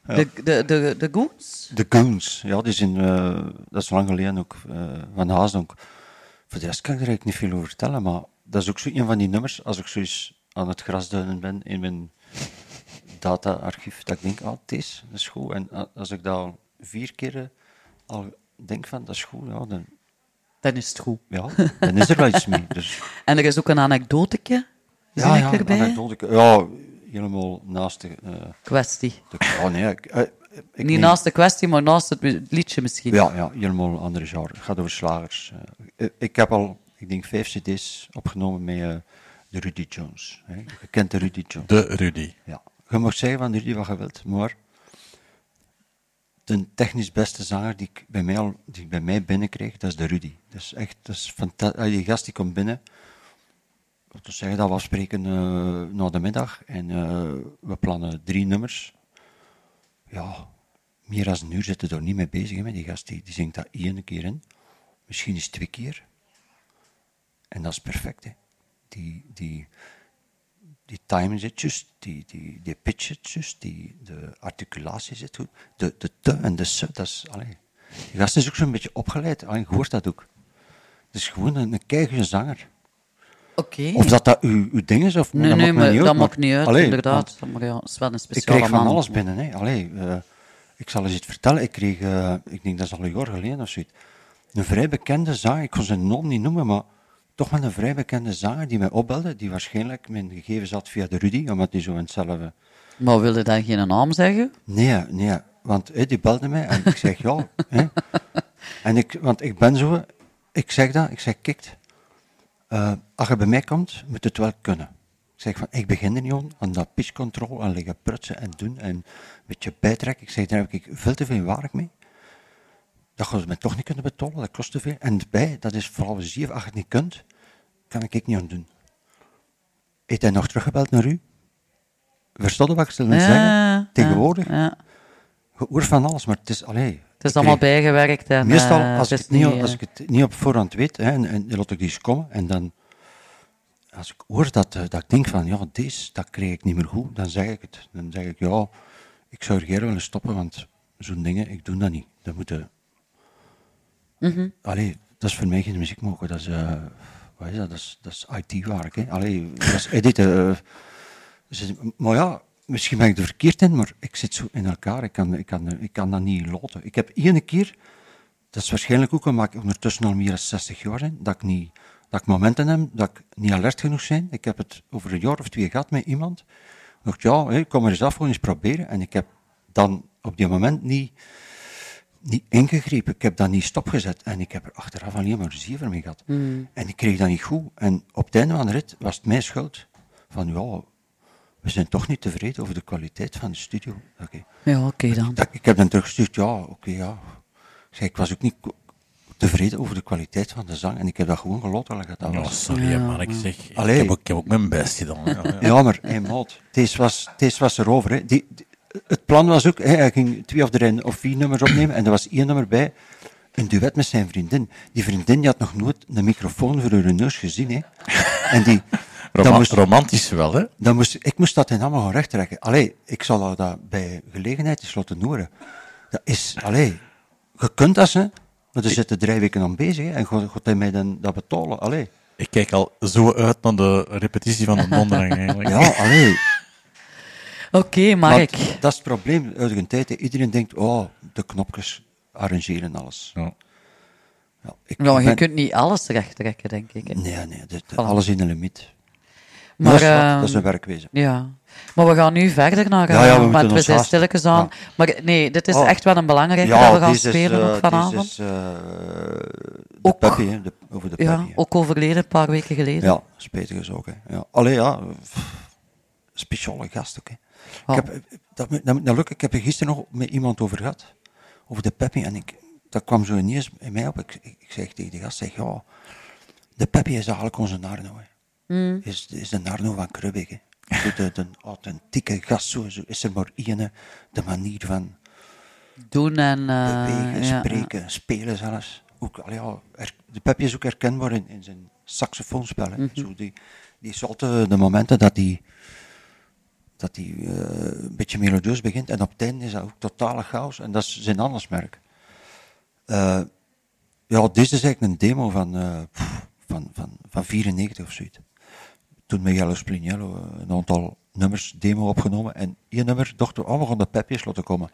Speaker 6: Ja.
Speaker 4: De, de, de, de Goons?
Speaker 6: De Goons, ja, die zijn, eh, dat is lang geleden ook, eh, van Haas ook. Voor de rest kan ik er eigenlijk niet veel over vertellen, maar dat is ook zo een van die nummers, als ik zoiets aan het grasduinen ben in mijn data-archief, dat ik denk, ah, het is, dat is goed. En als ik dat al vier keer eh, al denk van, dat is goed, ja, dan...
Speaker 4: Dan is het goed.
Speaker 6: Ja, dan is er wel iets mee. Dus.
Speaker 4: En er is ook een anekdoteke, zie
Speaker 6: Ja, ja,
Speaker 4: erbij.
Speaker 6: anekdote. Ja, helemaal naast de... eh,
Speaker 4: Kwestie.
Speaker 6: de- oh nee, ik, eh, ik
Speaker 4: Niet
Speaker 6: neem-
Speaker 4: naast de kwestie, maar naast het liedje misschien.
Speaker 6: Ja, ja, helemaal andere genre. Het gaat over slagers. Eh, ik heb al, ik denk, vijf cd's opgenomen met de Rudy Jones. Hè. Je kent de Rudy Jones.
Speaker 5: De Rudy.
Speaker 6: Ja. Je mag zeggen van Rudy wat je wilt, maar de technisch beste zanger die ik bij mij, al, die ik bij mij binnenkreeg, dat is de Rudy. Dat is echt, dat is fantastisch. Die gast die komt binnen, laten we zeggen dat we afspreken eh, na de middag en eh, we plannen drie nummers. Ja, meer dan een uur zitten er niet mee bezig hè, die gast. Die, die zingt dat één keer in, misschien eens twee keer. En dat is perfect. Hè. Die, die, die timing zit juist, die, die, die pitch zit juist, die, de articulatie zit goed. De, de te en de se, dat is... Allee. Die gast is ook zo'n beetje opgeleid, je hoort dat ook. Het is gewoon een, een zanger.
Speaker 4: Oké.
Speaker 6: Of dat dat uw, uw ding is, of
Speaker 4: Nee,
Speaker 6: dat
Speaker 4: nee,
Speaker 6: maakt
Speaker 4: maar
Speaker 6: niet
Speaker 4: dat
Speaker 6: uit,
Speaker 4: maakt niet uit,
Speaker 6: allee,
Speaker 4: inderdaad.
Speaker 6: want
Speaker 4: Maar ja, het is wel een
Speaker 6: Ik
Speaker 4: speciale
Speaker 6: kreeg van alles binnen. Hè. Allee, eh, ik zal eens iets vertellen. Ik kreeg, eh, ik denk dat is al een jaar geleden of zoiets, een vrij bekende zanger, ik kon zijn naam niet noemen, maar toch wel een vrij bekende zanger die mij opbelde, die waarschijnlijk mijn gegevens had via de Rudy, omdat die zo hetzelfde...
Speaker 4: Maar wil je dan geen naam zeggen?
Speaker 6: Nee, nee, want hè, die belde mij en ik zeg ja. En ik, want ik ben zo, ik zeg dat, ik zeg kijk, eh, als je bij mij komt, moet het wel kunnen. Ik zeg van, ik begin er niet aan, aan dat pitch control, aan liggen prutsen en doen en een beetje bijtrekken. Ik zeg, daar heb ik veel te veel werk mee. Dat gaan ze mij toch niet kunnen betalen, dat kost te veel. En bij, dat is vooral zeer, als je het niet kunt, kan ik het niet aan doen. Heeft hij nog teruggebeld naar u? Verstond je wat ik stel
Speaker 4: Ja,
Speaker 6: zeggen? Tegenwoordig?
Speaker 4: ja.
Speaker 6: Je hoort van alles, maar het is, allee...
Speaker 4: Het is allemaal bijgewerkt en,
Speaker 6: Meestal,
Speaker 4: eh,
Speaker 6: als, ik het niet, als ik het niet op voorhand weet, hè, en, en laat ik die eens komen, en dan... als ik hoor dat, eh, dat ik denk van, ja, deze, dat kreeg ik niet meer goed, dan zeg ik het. Dan zeg ik, ja, ik zou er willen stoppen, want zo'n dingen, ik doe dat niet. Dat moeten...
Speaker 4: Mhm.
Speaker 6: Allee, dat is voor mij geen muziek mogen, dat is, wat is dat, dat is, dat is IT-werk, hè. Allee, dat is editen. Dus, maar ja, misschien ben ik er verkeerd in, maar ik zit zo in elkaar, ik kan, ik kan, ik kan dat niet loten. Ik heb één keer, dat is waarschijnlijk ook omdat ik ondertussen al meer dan 60 jaar ben, dat ik, niet, dat ik momenten heb dat ik niet alert genoeg ben. Ik heb het over een jaar of twee gehad met iemand. Ik dacht, ja, hé, kom maar eens af, gewoon eens proberen. En ik heb dan op die moment niet, niet ingegrepen. Ik heb dat niet stopgezet. En ik heb er achteraf alleen maar zeven mee gehad.
Speaker 4: Mm.
Speaker 6: En ik kreeg dat niet goed. En op het einde van de rit was het mijn schuld. Van, ja, we zijn toch niet tevreden over de kwaliteit van de studio. Oké.
Speaker 4: Ja, oké dan.
Speaker 6: Ik heb dan teruggestuurd, ja, oké, ja. Ik, zei, ik was ook niet tevreden over de kwaliteit van de zang. En ik heb dat gewoon
Speaker 5: Ja,
Speaker 6: was.
Speaker 5: sorry, man. Ik zeg, ik heb, ook, ik heb ook mijn best gedaan. Ja, ja.
Speaker 6: Ja, maar hey, maat, deze was, deze was erover. Hè. Die, die- het plan was ook, hè, hij ging twee of drie of vier nummers opnemen en er was één nummer bij, een duet met zijn vriendin. Die vriendin die had nog nooit een microfoon voor haar neus gezien. Hè. En die...
Speaker 5: Roma-
Speaker 6: moest-
Speaker 5: romantisch wel, hè?
Speaker 6: dan moest, ik moest dat in allemaal gaan rechttrekken. Allee, ik zal dat- dat bij gelegenheid eens laten horen. Dat is, allee, je kunt dat, hè. Maar er zitten drie weken aan bezig, hè. En gaat gaat hij mij dan dat betalen? Allee.
Speaker 5: Ik kijk al zo uit naar de repetitie van de donderdag, eigenlijk.
Speaker 6: Ja, allee.
Speaker 4: Oké, Mark.
Speaker 6: Want dat is het probleem uit de tijd. hè. Iedereen denkt, oh, de knopjes arrangeren alles.
Speaker 5: Ja.
Speaker 6: Ja, ik
Speaker 4: Ja, je
Speaker 6: ben-
Speaker 4: kunt niet alles recht trekken, denk ik. hè.
Speaker 6: Nee, nee, dit-
Speaker 4: Voilà.
Speaker 6: alles in een limiet.
Speaker 4: Maar,
Speaker 6: dat, is,
Speaker 4: ehm,
Speaker 6: dat is een werkwezen.
Speaker 4: Ja. Maar we gaan nu verder naar...
Speaker 6: Ja, ja, we
Speaker 4: eh, want we zijn stilletjes aan.
Speaker 6: Ja.
Speaker 4: Maar nee, dit is
Speaker 6: Oh.
Speaker 4: echt wel een belangrijke dat we gaan
Speaker 6: is,
Speaker 4: spelen
Speaker 6: eh,
Speaker 4: ook vanavond.
Speaker 6: Is, eh, de Peppy, hè, de- over de
Speaker 4: ja,
Speaker 6: Peppy.
Speaker 4: ook overleden een paar weken geleden.
Speaker 6: Ja, spijtig is ook. Hè. Ja. Allee, ja, speciale gast ook. Hè.
Speaker 4: Oh.
Speaker 6: Ik heb, dat, moet- dat lukken. Ik heb er gisteren nog met iemand over gehad, over de Peppy, en ik, dat kwam zo ineens in mij op. Ik, ik, ik zeg tegen die gast, zeg, ja, de Peppy is eigenlijk onze Narno. Hè.
Speaker 4: Mm.
Speaker 6: Is, is de Narno van Krubbeek. Hè. De, authentieke gast, zo, zo is er maar één. De manier van
Speaker 4: Doen en... eh,
Speaker 6: bewegen,
Speaker 4: ja,
Speaker 6: spreken, spelen zelfs. Ook, allee, ja, er- de Peppy is ook herkenbaar in, in zijn saxofoonspel.
Speaker 4: Mhm.
Speaker 6: Zo die, die de momenten dat hij dat eh, een beetje melodieus begint. En op het einde is dat ook totale chaos. En dat is zijn andersmerk. Eh ja, dit is eigenlijk een demo van, van, van, van 94 of zoiets. Toen met Spliniello eh, een aantal nummers demo opgenomen. En één nummer dachten we, oh, we gaan de Peppy laten komen.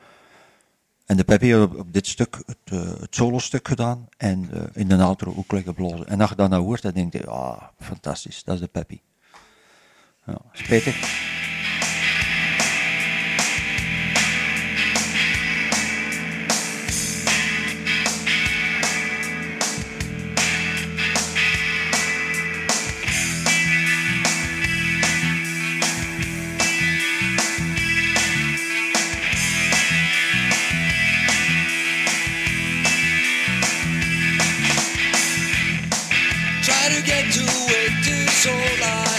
Speaker 6: En de Peppy heeft op, dit stuk het, eh, solo-stuk gedaan en eh, in de outro ook liggen blozen. En als je dat nou hoort, dan denk ah, fantastisch, dat is de Peppy. Ja, spijtig.
Speaker 12: It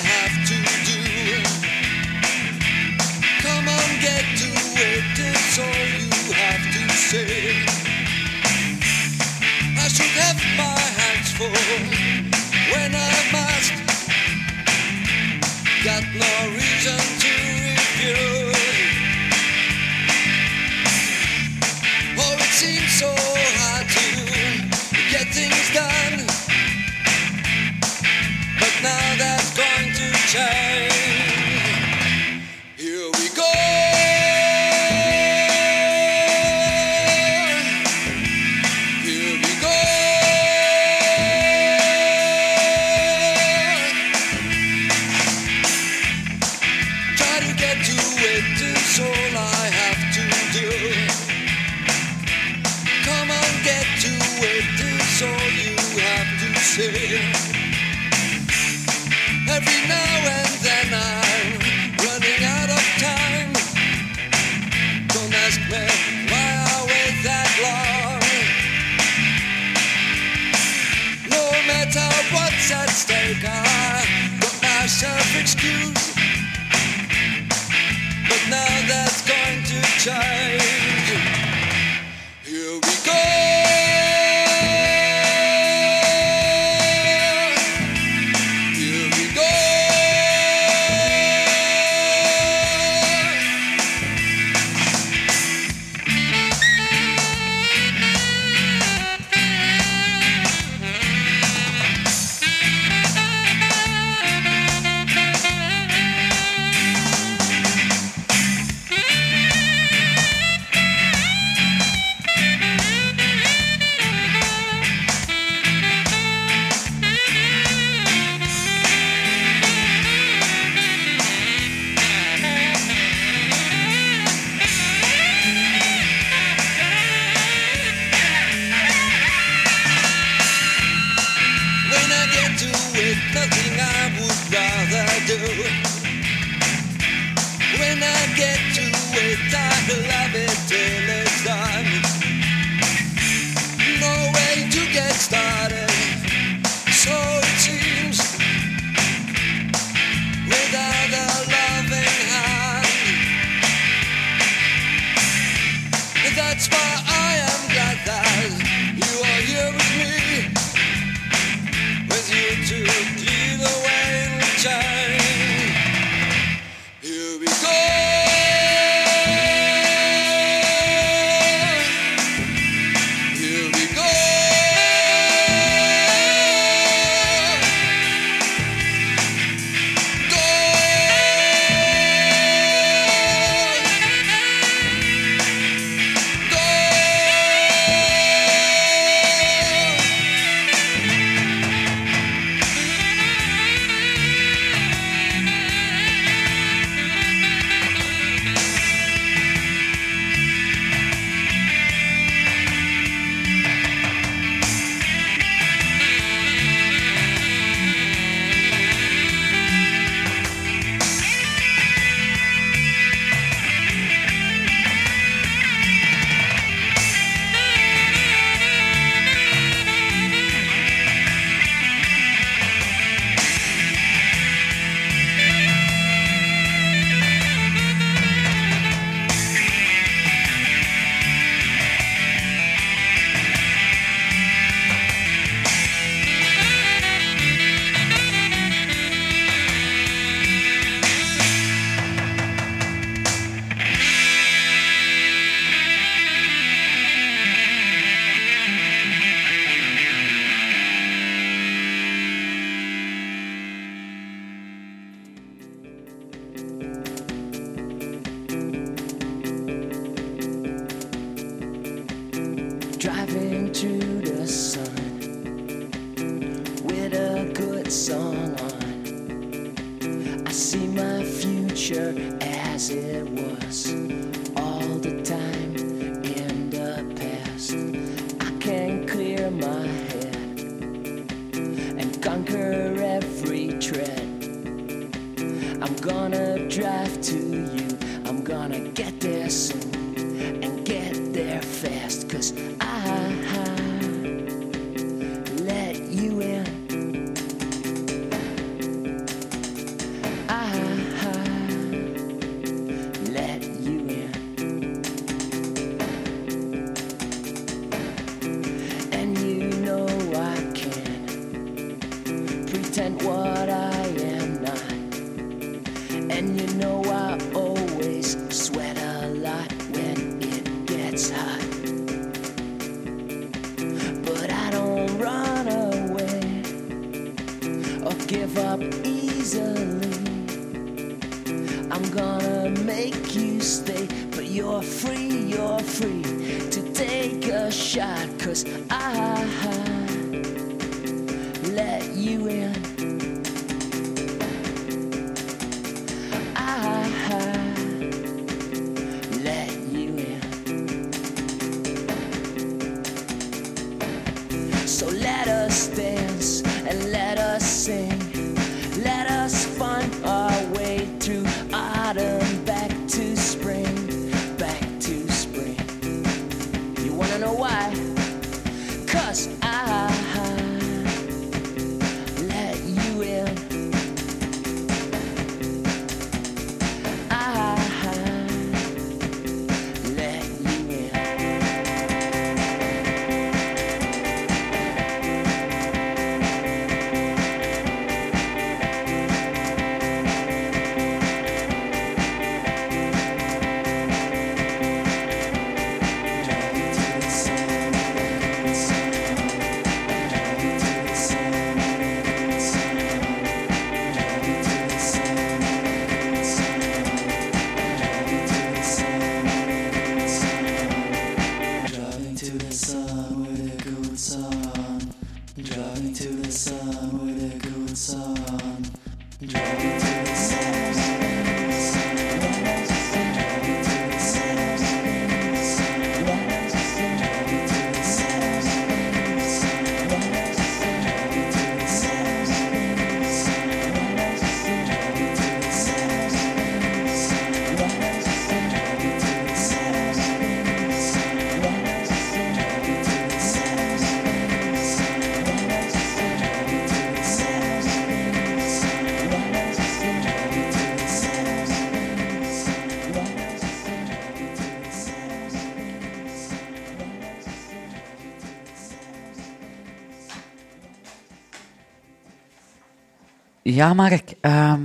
Speaker 4: Ja, Mark. ehm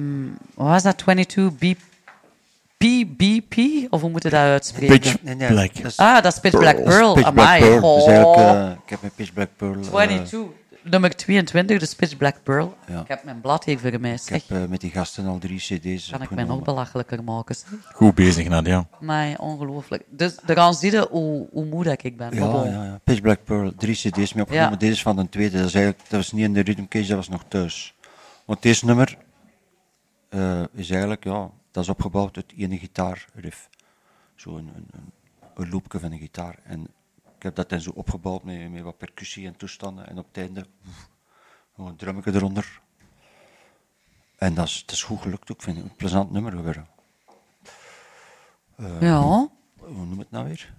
Speaker 4: wat was dat? 22 B... PBP? Of hoe moet je dat uitspreken?
Speaker 5: Pitch
Speaker 6: Nee, nee,
Speaker 5: Black.
Speaker 6: dat is-
Speaker 4: Ah, dat is Pitch Black Pearl.
Speaker 6: Pitch Black
Speaker 4: Amai.
Speaker 6: Pearl. Dus eigenlijk,
Speaker 4: Oh.
Speaker 6: eh, ik heb mijn Pitch Black Pearl... eh,
Speaker 4: 22. Nummer 22, dus Pitch Black Pearl.
Speaker 6: Ja.
Speaker 4: Ik heb mijn blad hier voor mij,
Speaker 6: ik heb eh, met die gasten al drie cd's
Speaker 4: Kan ik mij nog belachelijker maken, zeg.
Speaker 5: Goed bezig, Nadia.
Speaker 4: Maar ongelooflijk. Dus eraan zie je hoe, hoe moe dat ik ben.
Speaker 6: Ja, ja, ja. Pitch Black Pearl, drie cd's mee opgenomen.
Speaker 4: Ja.
Speaker 6: Dit is van de tweede. Dat, is eigenlijk, dat was niet in de Rhythm Cage, dat was nog thuis. Want deze nummer eh, is eigenlijk, ja, dat is opgebouwd uit één gitaarriff. Zo een, een, een, loopje van een gitaar. En ik heb dat dan zo opgebouwd met, met wat percussie en toestanden. En op het einde nog een drummetje eronder. En dat is, dat is goed gelukt ook, vind ik. Een plezant nummer geworden. Eh,
Speaker 4: Ja.
Speaker 6: Hoe noem het nou weer?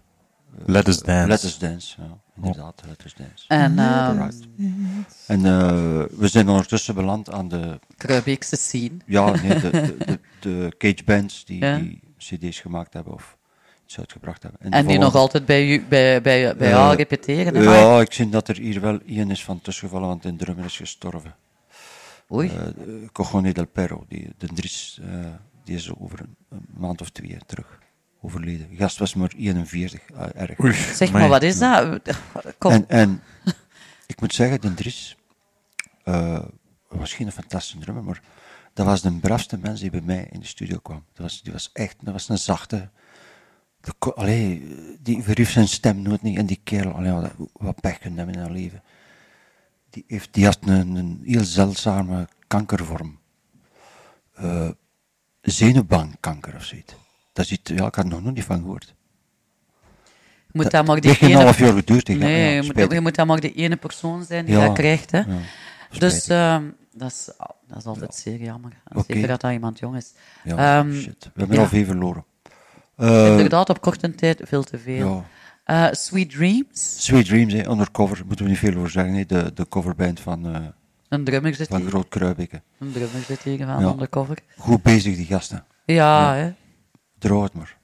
Speaker 6: Eh,
Speaker 5: Let Us Dance.
Speaker 6: Let Us Dance, ja. Inderdaad, Let Us Dance.
Speaker 4: En, ehm,
Speaker 6: Right. en eh, we zijn ondertussen beland aan de...
Speaker 4: Kruibeekse scene.
Speaker 6: Ja, nee, de, de, de, de cage bands die,
Speaker 4: Ja.
Speaker 6: die cd's gemaakt hebben of iets uitgebracht hebben.
Speaker 4: En die
Speaker 6: volgende-
Speaker 4: nog altijd bij, u, bij, bij, bij
Speaker 6: Eh,
Speaker 4: jou repeteren. hè,
Speaker 6: Ja, ik zie dat er hier wel één is van tussengevallen, want de drummer is gestorven.
Speaker 4: Oei.
Speaker 6: Eh, eh, Cojone del Perro, die, de Dries, eh, die is over een, een maand of twee terug overleden. De gast was maar 41, eh, erg.
Speaker 5: Oei,
Speaker 4: Zeg maar, wat is dat? Kom.
Speaker 6: En, en ik moet zeggen, de Dries eh, was geen fantastische drummer, maar dat was de braafste mens die bij mij in de studio kwam. Dat was, die was echt dat was een zachte. De, allee, die verhief zijn stem nooit niet. En die kerel, allee, wat, wat pech kunnen hebben in haar leven. Die, heeft, die had een, een heel zeldzame kankervorm. Eh zenuwbaankanker of zoiets. Dat is iets, ja, ik had er nog nooit van gehoord.
Speaker 4: Je moet
Speaker 6: Dat-
Speaker 4: maar
Speaker 6: geen
Speaker 4: ene...
Speaker 6: half jaar geduurd,
Speaker 4: Nee,
Speaker 6: ja,
Speaker 4: je, moet,
Speaker 6: spijtig.
Speaker 4: je moet dat maar de ene persoon zijn die
Speaker 6: Ja,
Speaker 4: dat krijgt. Hè.
Speaker 6: ja,
Speaker 4: dus ehm, dat, is, dat is altijd zeer jammer. Zeker dat dat iemand jong is. Ehm,
Speaker 6: shit. We hebben al veel verloren. Eh,
Speaker 4: Inderdaad, op korte tijd veel te veel. Eh, Sweet Dreams,
Speaker 6: Sweet Dreams, hè, undercover, moeten we niet veel over zeggen. hè. De, de coverband van, eh
Speaker 4: een drummer zit
Speaker 6: van. Groot Kruibeke.
Speaker 4: Een drummer zit hier van undercover.
Speaker 6: Goed bezig, die gasten.
Speaker 4: Ja, hè.
Speaker 6: Droog maar.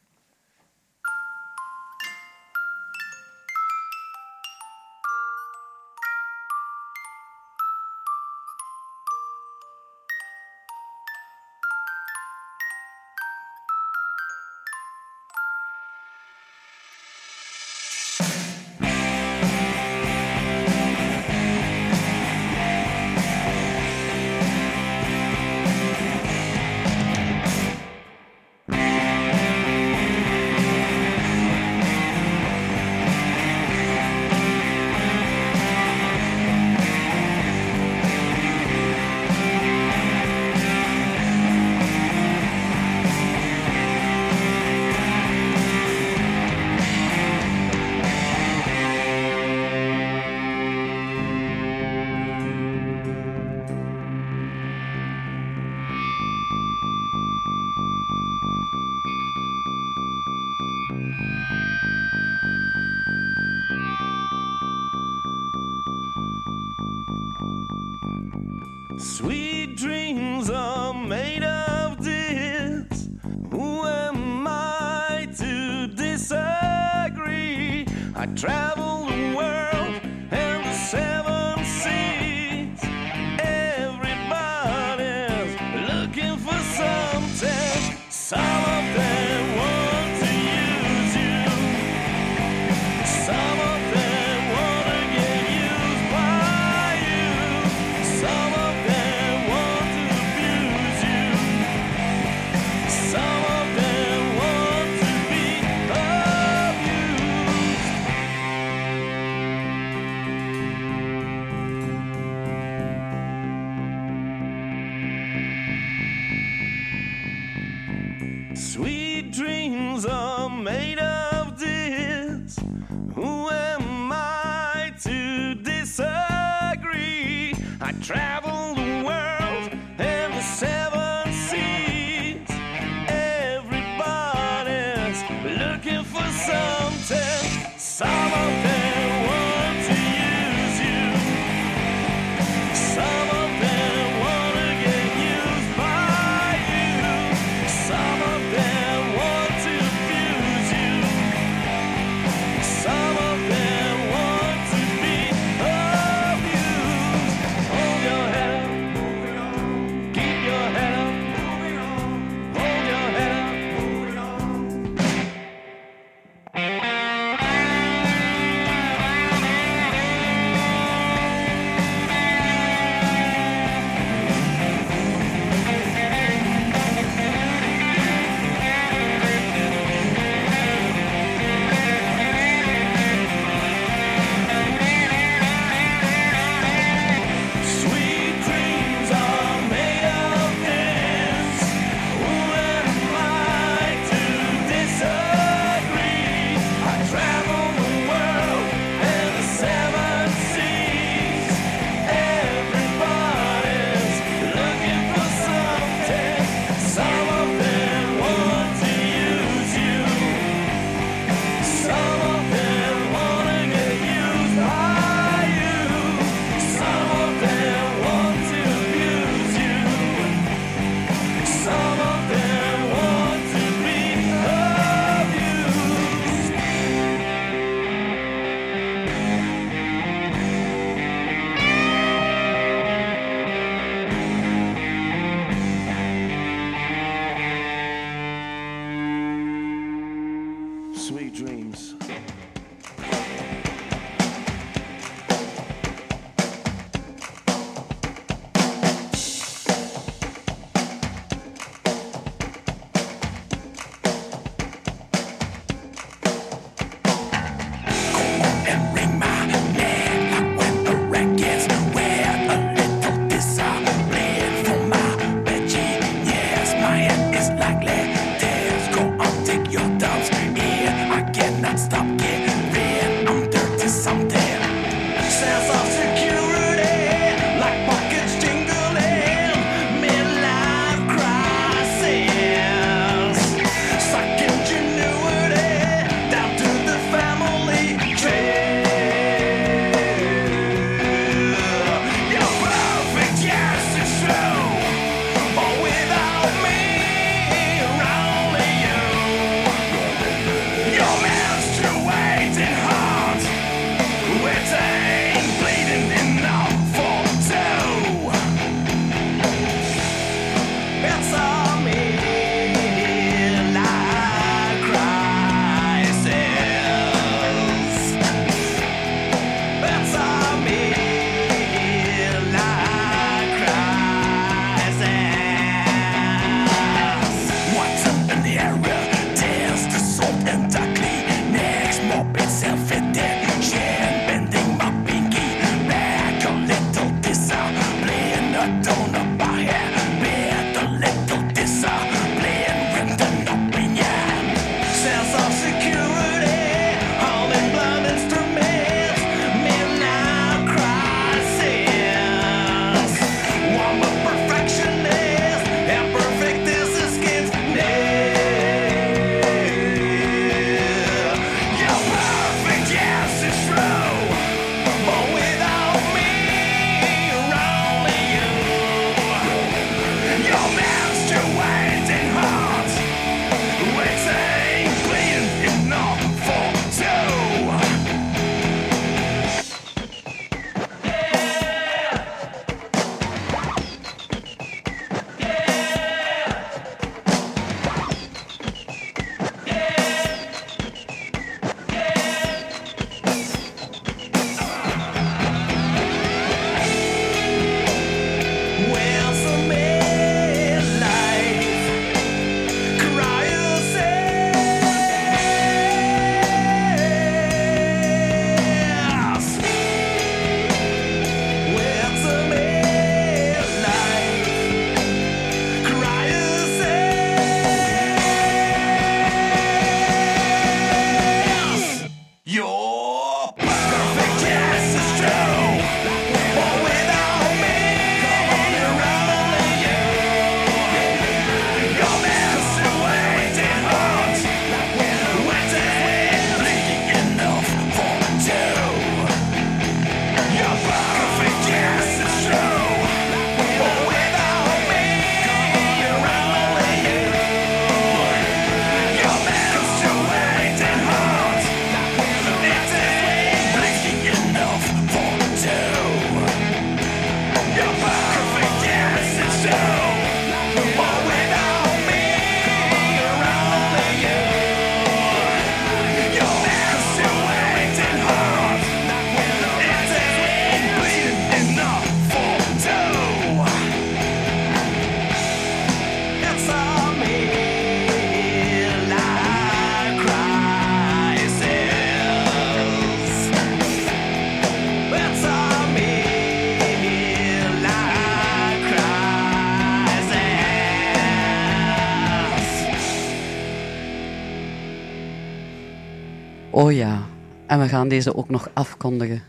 Speaker 4: Oh ja, en we gaan deze ook nog afkondigen.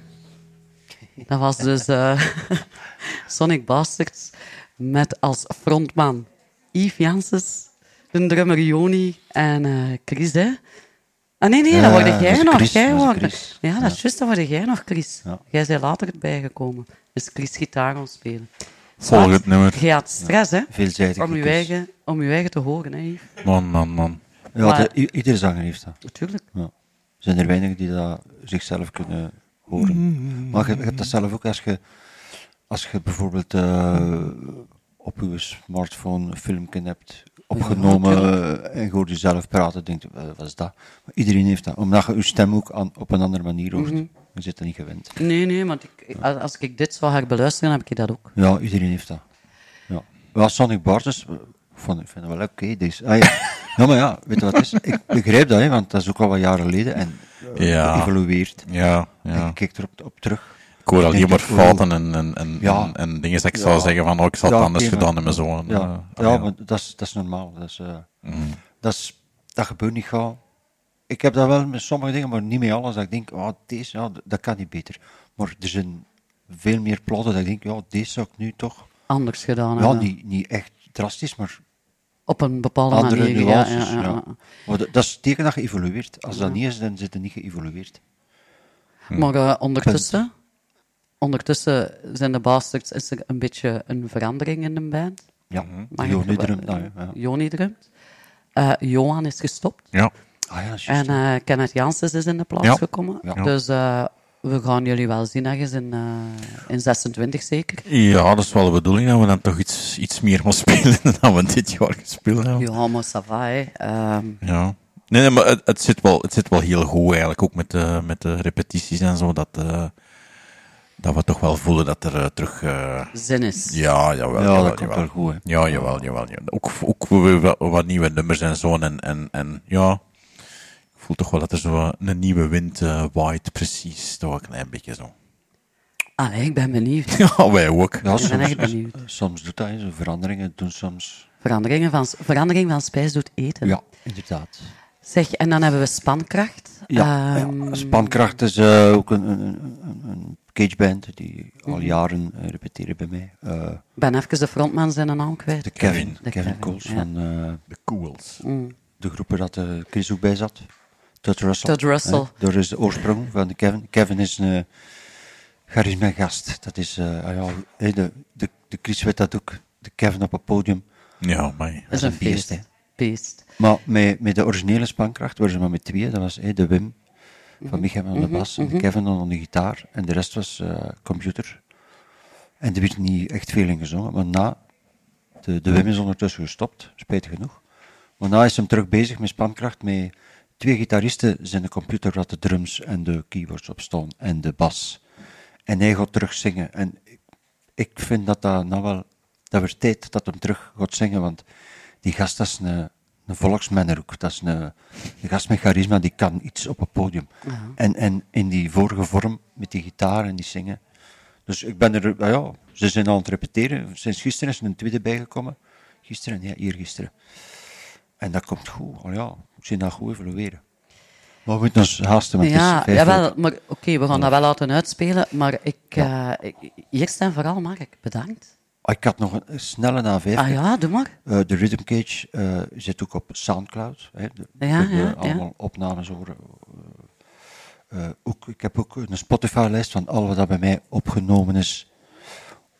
Speaker 4: Dat was dus uh, Sonic Bastards met als frontman Yves Janssens, de drummer Joni en eh, Chris, hè? Ah nee, nee, dat eh,
Speaker 6: word
Speaker 4: jij nog. Ja, dat is juist, dat word jij nog, Chris. Jij zij later bijgekomen. Dus Chris gitaar ons spelen.
Speaker 5: Volgend
Speaker 4: ah,
Speaker 5: nummer.
Speaker 4: Je had stress, hè?
Speaker 6: Veelzijdig.
Speaker 4: Om je, eigen, om te horen, hè, Yves?
Speaker 5: Man, man, man.
Speaker 6: Ja, iedere zanger heeft dat.
Speaker 4: Natuurlijk.
Speaker 6: Ja zijn er weinig die dat zichzelf kunnen horen. Mm-hmm. Maar je, hebt dat zelf ook als je, als je bijvoorbeeld eh, op je smartphone een filmpje hebt opgenomen en je hoort jezelf praten, denkt wat is dat? Maar iedereen heeft dat, omdat je je stem ook aan, op een andere manier hoort.
Speaker 4: Mm-hmm.
Speaker 6: Je zit er niet gewend.
Speaker 4: Nee, nee, want ik, als, ik dit zou gaan beluisteren, heb ik dat ook.
Speaker 6: Ja, iedereen heeft dat. Ja. wat Sonic Bartens, vond, ik vind het wel oké. Ah, ja. ja, maar ja, weet je wat het is? Ik begrijp dat, hè, want dat is ook al wat jaren geleden en eh,
Speaker 5: Ja.
Speaker 6: geëvolueerd.
Speaker 5: Ja, ja.
Speaker 6: En je kijkt erop op terug.
Speaker 5: Ik hoor
Speaker 6: Ik
Speaker 5: alleen
Speaker 6: denk
Speaker 5: maar fouten en, en, en,
Speaker 6: ja.
Speaker 5: en, en dingen dat ik
Speaker 6: Ja.
Speaker 5: zou zeggen van, oh, ik zal het
Speaker 6: Ja,
Speaker 5: anders gedaan hebben. Zo. En,
Speaker 6: Ja,
Speaker 5: eh,
Speaker 6: ja
Speaker 5: ah,
Speaker 6: maar dat is, dat is normaal. Dat, is, eh,
Speaker 5: Mhm.
Speaker 6: dat, is, dat gebeurt niet gauw. Ik heb dat wel met sommige dingen, maar niet met alles. Dat ik denk, oh, deze, ja, dat kan niet beter. Maar er zijn veel meer plotten dat ik denk, ja, deze zou ik nu toch...
Speaker 4: Anders gedaan
Speaker 6: Ja,
Speaker 4: hebben.
Speaker 6: niet, niet echt drastisch, maar...
Speaker 4: Op een bepaalde
Speaker 6: andere
Speaker 4: manier, ja,
Speaker 6: nuances,
Speaker 4: ja, ja, ja.
Speaker 6: Maar dat, dat is het teken dat je evolueert. Als dat
Speaker 4: Ja.
Speaker 6: niet is, dan zit het niet geëvolueerd.
Speaker 4: Maar eh, ondertussen, ondertussen zijn de Bastards, is er een beetje een verandering in de band.
Speaker 6: Ja,
Speaker 4: Mag ik-
Speaker 6: Joni drumt ja.
Speaker 4: Joni drumt. Eh, Johan is gestopt.
Speaker 5: Ja.
Speaker 6: Ah ja, juist,
Speaker 4: En eh, Kenneth Janssens is in de plaats
Speaker 5: Ja.
Speaker 4: gekomen.
Speaker 5: Ja.
Speaker 4: Dus eh, we gaan jullie wel zien ergens in, eh, in 26 zeker.
Speaker 5: Ja, dat is wel de bedoeling dat we dan toch iets, iets meer gaan spelen dan we dit jaar gespeeld hebben.
Speaker 4: Ja, maar ça va, hè. Ehm,
Speaker 5: Ja. Nee, nee maar het, het, zit wel, het zit wel heel goed eigenlijk, ook met de, met de repetities en zo, dat, eh, dat we toch wel voelen dat er eh, terug...
Speaker 4: Zin is.
Speaker 5: Ja, jawel.
Speaker 6: Ja, dat
Speaker 5: jawel,
Speaker 6: komt
Speaker 5: jawel.
Speaker 6: wel goed, hè.
Speaker 5: Ja, jawel, jawel. jawel. Ook, ook wat, wat nieuwe nummers en zo. En, en, en ja, voel toch wel dat er zo een nieuwe wind eh, waait, precies. Toch een klein beetje zo.
Speaker 4: Allee, ik ben benieuwd.
Speaker 5: Ja, wij ook.
Speaker 6: Ja,
Speaker 4: ik ben
Speaker 6: soms,
Speaker 4: echt benieuwd.
Speaker 6: soms doet dat, zo veranderingen doen soms...
Speaker 4: Veranderingen van, verandering van spijs doet eten.
Speaker 6: Ja, inderdaad.
Speaker 4: Zeg, en dan hebben we spankracht.
Speaker 6: Ja,
Speaker 4: Ehm,
Speaker 6: ja. Spankracht is eh, ook een, een, een, een cageband die al
Speaker 4: Mhm.
Speaker 6: jaren eh, repeteren bij mij. Eh,
Speaker 4: Ik ben even de frontman zijn naam kwijt.
Speaker 6: de Kevin,
Speaker 4: De
Speaker 6: Kevin, Coles
Speaker 4: ja.
Speaker 6: van eh,
Speaker 5: de Cools.
Speaker 4: Mm.
Speaker 6: De groepen dat eh, Chris ook bij zat. Todd Russell.
Speaker 4: Todd Russell.
Speaker 6: Eh, daar is de oorsprong van de Kevin. Kevin is een uh, charisma gast. Dat is, eh, ah ja, de, de, de Chris weet dat ook. De Kevin op het podium.
Speaker 5: Ja, maar...
Speaker 4: Dat is een
Speaker 6: beest,
Speaker 4: feest.
Speaker 6: hè.
Speaker 4: Beest.
Speaker 6: Maar met, met de originele spankracht waren ze maar met tweeën. Dat was hey, de Wim van
Speaker 4: Mhm.
Speaker 6: Michael aan de
Speaker 4: Mhm,
Speaker 6: bas en de
Speaker 4: mhm.
Speaker 6: Kevin aan de gitaar. En de rest was eh, computer. En er werd niet echt veel in gezongen. Maar na, de, de Wim is ondertussen gestopt, spijtig genoeg. Maar na is hem terug bezig met spankracht. Met twee gitaristen zijn de computer waar de drums en de keyboards op staan. En de bas. En hij gaat terug zingen. En ik, vind dat dat nou wel... Dat wordt tijd dat hem terug gaat zingen. Want die gast dat is een, een volksmanner ook. Dat is een, een gast met charisma, die kan iets op het podium. En, en in die vorige vorm, met die gitaar en die zingen. Dus ik ben er, ja, ze zijn aan het repeteren. Sinds gisteren is er een tweede bijgekomen. Gisteren, ja, eergisteren. En dat komt goed. Oh ja, ik zie dat goed evolueren. Maar we moeten ons haasten, het
Speaker 4: Ja,
Speaker 6: vijf
Speaker 4: jawel,
Speaker 6: uur.
Speaker 4: maar oké, we gaan dat wel laten uitspelen. Maar ik, eh, ik, eerst en vooral mag ik bedankt.
Speaker 6: Ah, Ik had nog een, snelle na vijf.
Speaker 4: Ah ja, doe maar.
Speaker 6: Eh, de Rhythm Cage eh, zit ook op Soundcloud. Hè. De,
Speaker 4: Ja, ja,
Speaker 6: allemaal
Speaker 4: ja.
Speaker 6: opnames horen. Eh, ook, ik heb ook een Spotify-lijst van al wat dat bij mij opgenomen is.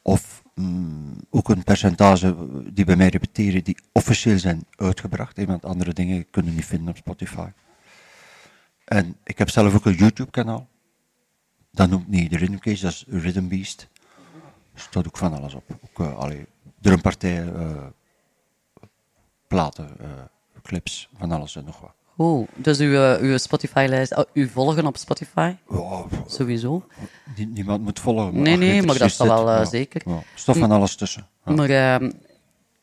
Speaker 6: Of mm, ook een percentage die bij mij repeteren, die officieel zijn uitgebracht. Want andere dingen kunnen niet vinden op Spotify. En ik heb zelf ook een YouTube-kanaal. Dat noemt niet de Rhythm dat is Rhythm Beast. Er staat ook van alles op. Ook, uh, allee, drumpartijen, uh, platen, uh, clips, van alles en nog wat.
Speaker 4: Oh, dus uw, uh, uw Spotify-lijst, uh, u volgen op Spotify?
Speaker 6: Ja,
Speaker 4: Sowieso.
Speaker 6: Nie, niemand moet volgen.
Speaker 4: Nee, nee, maar dat is wel uh,
Speaker 6: ja,
Speaker 4: zeker.
Speaker 6: Ja, stof van alles tussen.
Speaker 4: Ja. Maar uh,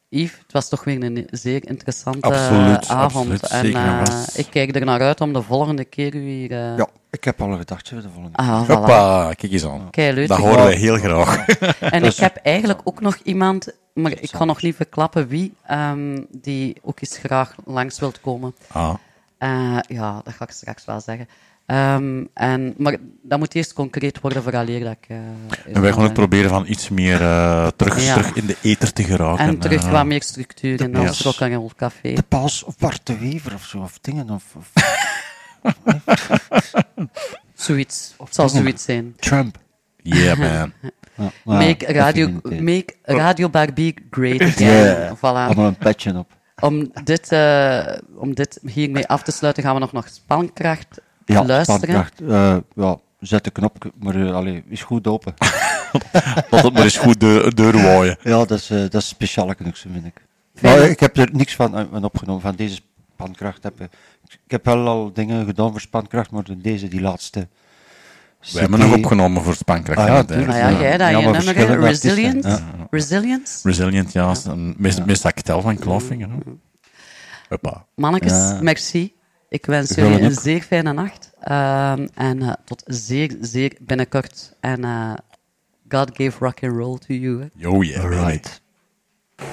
Speaker 4: Yves, het was toch weer een zeer interessante
Speaker 5: absoluut,
Speaker 4: avond.
Speaker 5: Absoluut,
Speaker 4: en
Speaker 5: zeker,
Speaker 4: ik kijk er naar uit om de volgende keer u hier...
Speaker 6: Ja, ik heb al gedacht, de volgende
Speaker 4: keer. Ah,
Speaker 5: Hoppa, kijk eens aan.
Speaker 4: Kei
Speaker 5: dat horen wij heel graag.
Speaker 4: en dus, ik heb eigenlijk ook nog iemand, maar ik kan nog niet verklappen wie, um, die ook eens graag langs wilt komen.
Speaker 5: Ah.
Speaker 4: Uh, ja, dat ga ik straks wel zeggen. Um, en, maar dat moet eerst concreet worden vooraleer dat ik... Uh,
Speaker 5: en wij gaan ook proberen van iets meer uh, terug, ja. terug in de ether te geraken.
Speaker 4: En terug wat meer structuur in ons rock and roll café.
Speaker 6: De Paus of Bart de Wever of zo, of dingen. Of, of...
Speaker 4: zoiets. Het zal zoiets zijn.
Speaker 6: Trump.
Speaker 5: Yeah, man.
Speaker 4: make, radio, make Radio Barbie great again.
Speaker 6: Yeah.
Speaker 4: Voilà.
Speaker 6: Allemaal een petje op.
Speaker 4: Om dit, uh, om dit hiermee af te sluiten, gaan we nog naar Spankracht
Speaker 6: ja,
Speaker 4: luisteren.
Speaker 6: Spankracht. Uh, ja, zet de knop, maar uh, allee, is goed open.
Speaker 5: Dat het maar eens goed deur, deur waaien.
Speaker 6: Ja, dat is, uh, dat is speciaal genoeg, vind ik. Nou,
Speaker 4: Fijn.
Speaker 6: ik heb er niks van eh, van opgenomen, van deze spankracht. Heb, ik ik heb wel al dingen gedaan voor spankracht, maar deze, die laatste...
Speaker 5: We hebben nog opgenomen voor Spankracht.
Speaker 6: Ah ja.
Speaker 4: Ah ja, jij dat, je
Speaker 6: maar
Speaker 4: nummer,
Speaker 6: artiesten.
Speaker 4: Resilience.
Speaker 6: Ja.
Speaker 4: Resilience.
Speaker 5: Resilient, ja. Meest, meest actel van. Hoppa.
Speaker 4: Mannekes,
Speaker 5: Ja.
Speaker 4: merci. Ik wens
Speaker 5: Jullie
Speaker 4: een zeer fijne nacht. Ehm, en eh, tot zeer, zeer binnenkort. En eh, God gave rock and roll to you. hè.
Speaker 5: Yo, yeah. baby.
Speaker 6: Alright.
Speaker 23: The